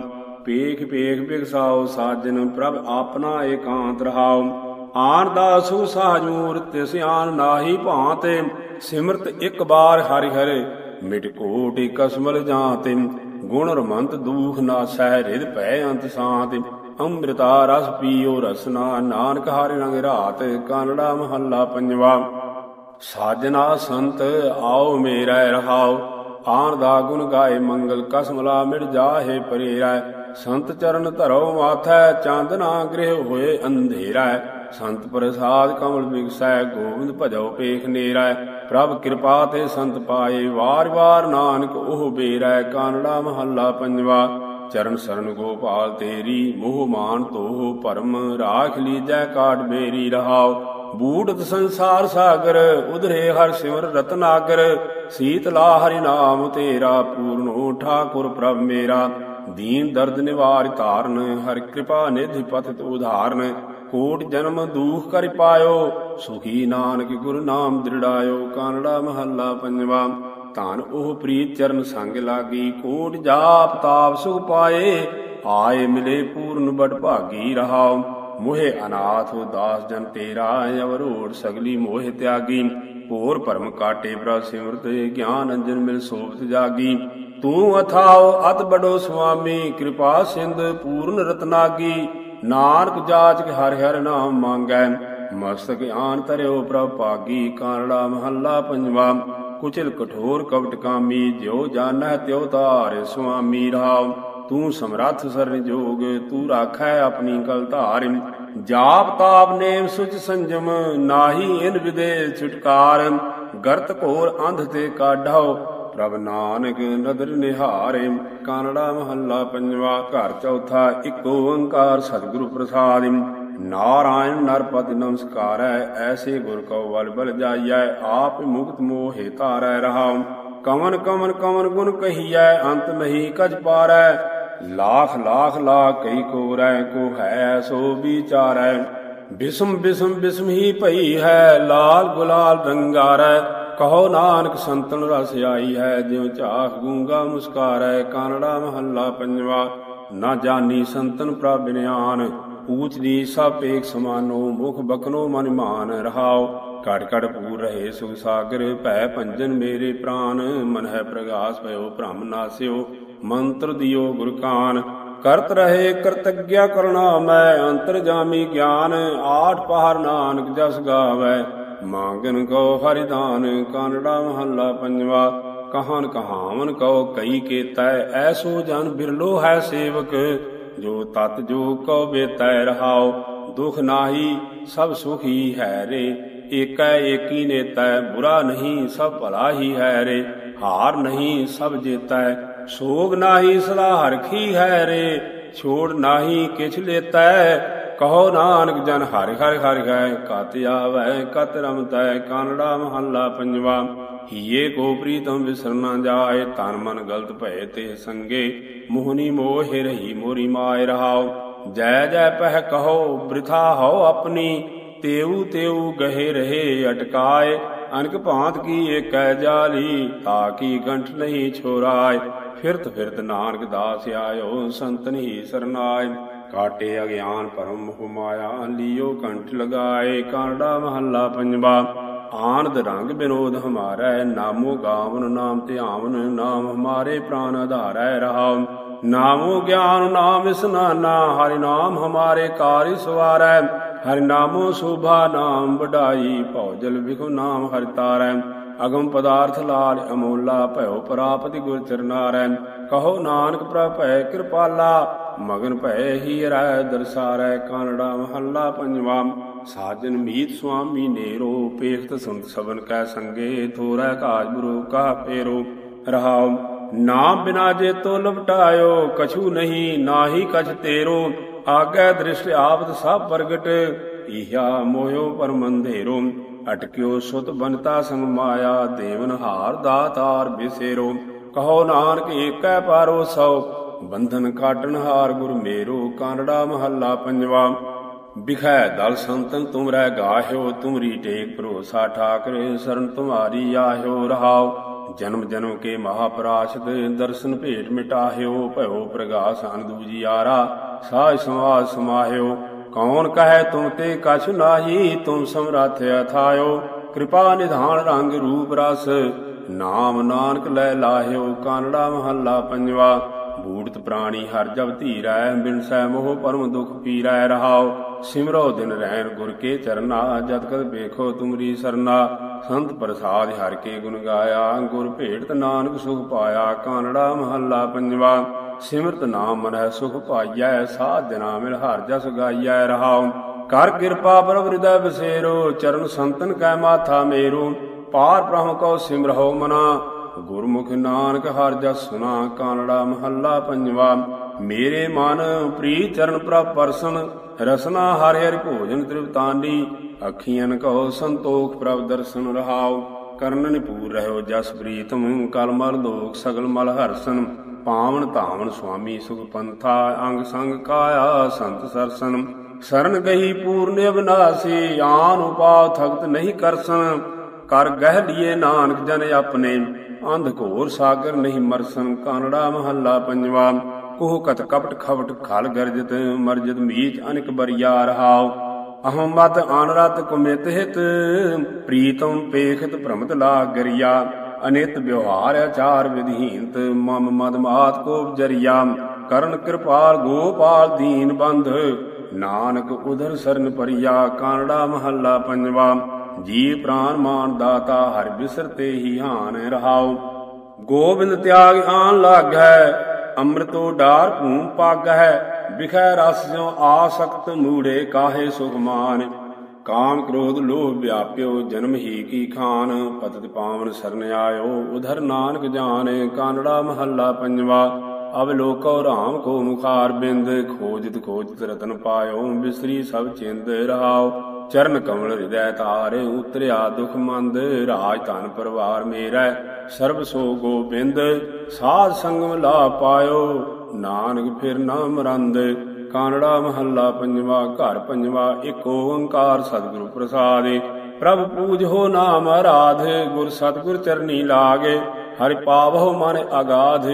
ਪੇਖ ਪੇਖ ਬਿਗਸਾਓ, ਸਾਜਨ ਪ੍ਰਭ ਆਪਣਾ ਏਕਾਂਤ ਰਹਾਉ ਆਨ ਦਾ ਸੁ ਸਾਜ ਮੂਰਤ ਸਿਆਨ ਨਾਹੀ ਭਾਂਤੇ। ਸਿਮਰਤ ਇੱਕ ਬਾਰ ਹਰਿ ਹਰੇ, ਮਿਟ ਕੋਟਿ ਕਸਮਲ ਜਾਂਤੇ। ਗੁਣ ਰਮੰਤ ਦੂਖ ਨਾ ਸਹਿ ਰਿਦ ਭੈ ਅੰਤ ਸਾਤ। ਅੰਮ੍ਰਿਤਾ ਰਸ ਪੀਓ ਰਸਨਾ ਨਾਨਕ ਹਰਿ ਰੰਗ ਰਾਤ, ਕਾਨੜਾ ਮਹੱਲਾ ਪੰਜਵਾ। ਸਾਜਨਾ ਸੰਤ, ਆਓ ਮੇਰਾ ਰਹਾਓ। ਆਣ ਦਾ ਗੁਣ ਗਾਏ ਮੰਗਲ ਕਸਮਲਾ ਮਿਟ ਜਾਹੇ ਪਰੇਰੈ। ਸੰਤ ਚਰਨ ਧਰੋ ਮਾਥੈ ਚਾਂਦਨਾ ਗ੍ਰਹਿ ਹੋਏ ਅੰਧੇਰਾ। ਸੰਤ ਪ੍ਰਸਾਦ ਕਮਲ ਬਿਗਸੈ, ਗੋਬਿੰਦ ਭਜੋ ਪੇਖ ਨੇਰਾ। ਪ੍ਰਭ ਕਿਰਪਾ ਤੇ ਸੰਤ ਪਾਏ, ਵਾਰ ਵਾਰ ਨਾਨਕ ਉਹ ਬੇਰੈ। ਕਾਨੜਾ ਮਹੱਲਾ ਪੰਜਵਾ, ਚਰਨ ਸਰਨ ਗੋਪਾਲ ਤੇਰੀ, ਮੋਹ ਮਾਨ ਤੋਹ ਪਰਮ ਰਾਖ ਲੀਜੈ ਕਾਟ ਬੇਰੀ ਰਹਾਓ। ਬੂੜਤ ਸੰਸਾਰ ਸਾਗਰ, ਉਧਰੇ ਹਰ ਸਿਮਰ ਰਤਨਾਗਰ ਸੀਤਲਾ ਹਰਿ ਨਾਮ ਤੇਰਾ, ਪੂਰਨੋ ਠਾਕੁਰ ਪ੍ਰਭ ਮੇਰਾ। ਦੀਨ ਦਰਦ ਨਿਵਾਰਿ ਧਾਰਨ, ਹਰ ਕਿਰਪਾ ਨਿਧਿ ਪਤਿਤ ਉਧਾਰਨ। ਕੋਟ ਜਨਮ ਦੂਖ ਕਰਿ ਪਾਇਓ, ਸੁਖੀ ਨਾਨਕ ਗੁਰ ਨਾਮ ਦ੍ਰਿੜਾਇਓ, ਕਾਨੜਾ ਮਹੱਲਾ ਪੰਜਵਾ। ਧਨ ਉਹ ਪ੍ਰੀਤ ਚਰਨ ਸੰਗ ਲਾਗੀ, ਕੋਟ ਜਾਪ ਤਾਪ ਸੁਖ ਪਾਏ, ਆਏ ਮਿਲੇ ਪੂਰਨ ਬੜ ਭਾਗੀ ਰਹਾਓ ਮੋਹਿ ਅਨਾਥ ਦਾਸ ਜਨ ਤੇਰਾ ਅਵਰੋੜ, ਸਗਲੀ ਮੋਹਿ ਤਿਆਗੀ। ਹੋਰ ਭਰਮ ਕਾਟੇ ਪ੍ਰਭ ਸਿਮਰਤ ਗਿਆਨ ਅੰਜਨ ਮਿਲ ਸੋਭਤ ਜਾਗੀ। ਤੂੰ ਅਥਾਓ ਅਤ ਬੜੋ ਸੁਆਮੀ, ਕਿਰਪਾ ਸਿੰਧ ਪੂਰਨ ਰਤਨਾਗੀ। ਨਾਨਕ ਜਾਚ ਕੇ ਹਰਿ ਨਾਮ ਮੰਗੈ, ਮਸਤਕ ਆਨ ਤਰਿਓ ਪ੍ਰਭ ਭਾਗੀ। ਕਾਰੜਾ ਮਹੱਲਾ ਪੰਜਵਾ, ਕੁਚਲ ਕਠੋਰ ਕਵਟ ਕਾਮੀ, ਜਿਉ ਜਾਣੈ ਤਿਉ ਧਾਰ ਸੁਆਮੀ ਰਾਵ ਤੂੰ ਸਮਰੱਥ ਸਰਨ ਤੂੰ ਰਾਖੈ ਆਪਣੀ ਕਲ ਧਾਰ ਜਾਪ ਤਾਪ ਨੇਮ ਸੁਚ ਸੰਜਮ, ਨਾਹੀ ਇਨ ਵਿਦੇ ਛੁਟਕਾਰ। ਗਰਤ ਘੋਰ ਅੰਧ ਤੇ ਕਾਢਾਓ, ਪ੍ਰਭ ਨਾਨਕ ਨਦਰ ਨਿਹਾਰੇ। ਕਾਨੜਾ ਮਹੱਲਾ ਪੰਜਵਾ, ਘਰ ਚੌਥਾ, ਇੱਕ ਓੰਕਾਰ ਸਤਿਗੁਰੂ ਪ੍ਰਸਾਦਿ। ਨਾਰਾਇਣ ਨਰਪਤਿ ਨਮਸਕਾਰੈ, ਐਸੇ ਗੁਰ ਕਉ ਬਲ ਬਲ ਜਾਈਐ, ਆਪ ਮੁਕਤ ਮੋਹਿ ਧਾਰੈ ਰਹਾਉ। ਕਮਨ ਕਮਨ ਕਮਨ ਗੁਣ ਕਹੀਐ, ਅੰਤ ਨਹੀਂ ਕਜ ਪਾਰੈ। ਲਾਖ ਲਾਖ ਲਾ ਕਈ ਕੋਰੈ, ਕੋ ਹੈ ਸੋ ਵਿਚਾਰੈ। ਬਿਸਮ ਬਿਸਮ ਬਿਸਮ ਹੀ ਭਈ ਹੈ, ਲਾਲ ਗੁਲਾਲ ਰੰਗਾਰੈ। ਕਹੋ ਨਾਨਕ ਸੰਤਨ ਰਸ ਆਈ ਹੈ, ਜਿਉ ਝਾਕ ਗੂੰਗਾ ਮੁਸਕਾਰੈ। ਕਾਨੜਾ ਮਹੱਲਾ ਪੰਜਵਾ, ਨਾ ਜਾਣੀ ਸੰਤਨ ਪ੍ਰਭ ਬਿਨਿਆਨ ਊਚ ਦੀ ਸਭ ਏਕ ਸਮਾਨੋ, ਮੁਖ ਬਖਨੋ ਮਨ ਮਾਨ ਰਹਾਉ ਘੜ ਘੜ ਪੂਰ ਰਹੇ ਸੁਖ ਸਾਗਰ, ਭੈ ਭੰਜਨ ਮੇਰੇ ਪ੍ਰਾਨ। ਮਨ ਹੈ ਪ੍ਰਗਾਸ ਭਇਓ, ਭ੍ਰਮ ਨਾਸਿਓ ਮੰਤਰ ਦਿਓ ਗੁਰ ਕਾਨ। ਕਰਤ ਰਹੇ ਕਰਤਗਿਆ ਕਰਣਾ ਮੈਂ, ਅੰਤਰ ਜਾਮੀ ਗਿਆਨ। ਆਠ ਪਹਰ ਨਾਨਕ ਜਸ ਗਾਵੇ, ਮੰਗਨ ਕੋ ਹਰਿਦਾਨ। ਕਾਨੜਾ ਮਹੱਲਾ ਪੰਜਵਾ, ਕਹਾਨ ਕਹਾਵਨ ਕਉ ਕਈ ਕੇਤੈ। ਐਸੋ ਜਨ ਬਿਰਲੋ ਹੈ ਸੇਵਕ, ਜੋ ਤਤ ਜੋ ਕਉ ਬੇਤੈ ਰਹਾਓ ਦੁਖ ਨਾਹੀ ਸਭ ਸੁਖ ਹੀ ਹੈ ਰੇ। ਏਕੈ ਏਕੀ ਨੇਤੈ ਬੁਰਾ ਨਹੀਂ, ਸਭ ਭਲਾ ਹੀ ਹੈ ਰੇ। ਹਾਰ ਨਹੀਂ, ਸਭ ਜੇਤੈ, ਸੋਗ ਨਾਹੀ, ਸਦਾ ਹਰਖੀ ਹੈ ਰੇ। ਛੋੜ ਨਾਹੀ, ਕਿਛ ਲੇਤੈ, ਕਹੋ ਨਾਨਕ ਜਨ, ਹਰਿ ਹਰਿ ਹਰਿ ਗਏ ਕਤ ਆਵੈ, ਕਤ ਰਮਤੈ, ਕਾਨੜਾ ਮਹੱਲਾ ਪੰਜਵਾ। ਹੀਏ ਕੋ ਪ੍ਰੀਤਮ ਵਿਸਰਨਾ ਜਾਏ ਤਨ ਮਨ ਗਲਤ ਭਏ ਤੇ ਸੰਗੇ। ਮੋਹਨੀ ਮੋਹਿ ਰਹੀ, ਮੋਰੀ ਮਾਇ ਰਹਾਓ ਜੈ ਜੈ ਪਹਿ ਕਹੋ, ਬ੍ਰਿਥਾ ਹੋ ਆਪਣੀ। ਤੇਉ ਤੇਉ ਗਹਿ ਰਹੇ ਅਟਕਾਏ ਅਨਕ ਭਾਂਤ ਕੀ ਏਕੈ ਜਾਲੀ, ਤਾ ਕੀ ਗੰਠ ਨਹੀਂ ਛੋਰਾਏ। ਫਿਰਤ ਫਿਰਤ ਨਾਨਕ ਦਾਸ ਆਇਓ ਸੰਤਨ ਹੀ ਸਰਨਾਏ। ਕਾਟੇ ਅਗਿਆਨ ਪਰਮ ਮੋਹ ਲਿਓ ਕੰਠ ਲਗਾਏ, ਕਾਂਡਾ ਮਹੱਲਾ ਪੰਜਵਾ। ਆਨੰਦ ਰੰਗ ਬਿਨੋਦ ਹਮਾਰੈ, ਨਾਮੋ ਗਾਵਨ ਨਾਮ ਧਿਆਵਨ, ਨਾਮ ਹਮਾਰੇ ਪ੍ਰਾਨ ਆਧਾਰੈ ਰਹਾਉ। ਨਾਮੋ ਗਿਆਨ ਨਾਮ ਇਸਨਾਨਾ ਹਰਿ ਨਾਮ ਹਮਾਰੇ ਕਾਰਿ ਸਵਾਰੈ। ਹਰਿ ਨਾਮੋ ਸ਼ੋਭਾ ਨਾਮ ਵਡਾਈ ਭਉਜਲ ਵਿਖੋ ਨਾਮ ਹਰਿ ਤਾਰੈ। ਅਗਮ ਪਦਾਰਥ ਲਾਲ ਅਮੋਲਾ, ਭਇਓ ਪ੍ਰਾਪਤੀ ਗੁਰ ਚਰਨਾਰੈ ਕਹੋ ਨਾਨਕ ਪ੍ਰਭੈ ਕਿਰਪਾਲਾ, ਮਗਨ ਭੈ ਹੀ ਰੈ ਦਰਸਾਰੈ, ਕਾਨੜਾ ਮਹੱਲਾ ਪੰਜਵਾ। ਸਾਜਨ ਮੀਤ ਸੁਆਮੀ ਨੇਰੋ ਪੇਖਤ ਸੁਨਤ ਸਬਨ ਕੈ ਸੰਗੇ, ਥੋਰੈ ਕਾਜ ਗੁਰੂ ਕਾ ਫੇਰੋ। ਰਹਾਉ, ਨਾਮ ਬਿਨਾ ਜੇ ਤੋ ਲਪਟਾਇਓ, ਕਛੂ ਨਹੀਂ, ਨਾਹੀ ਕਛ ਤੇਰੋ। ਆਗੈ ਦ੍ਰਿਸ਼ਟ ਆਪਤ ਸਭ ਪ੍ਰਗਟ ਇਹਾ ਮੋਹਿਓ ਪਰਮੰਧੇਰੋ ਅਟਕਿਓ ਸੁਤ ਬਨਤਾ ਸੰਗ ਮਾਇਆ, ਦੇਵਨ ਹਾਰ ਦਾਤਾਰ ਬਿਸੇਰੋ। ਕਹੋ ਨਾਨਕ ਏਕੈ ਪਾਰੋ ਸੋ, ਬੰਧਨ ਕਾਟਨ ਹਾਰ ਗੁਰ ਮੇਰੋ ਕਾਨੜਾ ਮਹੱਲਾ ਪੰਜਵਾ। ਬਿਖੈ ਦਲ ਸੰਤਨ ਤੁਮਰੈ ਗਾਹਿਓ, ਤੁਮਰੀ ਟੇਕ ਭਰੋਸਾ ਠਾਕਰ, ਸਰਨ ਤੁਮਾਰੀ ਆਹਿਓ ਰਹਾਉ ਜਨਮ ਜਨਮ ਕੇ ਮਹਾਪਰਾਸ਼ਦ, ਦਰਸ਼ਨ ਭੇਟ ਮਿਟਾਹਿਓ, ਭਇਓ ਪ੍ਰਗਾਸ ਅਨਦੂਜੀ ਆਰਾ। ਸਾਜ ਸਮਾਜ ਸਮਾਹਿਓ, ਕੌਣ ਕਹੈ ਤੁਮ ਤੇ ਕਛ ਨਾਹੀ ਤੁਮ ਸਮਰੱਥ ਅਥਾਇਓ। ਕਿਰਪਾ ਨਿਧਾਨ ਰੰਗ ਰੂਪ ਰਸ, ਨਾਮ ਨਾਨਕ ਲੈ ਲਾਹਿਓ, ਕਾਨੜਾ ਮਹੱਲਾ ਪੰਜਵਾ। ਬੂੜਤ ਪ੍ਰਾਣੀ ਹਰ ਜਬ ਧੀਰੈ, ਬਿਨ ਸੈ ਮੋਹ ਪਰਮ ਦੁਖ ਪੀਰੈ ਰਹਾਓ। ਸਿਮਰੋ ਦਿਨ ਰਹਿਣ ਗੁਰ ਕੇ ਚਰਨਾ, ਜਦ ਕਦ ਵੇਖੋ ਤੁਮਰੀ ਸਰਨਾ। ਸੰਤ ਪ੍ਰਸਾਦ ਹਰ ਕੇ ਗੁਣ ਗਾਇਆ, ਗੁਰ ਭੇਟ ਨਾਨਕ ਸੁਖ ਪਾਇਆ, ਕਾਨੜਾ ਮਹੱਲਾ ਪੰਜਵਾ, ਸਿਮਰਤ ਨਾਮ ਮਨੈ ਸੁਖ ਪਾਈਐ, ਸਾਧ ਜਨਾ ਮਿਲ ਹਰ ਜਸ ਗਾਈਐ ਰਹਾਉ। ਕਰ ਕਿਰਪਾ ਪ੍ਰਭ ਹਿਰਦੈ ਬਸੇਰੋ, ਚਰਨ ਸੰਤਨ ਕੈ ਮਾਥਾ ਮੇਰੋ, ਪਾਰ ਬ੍ਰਹਮ ਕਉ ਸਿਮਰਹੁ ਮਨਾ। ਗੁਰਮੁਖ ਨਾਨਕ ਹਰ ਜਸ ਸੁਨਾ, ਕਾਨੜਾ ਮਹੱਲਾ ਪੰਜਵਾ। ਮੇਰੇ ਮਨ ਪ੍ਰੀ ਚਰਨ ਪ੍ਰਭ ਪਰਸਨ, ਰਸਨਾ ਹਰਿ ਹਰਿ ਭੋਜਨ ਤ੍ਰਿਪਤਾਨੀ। ਅੱਖੀਆਂ ਕਉ ਸੰਤੋਖ ਪ੍ਰਭ ਦਰਸ਼ਨ ਰਹਾਉ ਕਰਨਨ ਪੂਰ ਰਹਿਓ ਜਸ ਪ੍ਰੀਤਮ, ਕਲ ਮਲ ਲੋਕ ਸਗਲ ਮਲ ਹਰਸਨ, ਪਾਵਨ ਧਾਵਨ ਸੁਆਮੀ ਸੁਖ ਪੰਥਾ, ਅੰਗ ਸੰਗ ਕਾਇਆ ਸੰਤ ਸਰਸਨ। ਸਰਨ ਗਈ ਪੂਰਨ ਅਬਨਾਸੀ, ਆਨ ਉਪਾਵ ਥਗਤ ਨਹੀਂ ਕਰਸਨ। ਕਰ ਗਹਿ ਲੀਏ ਨਾਨਕ ਜਨ ਆਪਣੇ, ਅੰਧ ਘੋਰ ਸਾਗਰ ਨਹੀਂ ਮਰਸਨ। ਕਾਨੜਾ ਮਹੱਲਾ ਪੰਜਵਾ, ਕੋਹ ਕਤ ਕਪਟ ਖਵਟ ਖਲ ਗਰਜਤ, ਮਰਜਤ ਮੀਚ ਅਨਿਕ ਬਰਿਆ ਰਹਾਓ ਅਹੰ ਮਤ ਆਨਰਤ ਕੁਮਿਤ ਹਿਤ, ਪ੍ਰੀਤਮ ਪੇਖਤ ਭ੍ਰਮਤ ਲਾਗ ਗਰਿਆ ਅਨਿਤ ਵਿਵਹਾਰ ਆਚਾਰ ਵਿਧੀਨਤ ਮਮ ਮਦ ਮਾਤ ਕੋਪ ਕਰਨ ਕਿਰਪਾਲ ਗੋਪਾਲ ਦੀਨ ਬੰਧ, ਨਾਨਕ ਉਧਰ ਸਰਨ ਪਰਿਆ ਕਾਨੜਾ ਮਹੱਲਾ ਪੰਜਵਾ ਜੀ ਪ੍ਰਾਨ ਮਾਨ ਦਾਤਾ ਹਰ ਬਿਸਰਤੇ ਹੀ ਹਾਨ ਰਹਾਉ। ਗੋਬਿੰਦ ਤਿਆਗ ਆਨ ਲਾਗੈ ਅੰਮ੍ਰਿਤੋ ਡਾਰ ਭੂਮ ਪਾਗੈ ਵਿਖੈ ਰਸ ਜਿਉ ਆਸਕਤ ਮੂੜੇ ਕਾਹੇ ਸੁਖਮਾਨ ਕਾਮ ਕ੍ਰੋਧ ਲੋਭ ਵਿਆਪਿਓ ਜਨਮ ਹੀ ਕੀ ਖਾਨ। ਪਤਿਤ ਪਾਵਨ ਸਰਨ ਆਇਓ ਉਧਰ ਨਾਨਕ ਜਾਣੇ। ਕਾਨੜਾ ਮਹੱਲਾ ਪੰਜਵਾ ਅਬ ਲੋਕੋ ਰਾਮ ਕੋ ਮੁਖਾਰ ਬਿੰਦ। ਖੋਜਿਤ ਖੋਜਿਤ ਰਤਨ ਪਾਇਓ, ਬਿਸਰੀ ਸਭ ਚਿੰਦ ਰਹਾਓ। ਚਰਨ ਕਮਲ ਹਿਰਦੈ ਤਾਰੇ, ਉਤਰਿਆ ਦੁਖ ਮੰਦ। ਰਾਜ ਧਨ ਪਰਿਵਾਰ ਮੇਰਾ, ਸਰਬ ਸੋ ਗੋਬਿੰਦ। ਸਾਧ ਸੰਗਮ ਲਾ ਪਾਇਓ। ਨਾਨਕ ਫਿਰ ਨਾ ਮਰੰਦ ਕਾਨੜਾ ਮਹੱਲਾ ਪੰਜਵਾ, ਘਰ ਪੰਜਵਾ, ਇੱਕ ਓੰਕਾਰ ਸਤਿਗੁਰੂ ਪ੍ਰਸਾਦਿ। ਪ੍ਰਭ ਪੂਜੋ ਨਾਮ ਆਰਾਧ, ਗੁਰ ਸਤਿਗੁਰ ਚਰਨੀ ਲਾਗੇ, ਹਰਿ ਪਾਵਹੁ ਮਨ ਅਗਾਧ।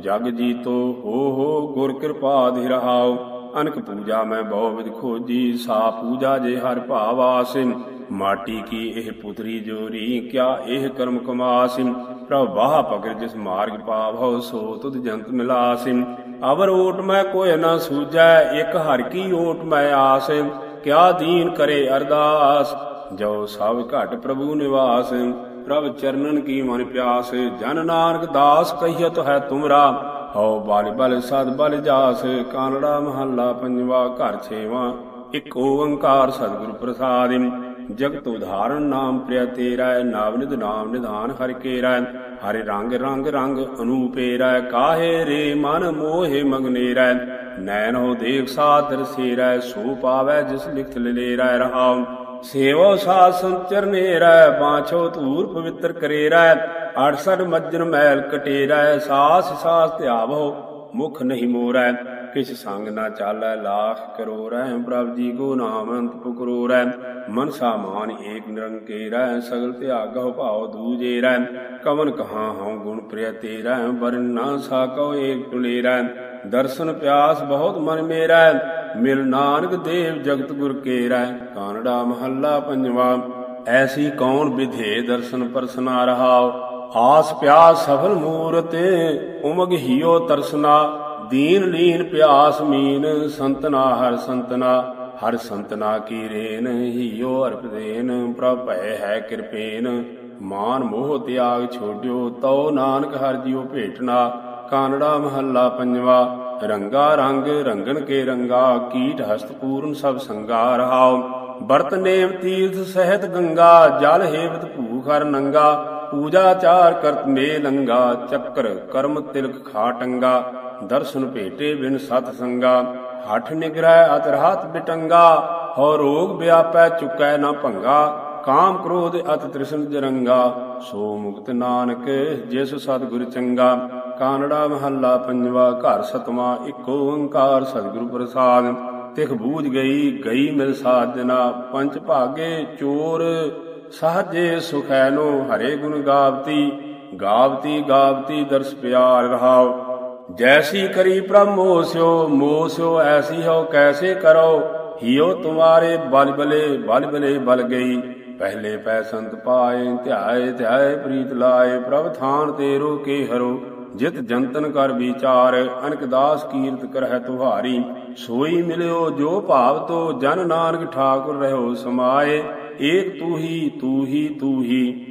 ਜਗ ਜੀਤੋ ਹੋ ਹੋ ਗੁਰ ਕਿਰਪਾ ਧਿ ਰਹਾਓ ਅਨਕ ਪੂਜਾ ਮੈਂ ਬਹੁ ਵਿਦ ਖੋਜੀ, ਸਾ ਪੂਜਾ ਜੇ ਹਰ ਭਾਵ ਮਾਟੀ ਕੀ ਇਹ ਪੁਤਰੀ ਜੋਰੀ? ਕਿਆ ਇਹ ਕਰਮ ਕਮਾਸਿਨ? ਪ੍ਰਭ ਬਾਹ ਪਕੜ ਜਿਸ ਮਾਰਗ ਪਾਵਹੁ ਸੋ ਤੁਧ ਜੰਤ ਮਿਲਾਸਿਨ। ਅਵਰ ਓਟ ਮੈਂ ਕੋਇ ਨਾ ਸੂਜੈ ਇਕ ਹਰ ਕੀ ਓਟ ਮੈਂ ਆਸ। ਕਿਆ ਦੀਨ ਕਰੇ ਅਰਦਾਸ? ਜੋ ਸਭ ਘਟ ਪ੍ਰਭੂ ਨਿਵਾਸ। ਪ੍ਰਭ ਚਰਨਨ ਕੀ ਮਨ ਪਿਆਸ? ਜਨ ਨਾਨਕ ਦਾਸ ਕਹੀਤ ਹੈ ਤੁਮਰਾ। ਹਉ ਬਲ ਬਲ ਸਦ ਬਲ ਜਾਸ। ਕਾਨੜਾ ਮਹੱਲਾ ਪੰਜਵਾ ਘਰ ਛੇਵਾ। ਇਕ ਓੰਕਾਰ ਸਤਿਗੁਰ ਪ੍ਰਸਾਦਿ ਜਗਤ ਉਧਾਰਨ ਨਾਮ ਪ੍ਰਿਆ ਤੇਰਾ ਨਾਮ ਨਿਧ ਨਾਮ ਨਿਧਾਨ ਹਰਿ ਕੇਰਾ ਹਰਿ ਰੰਗ ਰੰਗ ਰੰਗ ਅਨੂਪੇਰਾ ਕਾਹੇ ਰੇ ਮਨ ਮੋਹਿ ਮਗਨੇਰਾ ਨੈਣ ਹੋ ਦੇਖ ਸਾਦਰ ਸੇਰਾ ਸੋ ਪਾਵੈ ਜਿਸ ਲਿਖਤ ਲਲੇਰਾ ਰਹਾਉ। ਸੇਵੋ ਸਾਧ ਸੰਚਰਨੇ ਬਾਛੋ ਧੂਰ ਪਵਿੱਤਰ ਕਰੇਰਾ ਰੈ ਅੜਸੜ ਮੱਜਨ ਮੈਲ ਕਟੇਰਾ ਸਾਸ ਸਾਸ ਧਿਆਵੋ, ਮੁਖ ਨਹੀਂ ਮੋਰੈ ਕਿਛ ਸੰਗ ਨਾ ਚਾਲੈ, ਲਾਖ ਕਰੋਰੈ ਪ੍ਰਭ ਜੀ ਕੋ ਨਾਮ ਅੰਤ ਪੁਕਰੋਰੈ ਮਨ ਮਾਨ ਏਕ ਨਿਰੰਕੇਰੈ ਸਗਲ ਧਿਆਗਹੁ ਭਾਉ ਦੂਜੇਰੈ ਕਵਨ ਕਹਾ ਹਉ ਗੁਣ ਪ੍ਰਿਯ ਤੇਰੈ ਵਰਨ ਨਾ ਸਾਕਉ ਏਕ ਟੁਲੇਰੈ ਦਰਸ਼ਨ ਪਿਆਸ ਬਹੁਤ ਮਨ ਮੇਰਾ, ਮਿਲ ਨਾਨਕ ਦੇਵ ਜਗਤ ਗੁਰ ਕੇਰੈ ਕਾਨੜਾ ਮਹੱਲਾ ਪੰਜਵਾ, ਐਸੀ ਕੌਣ ਵਿਧੇ ਦਰਸ਼ਨ ਪਰਸਨਾ ਰਹਾਉ। ਆਸ ਪਿਆਸ ਸਫਲ ਮੂਰਤੇ, ਉਮਗ ਹੀਓ ਤਰਸਨਾ ਦੀਨ ਲੀਨ ਪਿਆਸ ਮੀਨ, ਸੰਤਨਾ ਹਰ ਸੰਤਨਾ ਹਰ ਸੰਤਨਾ ਕੀ ਰੇਨ, ਹੀਓ ਅਰਪ ਦੇਨ, ਪ੍ਰਭ ਭੈ ਹੈ ਕਿਰਪੇਨ। ਮਾਨ ਮੋਹ ਤਿਆਗ ਛੋਡਿਓ, ਤਉ ਨਾਨਕ ਹਰ ਜੀਉ ਭੇਟਨਾ। ਕਾਨੜਾ ਮਹੱਲਾ ਪੰਜਵਾ, ਰੰਗਾ ਰੰਗ, ਰੰਗਨ ਕੇ ਰੰਗਾ, ਕੀਟ ਹਸਤ ਪੂਰਨ ਸਭ ਸੰਗਾ ਰਹਾਉ। ਬਰਤ ਨੇਮ ਤੀਰਥ ਸਹਿਤ ਗੰਗਾ, ਜਲ ਹੇਵਤ ਭੂਖ ਹਰ ਨੰਗਾ। ਪੂਜਾ ਚਾਰ ਕਰਤ ਮੇ ਲੰਗਾ, ਚੱਕਰ ਕਰਮ ਤਿਲਕ ਖਾਟੰਗਾ ਦਰਸ਼ਨ ਭੇਟੇ ਬਿਨ ਸਤ ਸੰਗਾ। ਹਠ ਨਿਗਰੈ ਅਤ ਰਾਤ ਬਿਟੰਗਾ ਹੋ ਰੋਗ ਵਿਆਪੈ ਚੁਕੈ ਨਾ ਭੰਗਾ। ਕਾਮ ਕ੍ਰੋਧ ਅਤ ਤ੍ਰਿਸ਼ਨ ਜਰੰਗਾ। ਸੋ ਮੁਕਤ ਨਾਨਕ, ਜਿਸ ਸਤਿਗੁਰ ਚੰਗਾ। ਕਾਨੜਾ ਮਹੱਲਾ ਪੰਜਵਾ, ਘਰ ਸਤਵਾ, ਇੱਕ ਓੰਕਾਰ ਸਤਿਗੁਰ ਪ੍ਰਸਾਦ। ਤਿਖ ਬੂਝ ਗਈ ਗਈ ਮਿਲ ਸਾਜਨਾ। ਪੰਜ ਭਾਗੇ ਚੋਰ, ਸਹਜੇ ਸੁਖੈਨੋ ਹਰੇ ਗੁਣ ਗਾਵਤੀ। ਗਾਵਤੀ ਗਾਵਤੀ ਦਰਸ ਪਿਆਰ ਰਹਾਓ ਜੈਸੀ ਕਰੀ ਪ੍ਰਭ ਮੋਸਿਓ ਮੋਸਿਓ ਐਸੀ ਹੋ, ਕੈਸੇ ਕਰੋ? ਹਿਓ ਤੁਮਾਰੇ ਬਲ ਬਲੇ ਬਲ ਬਲੇ ਬਲ ਗਈ। ਪਹਿਲੇ ਪੈ ਸੰਤ ਪਾਏ, ਧਿਆਏ ਧਿਆਏ, ਪ੍ਰੀਤ ਲਾਏ, ਪ੍ਰਭ ਥਾਨ ਤੇਰੋ ਕੇ ਹਰੋ। ਜਿਤ ਜੰਤਨ ਕਰ ਵਿਚਾਰ, ਅਨਕ ਦਾਸ ਕੀਰਤ ਕਰਹਿ ਤੁਹਾਰੀ। ਸੋਈ ਮਿਲਿਓ ਜੋ ਭਾਵ ਤੋ, ਜਨ ਨਾਨਕ ਠਾਕੁਰ ਰਹਿਓ ਸਮਾਏ। ਏਕ ਤੂ ਹੀ ਤੂ ਹੀ ਤੂ ਹੀ।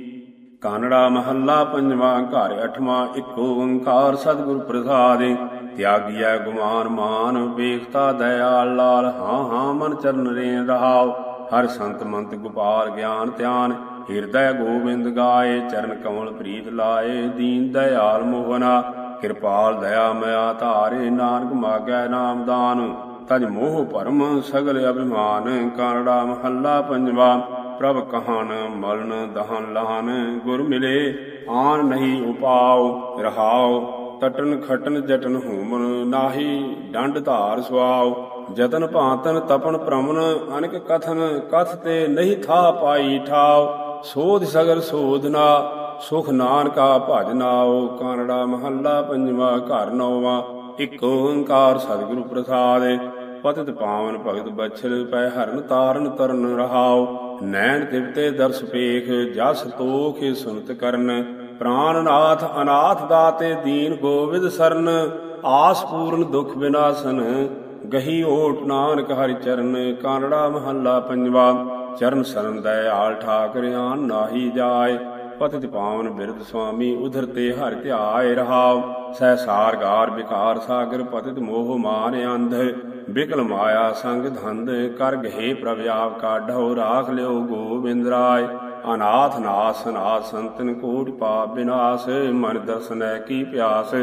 ਕਾਨੜਾ ਮਹੱਲਾ ਪੰਜਵਾਂ, ਘਰ ਅਠਵਾਂ, ਇੱਕ ਓੰਕਾਰ ਸਤਿਗੁਰ ਪ੍ਰਸਾਦਿ। ਤਿਆਗਿਆ ਗੁਮਾਨ ਮਾਨ, ਵੇਖਤਾ ਦਇਆਲ ਲਾਲ, ਹਾਂ ਹਾਂ, ਮਨ ਚਰਨ ਰੇ ਰਹਾਉ। ਹਰ ਸੰਤ ਮੰਤ ਗੋਪਾਲ ਗਿਆਨ ਧਿਆਨ, ਹਿਰਦੈ ਗੋਬਿੰਦ ਗਾਏ, ਚਰਨ ਕਮਲ ਪ੍ਰੀਤ ਲਾਏ, ਦੀਨ ਦਇਆਲ ਮੋਹਨਾ। ਕਿਰਪਾਲ ਦਇਆ ਮਿਆ ਧਾਰੇ, ਨਾਨਕ ਮਾਗੈ ਨਾਮਦਾਨ ਤਜ ਮੋਹ ਭਰਮ ਸਗਲ ਅਭਿਮਾਨ, ਕਾਨੜਾ ਮਹੱਲਾ ਪੰਜਵਾ। ਪ੍ਰਭ ਕਹਾਨ ਮਲਨ ਦਹਨ ਲਹਨ, ਗੁਰ ਮਿਲੇ, ਆਨ ਨਹੀਂ ਉਪਾਉ, ਰਹਾਉ, ਤਟਨ ਖਟਨ ਜਟਨ ਹੂਮਨ, ਨਾਹੀ ਡੰਡ ਧਾਰ ਸੁਆਉ, ਜਤਨ ਭਾਂਤਨ ਤਪਨ ਪ੍ਰਮਨ ਅਨਕ ਕਥਨ ਕਥ ਤੇ ਨਹੀਂ ਥਾ ਪਾਈ ਠਾਉ, ਸੋਧ ਸਗਲ ਸੋਧਨਾ ਸੁਖ ਨਾਨਕਾ ਭਜ ਨਾਉ, ਕਾਨੜਾ ਮਹੱਲਾ ਪੰਜਵਾ, ਘਰ ਨੌਵਾ, ਇਕ ਓੰਕਾਰ ਸਤਿਗੁਰੂ ਪ੍ਰਸਾਦ, ਪਤਿਤ ਪਾਵਨ ਭਗਤ ਬਛਲ, ਪੈ ਹਰਨ ਤਾਰਨ ਤਰਨ ਰਹਾਉ ਨੈਣ ਤਿਵਤੇ ਦਰਸ ਪੇਖ, ਜਸ ਤੋਖ ਸੁਨਤ ਕਰਨ। ਪ੍ਰਾਨਨਾਥ ਅਨਾਥ ਦਾਤੇ ਦੀਨ ਗੋਬਿੰਦ ਸਰਨ। ਆਸ ਪੂਰਨ ਦੁਖ ਵਿਨਾਸ਼ਨ ਗਹੀ ਓਟ ਨਾਨਕ ਹਰਿ ਚਰਨ। ਕਾਨੜਾ ਮਹੱਲਾ ਪੰਜਵਾ, ਚਰਨ ਸਰਨ ਦਇਆਲ ਠਾਕਰਿਆਨ, ਨਾਹੀ ਜਾਏ। ਪਤਿਤ ਪਾਵਨ ਬਿਰਧ ਸੁਆਮੀ, ਉਧਰ ਤੇ ਹਰ ਧਿਆਏ ਰਹਾਉ। ਸਹਿਸਾਰ ਗਾਰ ਵਿਕਾਰ ਸਾਗਰ ਪਤਿਤ ਮੋਹ ਮਾਨ ਅੰਧ। ਬਿਕਲ ਮਾਇਆ ਸੰਗ ਧੰਦ ਕਰ ਗਏ ਪ੍ਰਭ ਆਪ ਕਾਢੋ ਰਾਖ ਲਿਓ ਗੋਬਿੰਦ ਰਾਏ। ਅਨਾਥ ਨਾਸ ਨਾਥ ਸੰਤਨ ਕੋਟ ਪਾਪ ਬਿਨਾਸ਼, ਮਨ ਦਰਸਨੈ ਕੀ ਪਿਆਸ।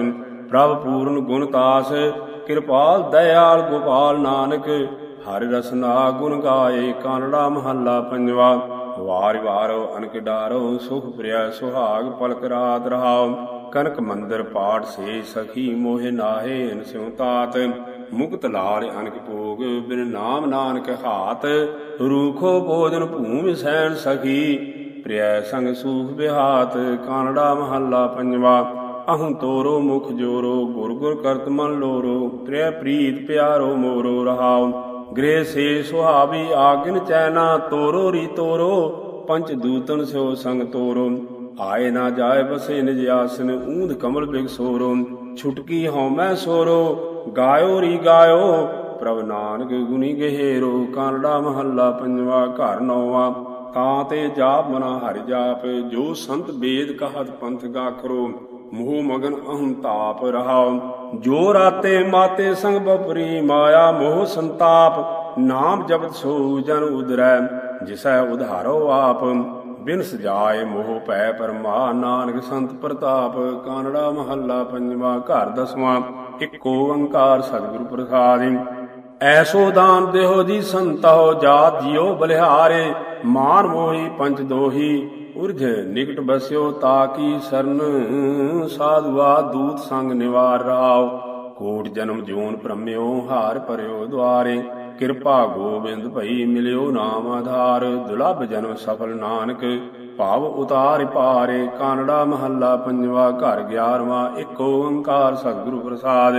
ਪ੍ਰਭ ਪੂਰਨ ਗੁਣਤਾਸ ਕਿਰਪਾਲ ਦਇਆਲ ਗੋਪਾਲ ਨਾਨਕ। ਹਰਿ ਰਸਨਾ ਗੁਣ ਗਾਏ ਕਾਨੜਾ ਮਹੱਲਾ ਪੰਜਵਾ। ਵਾਰ ਵਾਰੋ ਅਨਕ ਡਾਰੋ, ਸੁਖ ਪ੍ਰਿਆ ਸੁਹਾਗ ਪਲਕ ਰਾਤ ਰਹਾਉ। ਕਨਕ ਮੰਦਰ ਪਾਠ ਸੇ ਸਖੀ ਮੋਹਿ ਨਾਹੇ ਅਨ ਤਾਤ। ਮੁਕਤ ਲਾਲ ਅਨਕ ਭੋਗ ਬਿਨ ਨਾਮ ਨਾਨਕ ਹਾਤ। ਰੂਖੋ ਭੋਜਨ ਭੂਮਿ ਸੈਣ ਸਖੀ, ਪ੍ਰਿਆ ਸੰਗ ਸੂਖ ਬਿਹਾਤ। ਕਾਨੜਾ ਮਹੱਲਾ ਪੰਜਵਾ, ਅਹੰ ਤੋਰੋ ਮੁਖ ਜੋਰੋ, ਗੁਰ ਗੁਰ ਕਰਤ ਮਨ ਲੋਰੋ। ਪ੍ਰਿਆ ਪ੍ਰੀਤ ਪਿਆਰੋ ਮੋਰੋ ਰਹਾਉ। ਗ੍ਰਹਿ ਸੇ ਸੁਹਾਵੀ ਆਗਿਨ ਚੈਨਾ ਤੋਰੋ ਰੀ ਤੋਰੋ, ਪੰਚ ਦੂਤਨ ਸਿਓ ਸੰਗ ਤੋਰੋ। ਆਏ ਨਾ ਜਾਏ ਬਸੇ ਨਿਜ ਆਸਨ, ਊਂਧ ਕਮਲ ਬਿਗ ਸੋਰੋ। ਛੁਟਕੀ ਹਉ ਮੈਂ ਸੋਰੋ, ਗਾਇਓ ਰੀ ਗਾਇਓ, ਪ੍ਰਭ ਨਾਨਕ ਗੁਣੀ ਗਹਿਰੋ। ਕਾਨੜਾ ਮਹੱਲਾ ਪੰਜਵਾ, ਘਰ ਨੌਵਾ। ਤਾਂ ਤੇ ਜਾਪ ਮਨਾ ਹਰਿ ਜਾਪ, ਜੋ ਸੰਤ ਬੇਦ ਕਹਤ ਪੰਥ ਗਾਖਰੋ। ਮੋਹ ਮਗਨ ਅਹੰ ਤਾਪ ਰਹਾਉ। ਜੋ ਰਾਤੇ ਮਾਤੇ ਸੰਗ ਬਪਰੀ ਮਾਇਆ ਮੋਹ ਸੰਤਾਪ, ਨਾਮ ਜਪਤ ਸੋ ਜਨ ਉਦਰੈ, ਜਿਸੈ ਉਧਾਰੋ ਆਪ, ਬਿਨ ਸਜਾਏ ਮੋਹ ਪੈ ਪਰਮਾ, ਨਾਨਕ ਸੰਤ ਪ੍ਰਤਾਪ, ਕਾਨੜਾ ਮਹੱਲਾ ਪੰਜਵਾ, ਘਰ ਦਸਵਾਂ, ਇੱਕ ਓੰਕਾਰ ਸਤਿਗੁਰ ਪ੍ਰਸਾਦਿ। ਐਸੋ ਦਾਨ ਦੇਹੋ ਦੀ ਸੰਤੋ, ਜਾਤ ਜਿਉ ਬਲਿਹਾਰੇ, ਮਾਨ ਮੋਹੀ ਪੰਚ ਦੋਹੀ ਉਰਜ ਨਿਕਟ ਬਸਿਓ ਤਾਕੀ ਸਰਨ, ਸਾਧੁਆ ਦੂਤ ਸੰਗ ਨਿਵਾਰ ਰਾਵ ਕੋਟ ਜਨਮ ਜੂਨ ਭ੍ਰਮਿਓ, ਹਾਰ ਪਰਿਓ ਦੁਆਰੇ। ਕਿਰਪਾ ਗੋਬਿੰਦ ਭਈ ਮਿਲਿਓ ਨਾਮ ਆਧਾਰ। ਦੁਲਭ ਜਨਮ ਸਫਲ ਨਾਨਕ, ਭਾਵ ਉਤਾਰ ਪਾਰੇ ਕਾਨੜਾ ਮਹੱਲਾ ਪੰਜਵਾ, ਘਰ 11ਵਾਂ ਇੱਕ ਓੰਕਾਰ ਸਤਿਗੁਰੂ ਪ੍ਰਸਾਦ।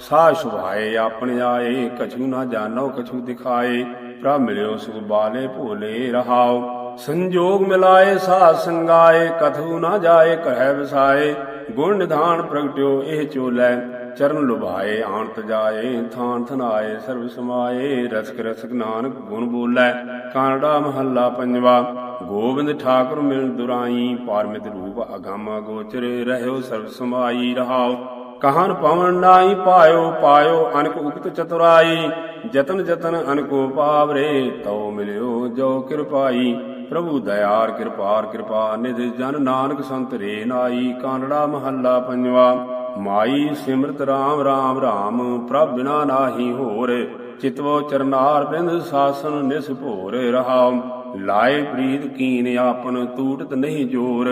ਸਾਹ ਸੁਭਾਏ ਆਪਣੇ ਆਏ, ਕਛੂ ਨਾ ਜਾਣੋ ਕਛੂ ਦਿਖਾਏ। ਪ੍ਰਭ ਮਿਲਿਓ ਸੁਖ ਬਾਲੇ ਭੋਲੇ ਰਹਾਓ। ਸੰਜੋਗ ਮਿਲਾਏ, ਸਾਧ ਸੰਗਾਏ, ਕਥੂ ਨਾ ਜਾਏ ਕਰਹਿ ਵਸਾਏ, ਗੁਣ ਨਿਧਾਨ ਪ੍ਰਗਟਿਓ, ਇਹ ਚੋਲੇ, ਚਰਨ ਲੁਭਾਏ ਆਣਤ ਜਾਏ ਥਾਨ ਥਨਾਏ, ਸਰਬ ਸਮਾਏ, ਰਸਕ ਰਸਕ ਨਾਨਕ ਗੁਣ ਬੋਲੇ ਕਾਨੜਾ ਮਹੱਲਾ ਪੰਜਵਾ, ਗੋਬਿੰਦ ਠਾਕੁਰ ਮਿਲ ਦੁਰਾਈ, ਪਾਰਮਿਤ ਰੂਪ ਅਗੰਮ ਗੋਚਰ, ਰਹਿਓ ਸਰਬ ਸਮਾਈ, ਰਹਾਓ, ਕਹਨ ਪਵਨ ਨਾਈ, ਪਾਇਓ ਪਾਇਓ, ਅਨਕ ਉਕਤ ਚਤੁਰਾਈ, ਜਤਨ ਜਤਨ ਅਨਕੋ ਪਾਵਰੇ, ਤਉ ਮਿਲਿਓ ਜੋ ਕਿਰਪਾਈ ਪ੍ਰਭੂ ਦਇਆਰ ਕਿਰਪਾਰ ਕਿਰਪਾ ਨਿਧ ਜਨ ਨਾਨਕ ਸੰਤ ਰੇ ਨਾਈ ਕਾਨੜਾ ਮਹੱਲਾ ਪੰਜਵਾ। ਮਾਈ ਸਿਮਰਤ RAM RAM RAM ਪ੍ਰਭ ਬਿਨਾ ਨਾਹੀ ਹੋਰ, ਚਿਤਵੋ ਚਰਨਾਰ ਬਿੰਦ ਸਾਸਨ ਨਿਸ ਭੋਰ ਰਹਾਉ। ਲਾਏ ਪ੍ਰੀਤ ਕੀਨ ਆਪਨ ਟੂਟਤ ਨਹੀਂ ਜੋਰ,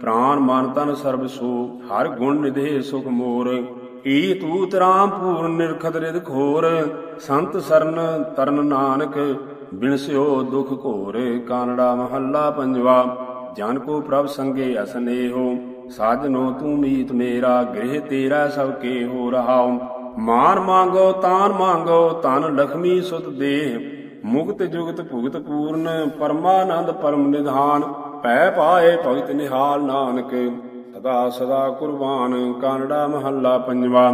ਪ੍ਰਾਨ ਮਨ ਤਨ ਸਰਬ ਸੋ ਹਰ ਗੁਣ ਨਿਧੇ ਸੁਖ ਮੋਰ। ਈ ਤੂਤ ਰਾਮ ਪੂਰਨ ਨਿਰਖਤ ਰਿਦ ਖੋਰ ਸੰਤ ਸਰਨ ਤਰਨ ਨਾਨਕ ਬਿਨਸਿਓ ਦੁਖ ਘੋਰ ਕਾਨੜਾ ਮਹੱਲਾ ਪੰਜਵਾ, ਜਨ ਕੋ ਪ੍ਰਭ ਸੰਗੇ ਅਸਨੇਹੋ, ਸਾਜਨੋ ਤੂੰ ਮੀਤ ਮੇਰਾ, ਗ੍ਰਹਿ ਤੇਰਾ ਸਭ ਕੇ ਹੋ ਰਹਾਉ। ਮਾਨ ਮੰਗੋ, ਤਾਨ ਮੰਗੋ ਤਨ ਲਖਮੀ ਸੁਤ ਦੇਹ। ਮੁਕਤ ਜੁਗਤ ਭੁਗਤ ਪੂਰਨ, ਪਰਮਾਨੰਦ ਪਰਮ ਨਿਧਾਨ। ਪੈ ਪਾਏ ਭਗਤ ਨਿਹਾਲ ਨਾਨਕ ਸਦਾ ਸਦਾ ਕੁਰਬਾਨ, ਕਾਨੜਾ ਮਹੱਲਾ ਪੰਜਵਾ।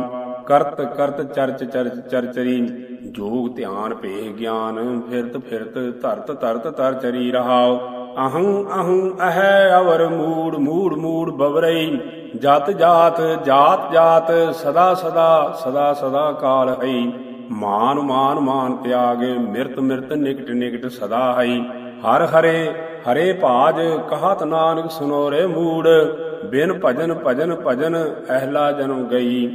ਕਰਤ ਕਰਤ ਚਰਚ ਚਰਚ ਚਰਚਰੀ। ਜੋਗ ਧਿਆਨ ਭੇ ਗਿਆਨ, ਫਿਰਤ ਫਿਰਤ, ਧਰਤ ਧਰਤ ਤਰ ਚਰੀ ਰਹਾਉ। ਅਹੰ ਅਹੰ ਅਹੈ ਅਵਰ ਮੂੜ ਮੂੜ ਮੂੜ ਬਵਰਈ। ਜਤ ਜਾਤ ਜਾਤ ਜਾਤ, ਸਦਾ ਸਦਾ ਸਦਾ ਸਦਾ ਕਾਲ ਹਈ। ਮਾਨ ਮਾਨ ਮਾਨ ਤਿਆਗ, ਮਿਰਤ ਮਿਰਤ ਨਿਕਟ ਨਿਕਟ ਸਦਾ ਹਈ। ਹਰ ਹਰੇ ਹਰੇ ਭਾਜ, ਕਹਤ ਨਾਨਕ ਸੁਨੋਰੇ ਮੂੜ। ਬਿਨ ਭਜਨ ਭਜਨ ਭਜਨ, ਅਹਲਾ ਜਨਮ ਗਈ।